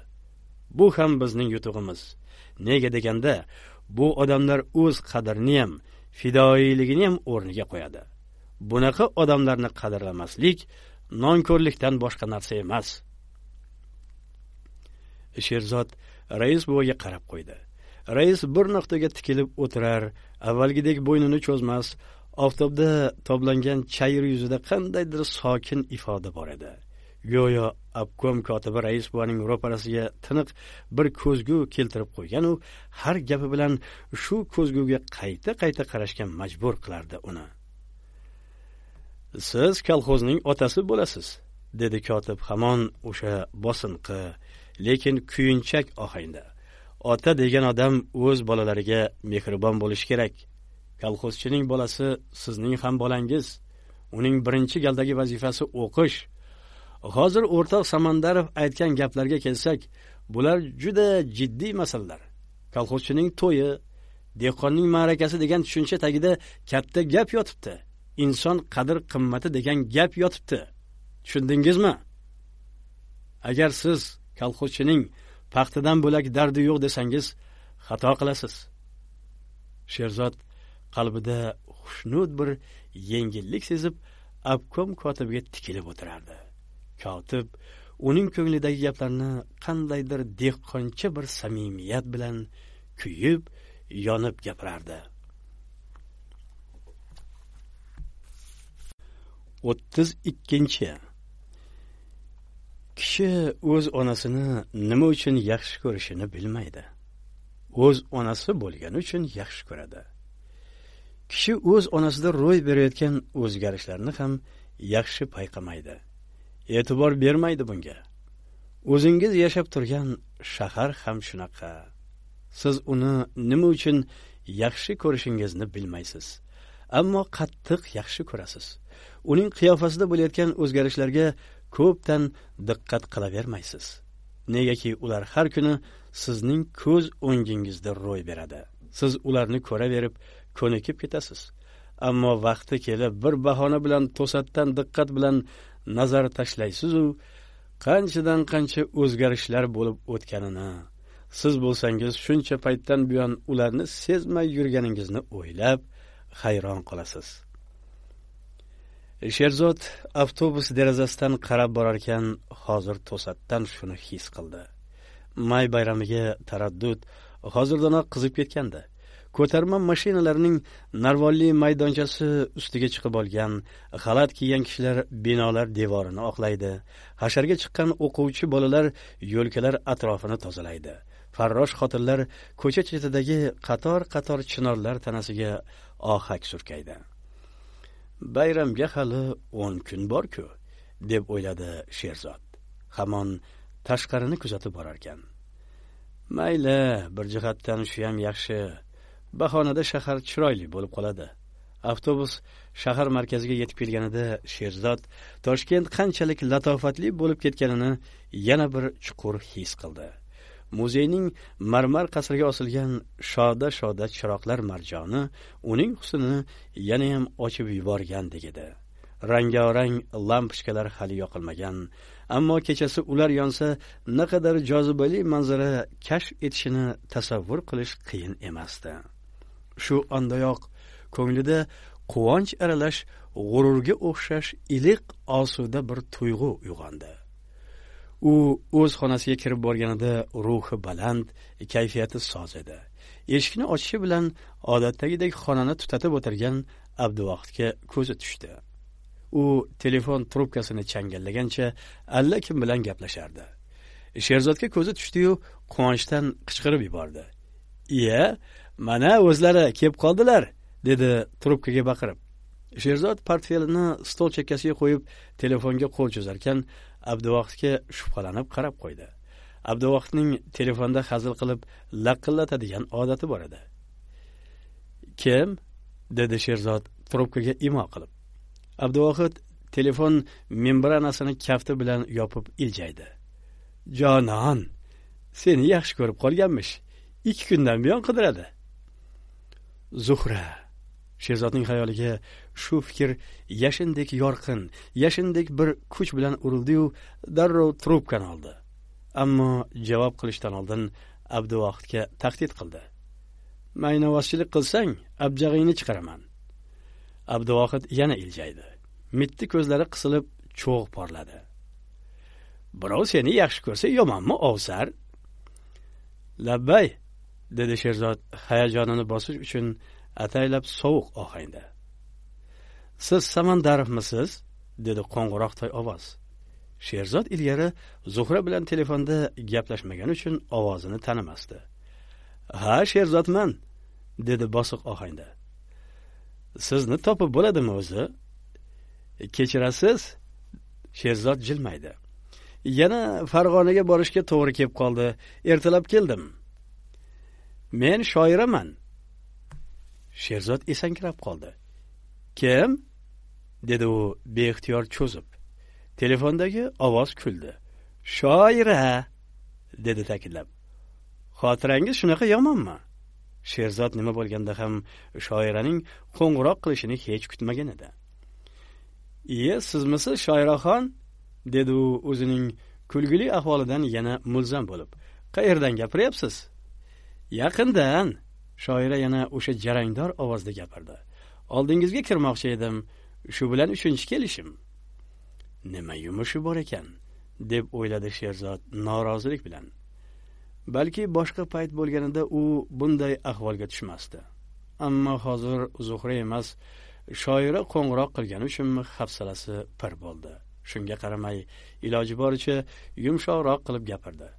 A: Bu ham bizning yutug'imiz. Nega deganda bu odamlar o'z qadrini ham fidoyiligini ham o'rniga qo'yadi. Bunaqa odamlarni qadrlamaslik nonko'rlikdan boshqa narsa emas. Sherzod rais buvaga qarab qo'ydi. Rais bir nuqtaga tikilib o'tirar avvalgidek bo'ynini cho'zmas oftobda toblangan chayir yuzida qandaydir sokin ifoda bor edi. Go'yo obkom kotibi rais buvaning ro'parasiga tiniq bir ko'zgu keltirib qo'ygan u har gapi bilan shu ko'zguga qayta qayta qarashga majbur qilardi uni. Siz kolxozning otasi bo'lasiz dedi kotib hamon o'sha bosinqi lekin kuyinchak ohangda. Ota degan odam o'z bolalariga mehribon bo'lishi kerak. Kolxozchining bolasi sizning ham bolangiz. Uning birinchi galdagi vazifasi o'qish. Hozir o'rtoq samandarov aytgan gaplarga kelsak bular juda jiddiy masalalar. Kolxozchining to'yi dehqonning ma'rakasi degan tushuncha tagida katta gap yotibdi. Inson qadr qimmati degan gap yotibdi. Tushundingizmi? Agar siz kolxozchining paxtadan bo'lak dardi yo'q desangiz xato qilasiz. Sherzod qalbida xushnud bir yengillik sezib obkom kotibiga tikilib o'tirardi. Kotib uning ko'nglidagi gaplarni qandaydir dehqoncha bir samimiyat bilan kuyib yonib gapirardi. O'ttiz ikkinchi. Kishi o'z onasini nima uchun yaxshi ko'rishini bilmaydi. O'z onasi bo'lgani uchun yaxshi ko'radi. Kishi o'z onasida ro'y berayotgan o'zgarishlarni ham yaxshi payqamaydi. E'tibor bermaydi bunga. O'zingiz yashab turgan shahar ham shunaqa. Siz uni nima uchun yaxshi ko'rishingizni bilmaysiz ammo qattiq yaxshi ko'rasiz. Uning qiyofasida bo'layotgan o'zgarishlarga ko'pdan diqqat qilavermaysiz. Negaki ular har kuni sizning ko'z o'ngingizda ro'y beradi. Siz ularni ko'raverib ko'nikib ketasiz. Ammo vaqti kelib bir bahona bilan to'satdan diqqat bilan nazar tashlaysizu qanchadan qancha o'zgarishlar bo'lib o'tganini. Siz bo'lsangiz shuncha paytdan buyon ularni sezmay yurganingizni o'ylab hayron qolasiz. Sherzod avtobus derazasidan qarab borarkan hozir to'satdan shuni his qildi. May bayramiga taraddud hozirdanoq qizib ketgandi. Ko'tarma mashinalarning narvonli maydonchasi ustiga chiqib olgan xalat kiygan kishilar binolar devorini oqlaydi. Hasharga chiqqan o'quvchi bolalar yo'lkalar atrofini tozalaydi. Farrosh xotinlar ko'cha chetidagi qator qator chinorlar tanasiga ohak surkaydi. Bayramga hali o'n kun borku deb o'yladi sherzod. Hamon tashqarini kuzatib borarkan. Mayli bir jihatdan shu ham yaxshi. Bahonada shahar chiroyli bo'lib qoladi. Avtobus shahar markaziga yetib kelganida sherzod toshkent qanchalik latofatli bo'lib ketganini yana bir chuqur his qildi. Muzeyning marmar qasriga osilgan shoda shoda chiroqlar marjoni uning husnini yanayam ochib yuborgandek edi. Rangarang lampochkalar hali yoqilmagan ammo kechasi ular yonsa naqadar jozibali manzara kashf etishini tasavvur qilish qiyin emasdi. Shu ondayoq. Ko'nglida quvonch aralash g'ururga o'xshash iliq osuda bir tuyg'u uyg'ondi. U o'z xonasiga kirib borganida ruhi baland kayfiyati soz edi. Eshikni ochishi bilan odatdagidek xonani tutatib o'tirgan abduvohidga ko'zi tushdi. U telefon trubkasini changallagancha allakim bilan gaplashardi. Sherzodga ko'zi tushdiyu quvonchdan qichqirib yubordi. Iya mana o'zlari kelib qoldilar dedi trubkaga baqirib. Sherzod portfelini stol chekkasiga qo'yib telefonga qo'l cho'zarkan abduvohidga shubhalanib qarab qo'ydi. Abduvohidning telefonda hazil qilib laqillatadigan odati bor edi. Kim? dedi sherzod trubkaga imo qilib. Abduvohid telefon membranasini kafti bilan yopib iljaydi. Jonon seni yaxshi ko'rib qolganmish. Ikki kundan buyon qidiradi. Zuhra sherzodning xayoliga shu fikr yashindek yorqin yashindek bir kuch bilan urildiyu darrov trubkani oldi. Ammo javob qilishdan oldin abduvohidga tahdid qildi. Maynavozchilik qilsang abjag'ingni chiqaraman. Abduvohid yana iljaydi. Mitti ko'zlari qisilib cho'g' porladi. Birov seni yaxshi ko'rsa yomonmi ovsar? Labbay dedi sherzod hayajonini bosish uchun ataylab sovuq ohangda. Siz samandarovmisiz dedi qo'ng'iroqday ovoz. Sherzod ilgari zuhra bilan telefonda gaplashmagani uchun ovozini tanimasdi. Ha sherzodman dedi bosiq ohangda. Sizni topib bo'ladimi o'zi? Kechirasiz? Sherzod jilmaydi. Yana farg'onaga borishga to'g'ri kelib qoldi. Ertalab keldim. Men shoiraman. Sherzod esankirab qoldi. Kim? dedi u beixtiyor cho'zib. Telefondagi ovoz kuldi. Shoira dedi ta'kidlab. Xotirangiz shunaqa yomonmi? Sherzod nima bo'lganda ham shoiraning qo'ng'iroq qilishini hech kutmagan edi. Iye sizmisiz shoiraxon? dedi u o'zining kulgili ahvolidan yana mulzam bo'lib. Qayerdan gapiryapsiz? Yaqindan shoira yana o'sha jarangdor ovozda gapirdi. Oldingizga kirmoqchi edim. Shu bilan uchinchi kelishim. Nima yumushi bor ekan deb o'yladi sherzod norozilik bilan. Balki boshqa payt bo'lganida u bunday ahvolga tushmasdi. Ammo hozir zuhra emas shoira qo'ng'iroq qilgani uchunmi hafsalasi pir bo'ldi. Shunga qaramay iloji boricha yumshoqroq qilib gapirdi.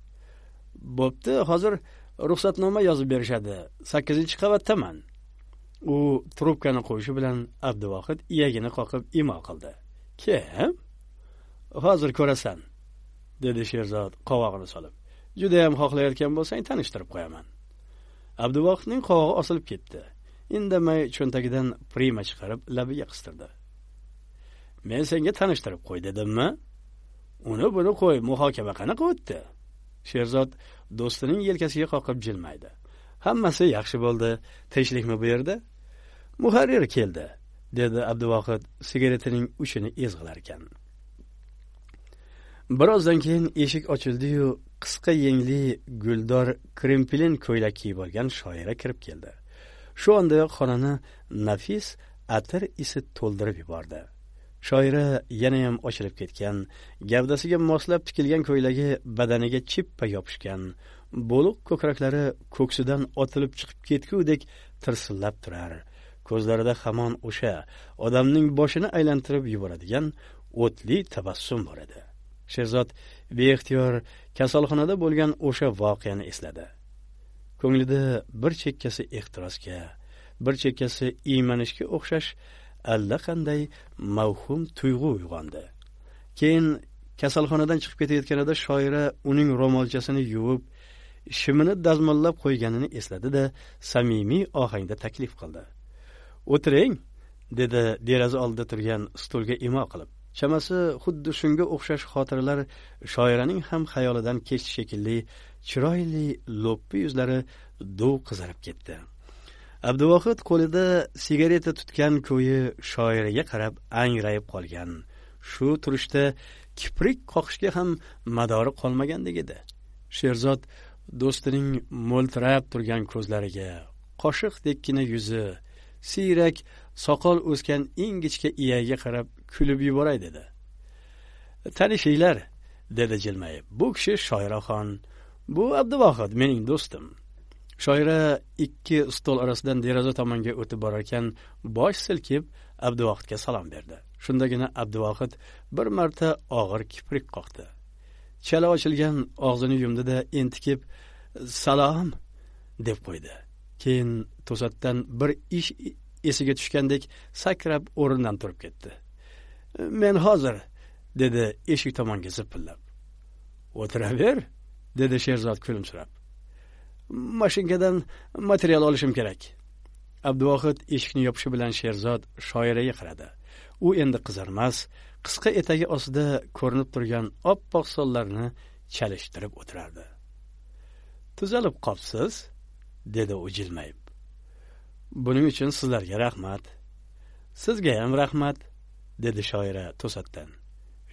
A: Bo'pti hozir ruxsatnoma yozib berishadi. Sakkizinchi qavatdaman. U trubkani qo'yishi bilan abduvohid iyagini qoqib imo qildi. Kim? Hozir ko'rasan dedi sherzod qovog'ini solib. Judayam xohlayotgan bo'lsang tanishtirib qo'yaman. Abduvohidning qovog'i osilib ketdi. Indamay cho'ntagidan prima chiqarib labiga qistirdi. Men senga tanishtirib qo'y dedimmi? Uni buni qo'y muhokama qanaqa o'tdi? Sherzod do'stining yelkasiga qoqib jilmaydi. Hammasi yaxshi bo'ldi. Tinchlikmi bu yerda? Muharrir keldi dedi abduvohid sigaretining uchini ezg'ilar ekan birozdan keyin eshik ochildiyu qisqa yengli guldor krempilin ko'ylak kiyib olgan shoira kirib keldi. Shu ondayoq xonani nafis atir isi to'ldirib yubordi. Shoira yanayam ochilib ketgan gavdasiga moslab tikilgan ko'ylagi badaniga chippa yopishgan bo'liq ko'kraklari ko'ksidan otilib chiqib ketgudek tirsillab turar. Ko'zlarida hamon o'sha odamning boshini aylantirib yuboradigan o'tli tabassum bor edi. Sherzod beixtiyor kasalxonada bo'lgan o'sha voqeani esladi. Ko'nglida bir chekkasi ehtirosga bir chekkasi iymanishga o'xshash allaqanday mavhum tuyg'u uyg'ondi. Keyin kasalxonadan chiqib ketayotganida shoira uning ro'molchasini yuvib shimini dazmollab qo'yganini esladi da samimiy ohangda taklif qildi. O'tiring dedi deraza oldida turgan stulga imo qilib. Chamasi xuddi shunga o'xshash xotiralar shoiraning ham xayolidan kechdi shekilli chiroyli lo'ppi yuzlari duv qizarib ketdi. Abduvohid qo'lida sigareta tutgan ko'yi shoiraga qarab angrayib qolgan. Shu turishda kiprik qoqishga ham madori qolmagandek edi. Sherzod do'stining mo'ltirab turgan ko'zlariga qoshiqdekkina yuzi siyrak soqol o'sgan ingichka iyagiga qarab kulib yuboray dedi tanishinglar dedi jilmayib. Bu kishi shoiraxon. Bu abduvohid mening do'stim. Shoira ikki stol orasidan deraza tomonga o'tib borar ekan bosh silkib abduvohidga salom berdi. Shundagina abduvohid bir marta og'ir kiprik qoqdi. Chala ochilgan og'zini yumdida entikib salom! deb qo'ydi. Keyin to'satdan bir ish esiga tushgandek sakrab o'rnidan turib ketdi. Men hozir dedi eshik tomonga zipillab. O'tiraver dedi sherzod kulimsirab. Mashinkadan material olishim kerak. Abduvohid eshikni yopishi bilan sherzod shoiraga qaradi. U endi qizarmas qisqa etagi ostida ko'rinib turgan oppoq so'llarini chalishtirib o'tirardi. Tuzalib qopsiz dedi u jilmayib. Buning uchun sizlarga rahmat. Sizga ham rahmat dedi shoira to'satdan.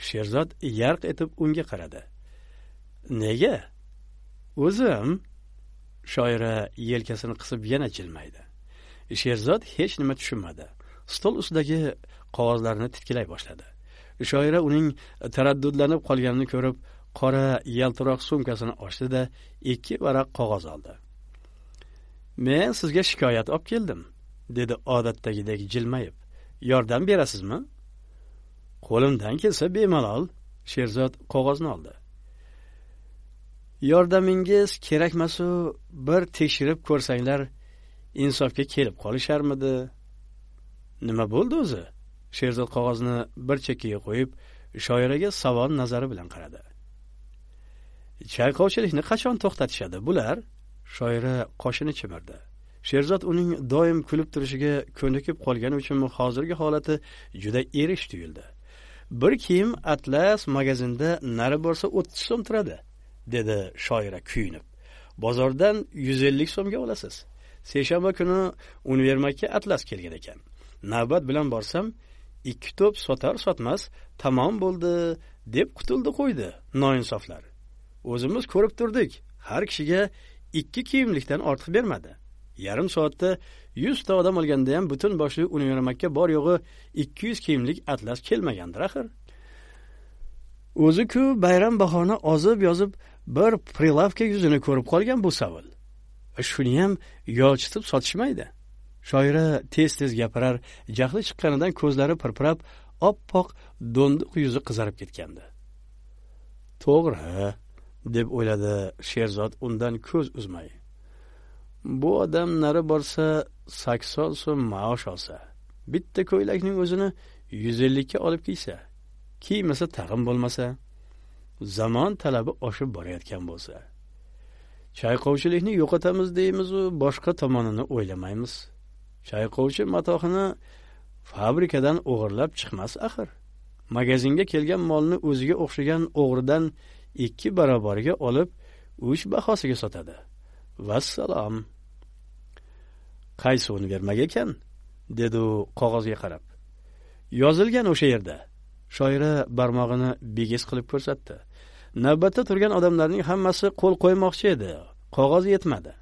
A: Sherzod yarq etib unga qaradi. Nega? O'zim shoira yelkasini qisib yana jilmaydi. Sherzod hech nima tushunmadi. Stol ustidagi qog'ozlarni titkilay boshladi. Shoira uning taraddudlanib qolganini ko'rib qora yaltiroq sumkasini ochdi da ikki varaq qog'oz oldi. Men sizga shikoyat olib keldim dedi odatdagidek jilmayib. Yordam berasizmi? Qo'limdan kelsa bemalol sherzod qog'ozni oldi. Yordamingiz kerakmasu bir tekshirib ko'rsanglar insofga kelib qolisharmidi? Nima bo'ldi o'zi? Sherzod qog'ozni bir chekkaga qo'yib shoiraga savol nazari bilan qaradi. Chayqovchilikni qachon to'xtatishadi bular? Shoira qoshini chimirdi. Sherzod uning doim kulib turishiga ko'nikib qolgani uchunmi hozirgi holati juda erish tuyuldi. Bir kiyim atlas magazinda nari borsa o'ttiz so'm turadi. Dedi shoira kuyunib. Bozordan yuz ellik so'mga olasiz. Seshanba kuni univermakka atlas kelgan ekan. Navbat bilan borsam ikki to'p sotar sotmas tamom bo'ldi deb qutuldi qo'ydi noinsoflar. O'zimiz ko'rib turdik har kishiga ikki kiyimlikdan ortiq bermadi. Yarim soatda yuzta odam olganda ham butun boshli univermakka bor yo'g'i ikki yuz kiyimlik atlas kelmagandir axir. O'zi ku bayram bahona ozib yozib bir prilavka yuzini ko'rib qolgan bu savil shuniyam yolchitib sotishmaydi. Shoira tez tez gapirar jahli chiqqanidan ko'zlari pirpirab oppoq do'ndiq yuzi qizarib ketgandi. To'g'ri deb o'yladi sherzod undan ko'z uzmay. Bu odam nari borsa sakson so'm maosh olsa bitta ko'ylakning o'zini yuz ellikka olib kiysa kiymasa tag'in bo'lmasa zamon talabi oshib borayotgan bo'lsa. Chayqovchilikni yo'qotamiz deymizu boshqa tomonini o'ylamaymiz. Chayqovchi matohini fabrikadan o'g'irlab chiqmas axir. Magazinga kelgan molni o'ziga o'xshagan o'g'ridan ikki barobariga olib uch bahosiga sotadi. Vassalom. Qaysi univermak ekan? Dedi u qog'ozga qarab. Yozilgan o'sha yerda. Shoira barmog'ini bigiz qilib ko'rsatdi. Navbatda turgan odamlarning hammasi qo'l qo'ymoqchi edi. Qog'oz yetmadi.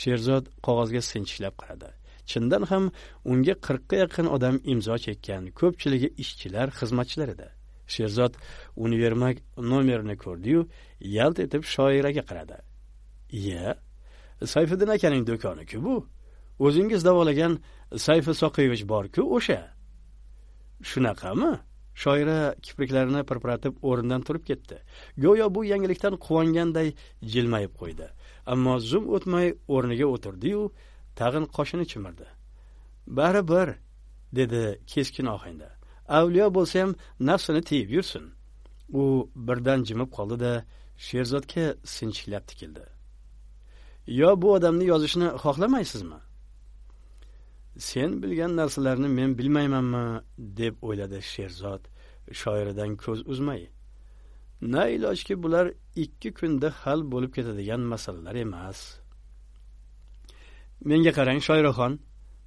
A: Sherzod qog'ozga sinchiklab qaradi. Chindan ham unga qirqqa yaqin odam imzo chekkan ko'pchiligi ishchilar xizmatchilar edi. Sherzod univermak nomerini ko'rdiyu yalt etib shoiraga qaradi. Iya sayfiddin akaning do'koni-ku bu? O'zingiz davolagan sayfi soqiyevich borku o'sha. Shunaqami? Shoira kipriklarini pirpiratib o'rnidan turib ketdi. Go'yo bu yangilikdan quvonganday jilmayib qo'ydi. Ammo zum o'tmay o'rniga o'tirdi-yu tag'in qoshini chimirdi. Baribir dedi keskin ohangda. Avliyo bo'lsa ham nafsini tiyib yursin. U birdan jimib qoldi da sherzodga sinchiklab tikildi. Yo bu odamni yozishni xohlamaysizmi? Sen bilgan narsalarni men bilmaymanmi deb o'yladi sherzod. Shoiridan ko'z uzmay. Na ilojki bular ikki kunda hal bo'lib ketadigan masalalar emas. Menga qarang shoiraxon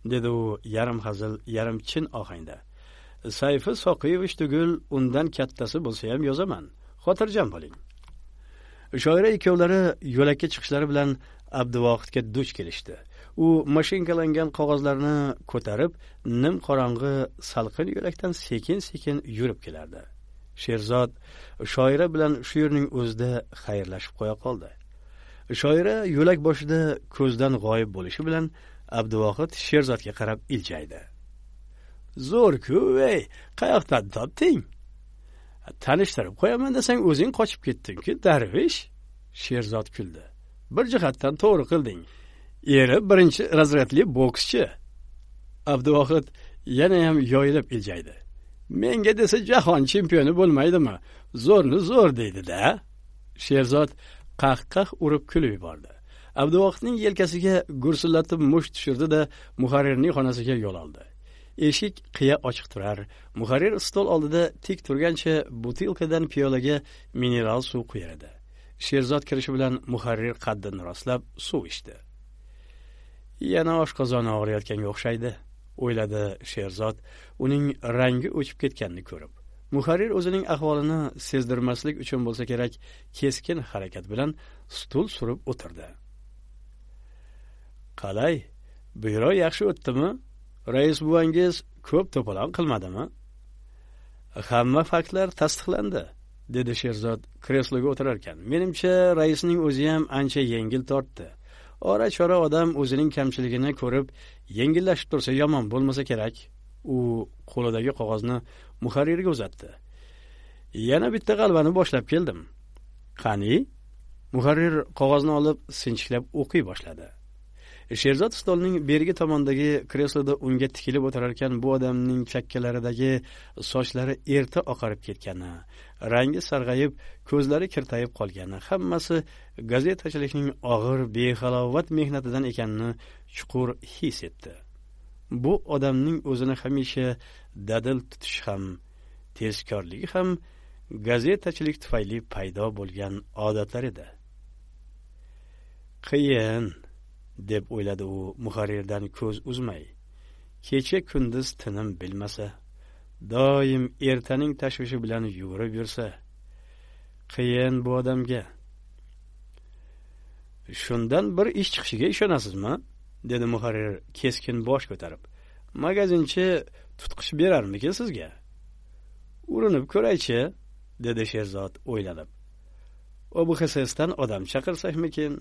A: dedi u yarim hazil yarim chin ohangda. Sayfi soqiyevich tugul undan kattasi bo'lsa ham yozaman. Xotirjam bo'ling. Shoira ikkovlari yo'lakka chiqishlari bilan abduvohidga duch kelishdi. U mashinkalangan qog'ozlarni ko'tarib nim qorong'i salqin yo'lakdan sekin sekin yurib kelardi. Sherzod shoira bilan shu yerning o'zida xayrlashib qo'ya qoldi. Shoira yo'lak boshida ko'zdan g'oyib bo'lishi bilan abduvohid sherzodga qarab iljaydi. Zo'rku ey qayoqdan topding? Tanishtirib qo'yaman desang o'zing qochib ketding-ku darvish! Sherzod kuldi. Bir jihatdan to'g'ri qilding. Eri birinchi razryadli bokschi. Abduvohid yanayam yoyilib iljaydi. Menga desa jahon chempioni bo'lmaydimi? Zo'rni zo'r deydi-da. Sherzod qahqah urib kulib yubordi. Abduvohidning yelkasiga gursillatib musht tushirdi da muharrirning xonasiga yo'l oldi. Eshik qiya ochiq turar. Muharrir stol oldida tik turgancha butilkadan piyolaga mineral suv quyar edi. Sherzod kirishi bilan muharrir qaddini rostlab suv ichdi. Yana oshqozoni og'riyotganga o'xshaydi o'yladi sherzod. Uning rangi o'chib ketganini ko'rib muharrir o'zining ahvolini sezdirmaslik uchun bo'lsa kerak keskin harakat bilan stul surib o'tirdi. Qalay byuro yaxshi o'tdimi? Rais buvangiz ko'p to'polon qilmadimi? Hamma faktlar tasdiqlandi dedi sherzod kresloga o'tirar ekan menimcha raisning o'zi ham ancha yengil tortdi. Ora chora odam o'zining kamchiligini ko'rib yengillashib tursa yomon bo'lmasa kerak u qo'lidagi qog'ozni muharrirga uzatdi. Yana bitta g'alvani boshlab keldim. Qani? Muharrir qog'ozni olib sinchiklab o'qiy boshladi. Sherzod stolning berigi tomonidagi kresloda unga tikilib o'tirar ekan bu odamning chakkalaridagi sochlari erta oqarib ketgani rangi sarg'ayib ko'zlari kirtayib qolgani hammasi gazetachilikning og'ir behalovat mehnatidan ekanini chuqur his etdi. Bu odamning o'zini hamisha dadil tutishi ham tezkorligi ham gazetachilik tufayli paydo bo'lgan odatlar edi. Qiyin. Deb o'yladi u. Muharrirdan ko'z uzmay. Kecha kunduz tinim bilmasa doim ertaning tashvishi bilan yugurib yursa qiyin bu odamga. Shundan bir ish chiqishiga ishonasizmi? dedi muharrir keskin bosh ko'tarib. Magazinchi tutqish berarmikin sizga? Urinib ko'raychi dedi sherzod o'ylanib. Obxsdan odam chaqirsakmikin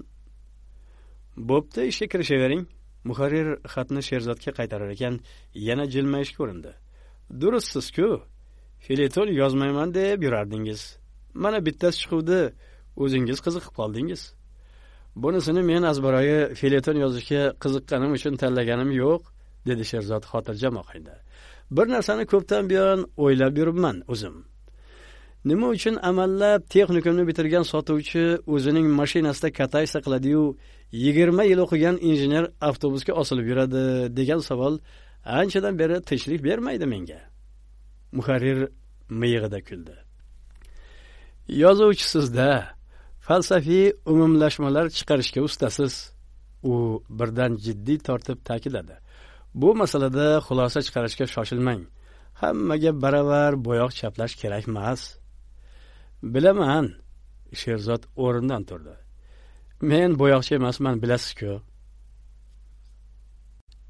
A: bo'pti ishga kirishavering. Muharrir xatni sherzodga qaytarar ekan. Yana jilmayishga urindi. Durustsiz-ku. Feleton yozmayman deb yurardingiz. Mana bittasi chiquvdi. O'zingiz qiziqib qoldingiz. Bunisini men azbaroyi feleton yozishga qiziqqanim uchun tanlaganim yo'q dedi sherzod xotirjam ohangda. Bir narsani ko'pdan buyon o'ylab yuribman o'zim. Nima uchun amallab texnikumni bitirgan sotuvchi o'zining mashinasida kataysa qiladiyu yigirma yil o'qigan injener avtobusga osilib yuradi degan savol anchadan beri tinchlik bermaydi menga. Muharrir miyig'ida kuldi. Yozuvchisizda falsafiy umumlashmalar chiqarishga ustasiz u birdan jiddiy tortib ta'kidladi. Bu masalada xulosa chiqarishga shoshilmang. Hammaga baravar bo'yoq chaplash kerakmas bilaman sherzod o'rnidan turdi. Men bo'yoqchi emasman bilasizku.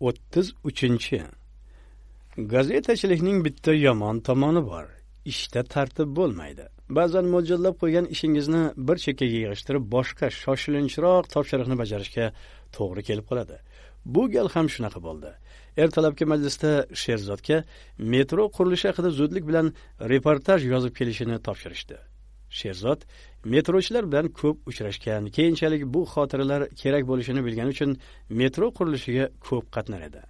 A: O'ttiz uchinchi. Gazetachilikning bitta yomon tomoni bor. Ishda tartib bo'lmaydi. Ba'zan mo'ljallab qo'ygan ishingizni bir chekkaga yig'ishtirib boshqa shoshilinchroq topshiriqni bajarishga to'g'ri kelib qoladi. Bu gal ham shunaqa bo'ldi. Ertalabki majlisda sherzodga metro qurilishi haqida zudlik bilan reportaj yozib kelishini topshirishdi. Sherzod metrochilar bilan ko'p uchrashgan. Keyinchalik bu xotiralar kerak bo'lishini bilgani uchun metro qurilishiga ko'p qatnar edi.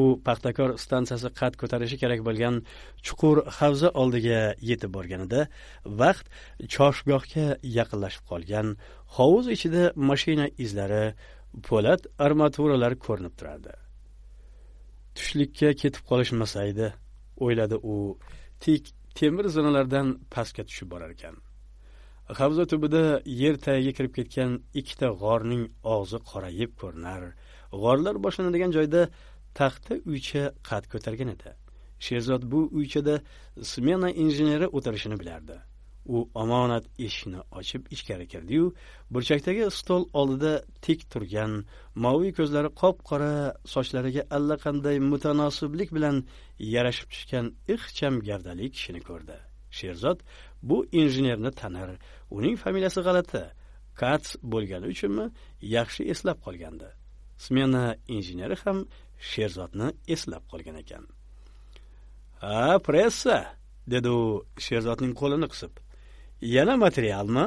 A: U paxtakor stansiyasi qad ko'tarishi kerak bo'lgan chuqur havza oldiga yetib borganida vaqt choshgohga yaqinlashib qolgan. Hovuz ichida mashina izlari po'lat armaturalar ko'rinib turardi. Tushlikka ketib qolishmasaydi o'yladi u. Tik temir zinalardan pastga tushib borar ekan havza tubida yer tagiga kirib ketgan ikkita g'orning og'zi qorayib ko'rinar. G'orlar boshlanadigan joyda taxta uycha qad ko'targan edi. Sherzod bu uychada smena injeneri o'tirishini bilardi. U omonat eshikni ochib ichkari kirdiyu burchakdagi stol oldida tik turgan moviy ko'zlari qop qora sochlariga allaqanday mutanosiblik bilan yarashib tushgan ixcham gavdali kishini ko'rdi. Sherzod bu injenerni tanir. Uning familiyasi g'alati. Kats bo'lgani uchunmi yaxshi eslab qolgandi. Smena injeneri ham sherzodni eslab qolgan ekan. Ha pressa dedi u sherzodning qo'lini qisib. Yana materialmi?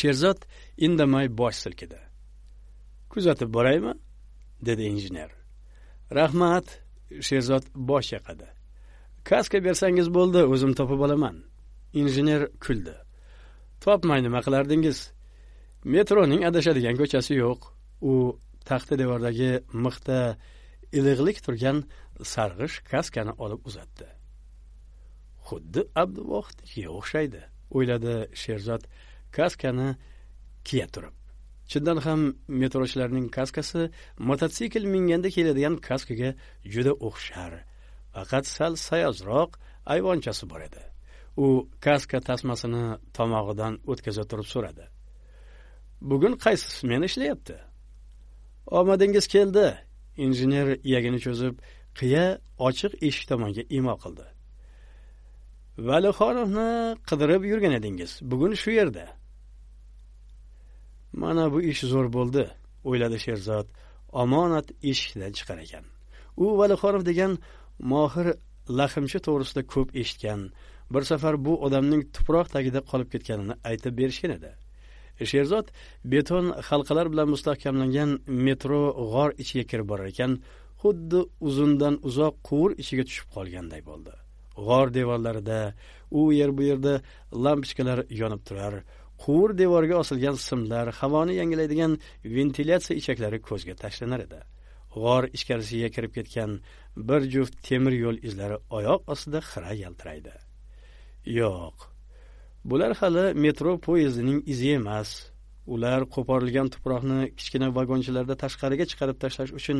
A: Sherzod indamay bosh silkidi. Kuzatib boraymi? dedi injener. Rahmat sherzod bosh chayqadi kaska bersangiz bo'ldi o'zim topib olaman. Injener kuldi. Topmay nima qilardingiz? Metroning adashadigan ko'chasi yo'q. U taxta devordagi mixda iliqlik turgan sarg'ish kaskani olib uzatdi. Xuddi abduvohidnikiga o'xshaydi o'yladi sherzod. Kaskani kiya turib. Chindan ham metrochilarning kaskasi mototsikl minganda keladigan kaskaga juda o'xshar. Faqat sal sayozroq ayvonchasi bor edi. U kaska tasmasini tomog'idan o'tkaza turib so'radi. Bugun qaysi smena ishlayapti. Omadingiz keldi. Injener iyagini cho'zib qiya ochiq eshik tomonga imo qildi. Valixonovni qidirib yurgan edingiz. Bugun shu yerda. Mana bu ish zo'r bo'ldi o'yladi sherzod. Omonat eshikdan chiqar ekan. U valixonov degan mohir lahmchi to'g'risida ko'p eshitgan bir safar bu odamning tuproq tagida qolib ketganini aytib berishgan edi. Sherzod beton halqalar bilan mustahkamlangan metro g'or ichiga kirib borar ekan xuddi uzundan uzoq quvur ichiga tushib qolganday bo'ldi. G'or devorlarida u yer bu yerda lampochkalar yonib turar quvur devorga osilgan simlar havoni yangilaydigan ventilyatsiya ichaklari ko'zga tashlanar edi. G'or ichkarisiga kirib ketgan bir juft temir yo'l izlari oyoq ostida xira yaltiraydi. Yo'q. Bular hali metro poyezdining izi emas. Ular qo'porilgan tuproqni kichkina vagonchalarda tashqariga chiqarib tashlash uchun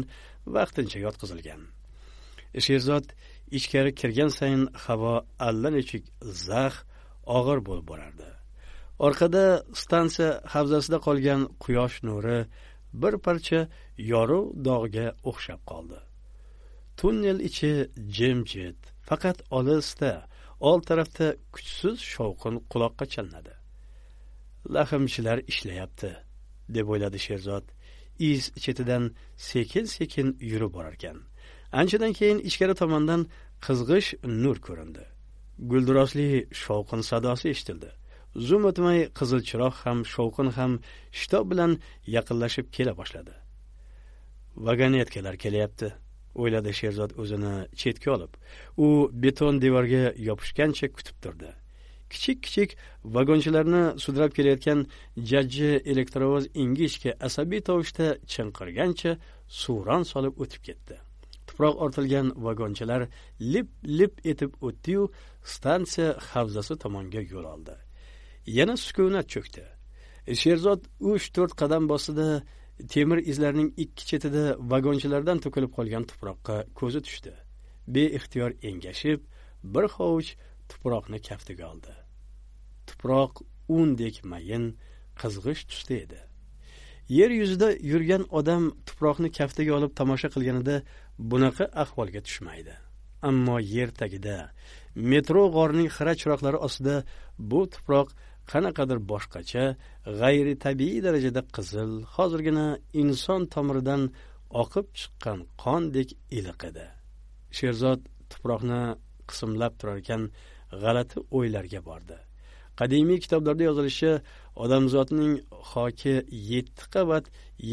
A: vaqtincha yotqizilgan. Sherzod ichkari kirgan sayin havo allanechuk zax og'ir bo'lib borardi. Orqada stansiya havzasida qolgan quyosh nuri bir parcha yorug' dog'ga o'xshab qoldi. Tunnel ichi jimjit faqat olisda old tarafda kuchsiz shovqin quloqqa chalinadi. Lahmchilar ishlayapti deb o'yladi sherzod. Iz chetidan sekin sekin yurib borarkan. Anchadan keyin ichkari tomondan qizg'ish nur ko'rindi. Guldurosli shovqin sadosi eshitildi. Zum o'tmay qizil chiroq ham shovqin ham shitob bilan yaqinlashib kela boshladi. Vagonetkalar kelyapti. O'yladi sherzod o'zini chetga olib. U beton devorga yopishgancha kutib turdi. Kichik kichik vagonchalarni sudrab kelayotgan jajji elektrovoz ingichka asabiy tovushda chinqirgancha suvron solib o'tib ketdi. Tuproq ortilgan vagonchalar lip lip etib o'tdiyu stansiya havzasi tomonga yo'l oldi. Yana sukunat cho'kdi. Sherzod uch to'rt qadam bosdida temir izlarning ikki chetida vagonchalardan to'kilib qolgan tuproqqa ko'zi tushdi. Beixtiyor engashib bir hovuch tuproqni kaftiga oldi. Tuproq undek mayin qizg'ish tusda edi. Yer yuzida yurgan odam tuproqni kaftiga olib tomosha qilganida bunaqa ahvolga tushmaydi. Ammo yer tagida metro g'orining xira chiroqlari ostida bu tuproq qanaqadir boshqacha g'ayri tabiiy darajada qizil hozirgina inson tomiridan oqib chiqqan qondek iliq edi. Sherzod tuproqni qismlab turar ekan g'alati o'ylarga bordi. Qadimiy kitoblarda yozilishi odamzodning xoki yetti qavat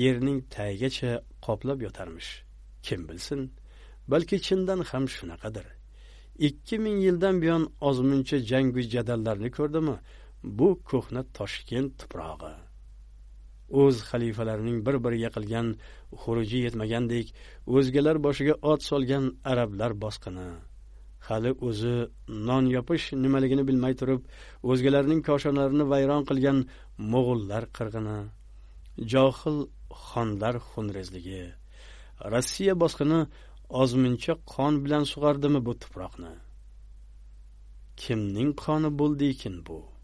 A: yerning tagigacha qoplab yotarmish. Kim bilsin? Balki chindan ham shunaqadir. Ikki ming yildan buyon ozmuncha jangu jadallarni ko'rdimi? Bu ko'hna toshkent tuprog'i. O'z xalifalarining bir biriga qilgan xuruji yetmagandek o'zgalar boshiga ot solgan arablar bosqini. Hali o'zi non yopish nimaligini bilmay turib o'zgalarning koshonlarini vayron qilgan mo'g'ullar qirg'ini. Johil xonlar xunrezligi. Rossiya bosqini ozmuncha qon bilan sug'ardimi bu tuproqni? Kimning qoni ekan bu?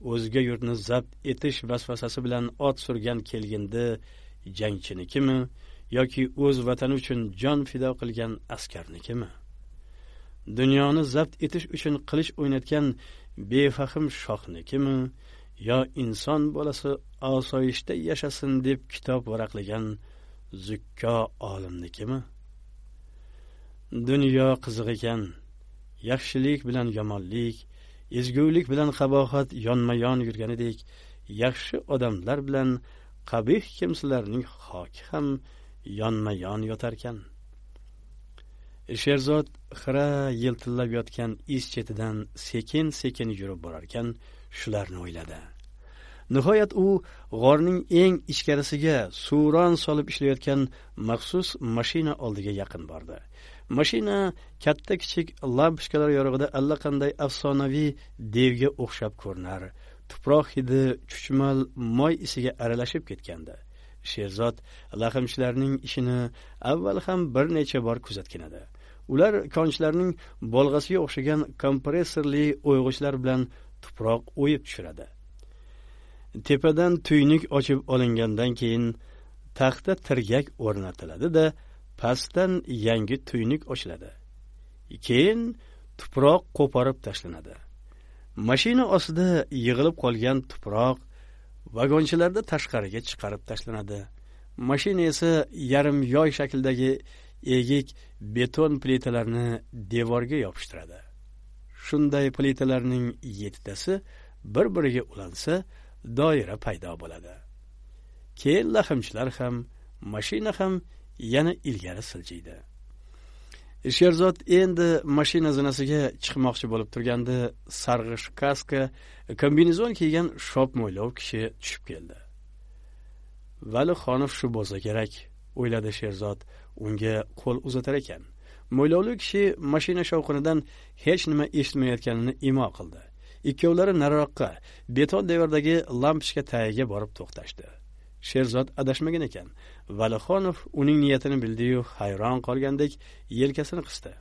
A: O'zga yurtni zabt etish vasvasasi bilan ot surgan kelgindi jangchinikimi yoki o'z vatani uchun jon fido qilgan askarnikimi? Dunyoni zabt etish uchun qilich o'ynatgan befahm shohnikimi yo inson bolasi osoyishta yashasin deb kitob varaqlagan zukko olimnikimi? Dunyo qiziq ekan yaxshilik bilan yomonlik ezgulik bilan qabohat yonma yon yurganidek yaxshi odamlar bilan qabih kimsalarning xoki ham yonma yon yotarkan. Sherzod xira yiltillab yotgan iz chetidan sekin sekin yurib borarkan shularni o'yladi. Nihoyat u g'orning eng ichkarisiga suron solib ishlayotgan maxsus mashina oldiga yaqin bordi. Mashina katta kichik lampochkalar yorug'ida allaqanday afsonaviy devga o'xshab ko'rinar. Tuproq hidi chuchmal moy isiga aralashib ketgandi sherzod lahmchilarning ishini avval ham bir necha bor kuzatgan edi ular konchilarning bolg'asiga o'xshagan kompressorli o'yg'ichlar bilan tuproq o'yib tushiradi. Tepadan tuynuk ochib olingandan keyin taxta tirgak o'rnatiladi da pastdan yangi tuynuk ochiladi keyin tuproq qo'porib tashlanadi. Mashina ostida yig'ilib qolgan tuproq vagonchilarda tashqariga chiqarib tashlanadi. Mashina esa yarim yoy shakldagi egik beton plitalarni devorga yopishtiradi. Shunday plitalarning yettitasi bir biriga ulansa doira paydo bo'ladi. Keyin lahmchilar ham mashina ham yana ilgari siljiydi. Sherzod endi mashina zinasiga chiqmoqchi bo'lib turganda sarg'ish kaska kombinezon kiygan shop mo'ylov kishi tushib keldi. Valixonov shu bo'lsa kerak o'yladi sherzod unga qo'l uzatar ekan. Mo'ylovli kishi mashina shovqinidan hech nima eshitmayotganini imo qildi. Ikkovlari nariroqqa beton devordagi lampochka tagiga borib to'xtashdi. Sherzod adashmagan ekan. Valixonov uning niyatini bildiyu hayron qolgandek yelkasini qisdi.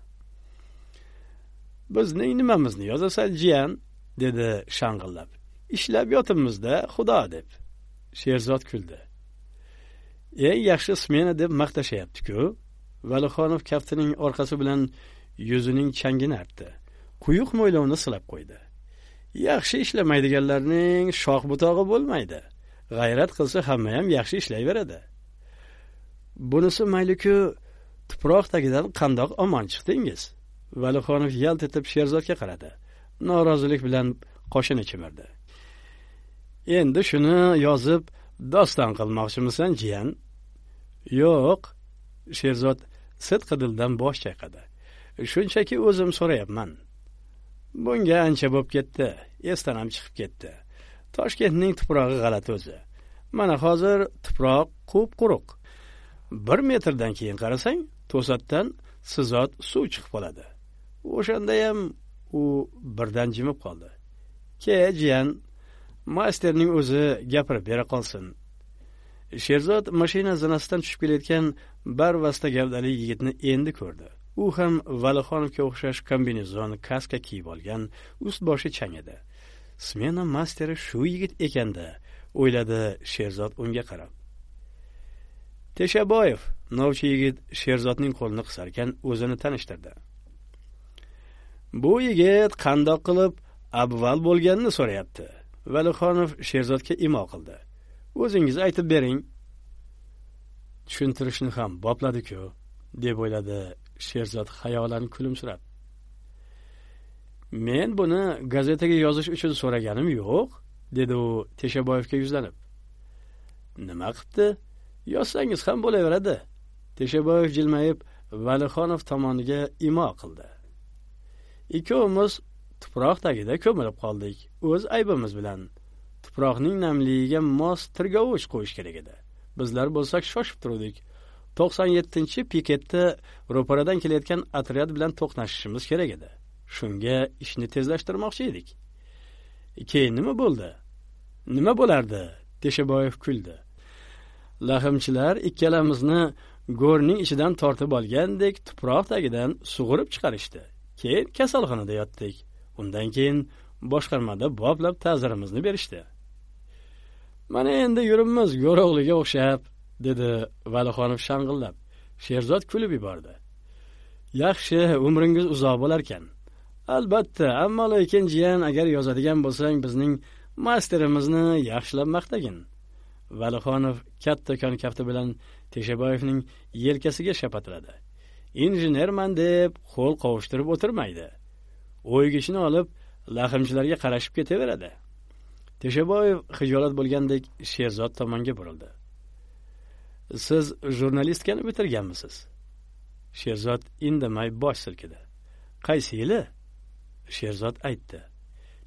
A: Bizning nimamizni yozasan jiyan dedi shang'illab. Ishlab yotibmizda xudo deb. Sherzod kuldi. Eng yaxshi smena deb maqtashayapti-ku. Valixonov kaftining orqasi bilan yuzining changini artdi. Quyuq mo'ylovini silab qo'ydi. Yaxshi ishlamaydiganlarning shox butog'i bo'lmaydi. G'ayrat qilsa hammayam yaxshi ishlayveradi. Bunisi mayliku tuproq tagidan qandoq omon chiqdingiz? Valixonov yalt etib sherzodga qaradi. Norozilik bilan qoshini chimirdi. Endi shuni yozib doston qilmoqchimisan jiyan? Yo'q sherzod sidqi dildan bosh chayqadi. Shunchaki o'zim so'rayapman. Bunga ancha bo'lib ketdi esdan ham chiqib ketdi. Toshkentning tuprog'i g'alati o'zi. Mana hozir tuproq qup quruq bir metrdan keyin qarasang to'satdan sizot suv chiqib qoladi. O'shandayam u birdan jimib qoldi. Ke jiyan masterning o'zi gapirib bera qolsin. Sherzod mashina zinasidan tushib kelayotgan barvasta gavdali yigitni endi ko'rdi. U ham valixonovga o'xshash kombinezon kaska kiyib olgan ust boshi chang edi. Smena masteri shu yigit ekanda o'yladi sherzod unga qarab. Teshaboyev novchi yigit sherzodning qo'lini qisarkan o'zini tanishtirdi. Bu yigit qandoq qilib avval bo'lganini so'rayapti. Valixonov sherzodga imo qildi. O'zingiz aytib bering. Tushuntirishni ham bopladiku deb o'yladi sherzod xayolan kulimsirab. Men buni gazetaga yozish uchun so'raganim yo'q dedi u teshaboyevga yuzlanib. Nima qilibdi yozsangiz ham bo'laveradi. Teshaboyev jilmayib valixonov tomoniga imo qildi. Ikkovimiz tuproq tagida ko'milib qoldik o'z aybimiz bilan. Tuproqning namligiga mos tirgovich qo'yish kerak edi. Bizlar bo'lsak shoshib turuvdik to'qson yettinchi piketda ro'paradan kelayotgan otryad bilan to'qnashishimiz kerak edi. Shunga ishni tezlashtirmoqchi edik. Keyin nima bo'ldi? Nima bo'lardi? Teshaboyev kuldi. Lahmchilar ikkalamizni go'rning ichidan tortib olgandek tuproq tagidan sug'urib chiqarishdi. Keyin kasalxonada yotdik. Undan keyin boshqarmada boplab ta'zirimizni berishdi. Mana endi yuribmiz go'ro'g'liga o'xshab dedi valixonov shang'illab. Sherzod kulib yubordi. Yaxshi umringiz uzoq bo'larkan. Albatta ammo lekin jiyan agar yozadigan bo'lsang bizning masterimizni yaxshilab maqtagin valixonov kattakon kafti bilan teshaboyevning yelkasiga shapatiladi. Injenerman deb qo'l qovushtirib o'tirmaydi. O'ygichni olib lahmchilarga qarashib ketaveradi. Teshaboyev xijolat bo'lgandek sherzod tomonga burildi. Siz jurnalistikani bitirganmisiz? Sherzod indamay bosh silkidi. Qaysi yili? Sherzod aytdi.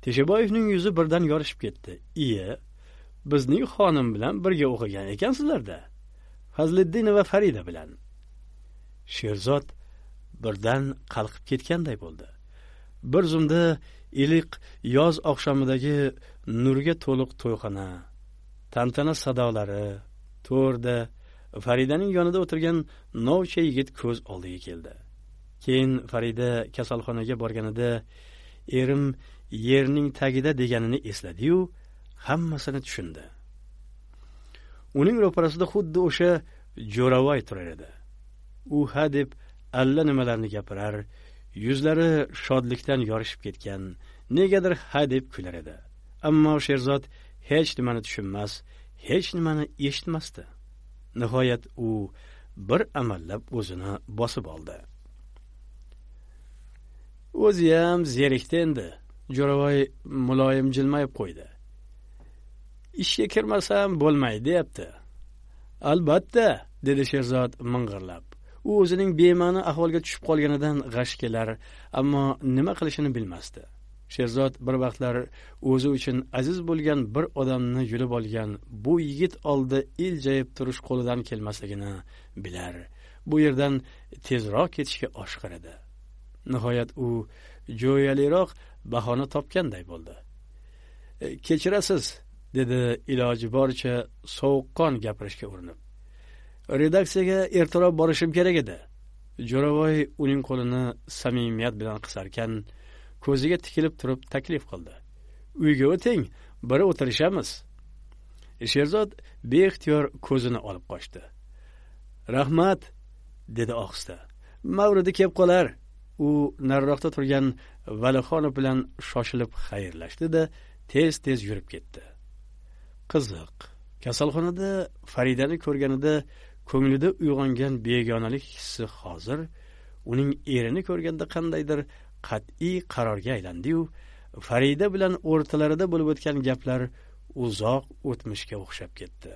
A: Teshaboyevning yuzi birdan yorishib ketdi. Iye bizning xonim bilan birga o'qigan ekansizlarda fazliddinova farida bilan. Sherzod birdan qalqib ketganday bo'ldi. Bir zumda iliq yoz oqshomidagi nurga to'liq to'yxona tantana sadolari to'rda faridaning yonida o'tirgan novcha yigit ko'z oldiga keldi. Keyin farida kasalxonaga borganida erim yerning tagida deganini esladiyu hammasini tushundi. Uning ro'parasida xuddi o'sha jo'ravoy turar edi. U ha deb alla nimalarni gapirar yuzlari shodlikdan yorishib ketgan negadir ha deb kular edi. Ammo sherzod hech nimani tushunmas hech nimani eshitmasdi. Nihoyat u bir amallab o'zini bosib oldi. O'ziyam zerikdi endi. Jo'ravoy muloyim jilmayib qo'ydi. Ishga kirmasam bo'lmaydi deyapti. Albatta dedi sherzod ming'irlab. U o'zining bema'ni ahvolga tushib qolganidan g'ash kelar ammo nima qilishini bilmasdi. Sherzod bir vaqtlar o'zi uchun aziz bo'lgan bir odamni yulib olgan bu yigit oldida iljayib turish qo'lidan kelmasligini bilar. Bu yerdan tezroq ketishga oshiqar edi. Nihoyat u jo'yaliroq bahona topganday bo'ldi. E, kechirasiz dedi iloji boricha sovuqqon gapirishga urinib. Redaksiyaga ertaroq borishim kerak edi. Jo'ravoy uning qo'lini samimiyat bilan qisarkan ko'ziga tikilib turib taklif qildi. Uyga o'ting biri o'tirishamiz. Sherzod beixtiyor ko'zini olib qochdi. Rahmat dedi ohista. Mavridi kelib qolar. U nariroqda turgan valixonov bilan shoshilib xayrlashdi da tez tez yurib ketdi. Qiziq. Kasalxonada faridani ko'rganida ko'nglida uyg'ongan begonalik hissi hozir uning erini ko'rganda qandaydir qat'iy qarorga aylandiyu farida bilan o'rtalarida bo'lib o'tgan gaplar uzoq o'tmishga o'xshab ketdi.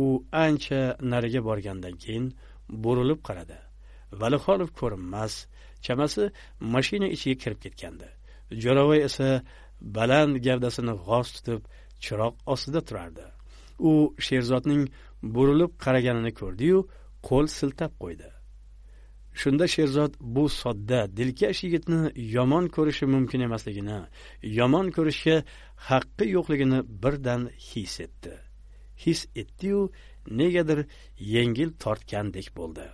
A: U ancha nariga borgandan keyin burilib qaradi. Valixonov ko'rinmas chamasi mashina ichiga kirib ketgandi. Jo'ravoy esa baland gavdasini g'oz tutib chiroq ostida turardi. U sherzodning burilib qaraganini ko'rdiyu qo'l siltab qo'ydi. Shunda sherzod bu sodda dilkash yigitni yomon ko'rishi mumkin emasligini yomon ko'rishga haqqi yo'qligini birdan his etdi. His etdiyu negadir yengil tortgandek bo'ldi.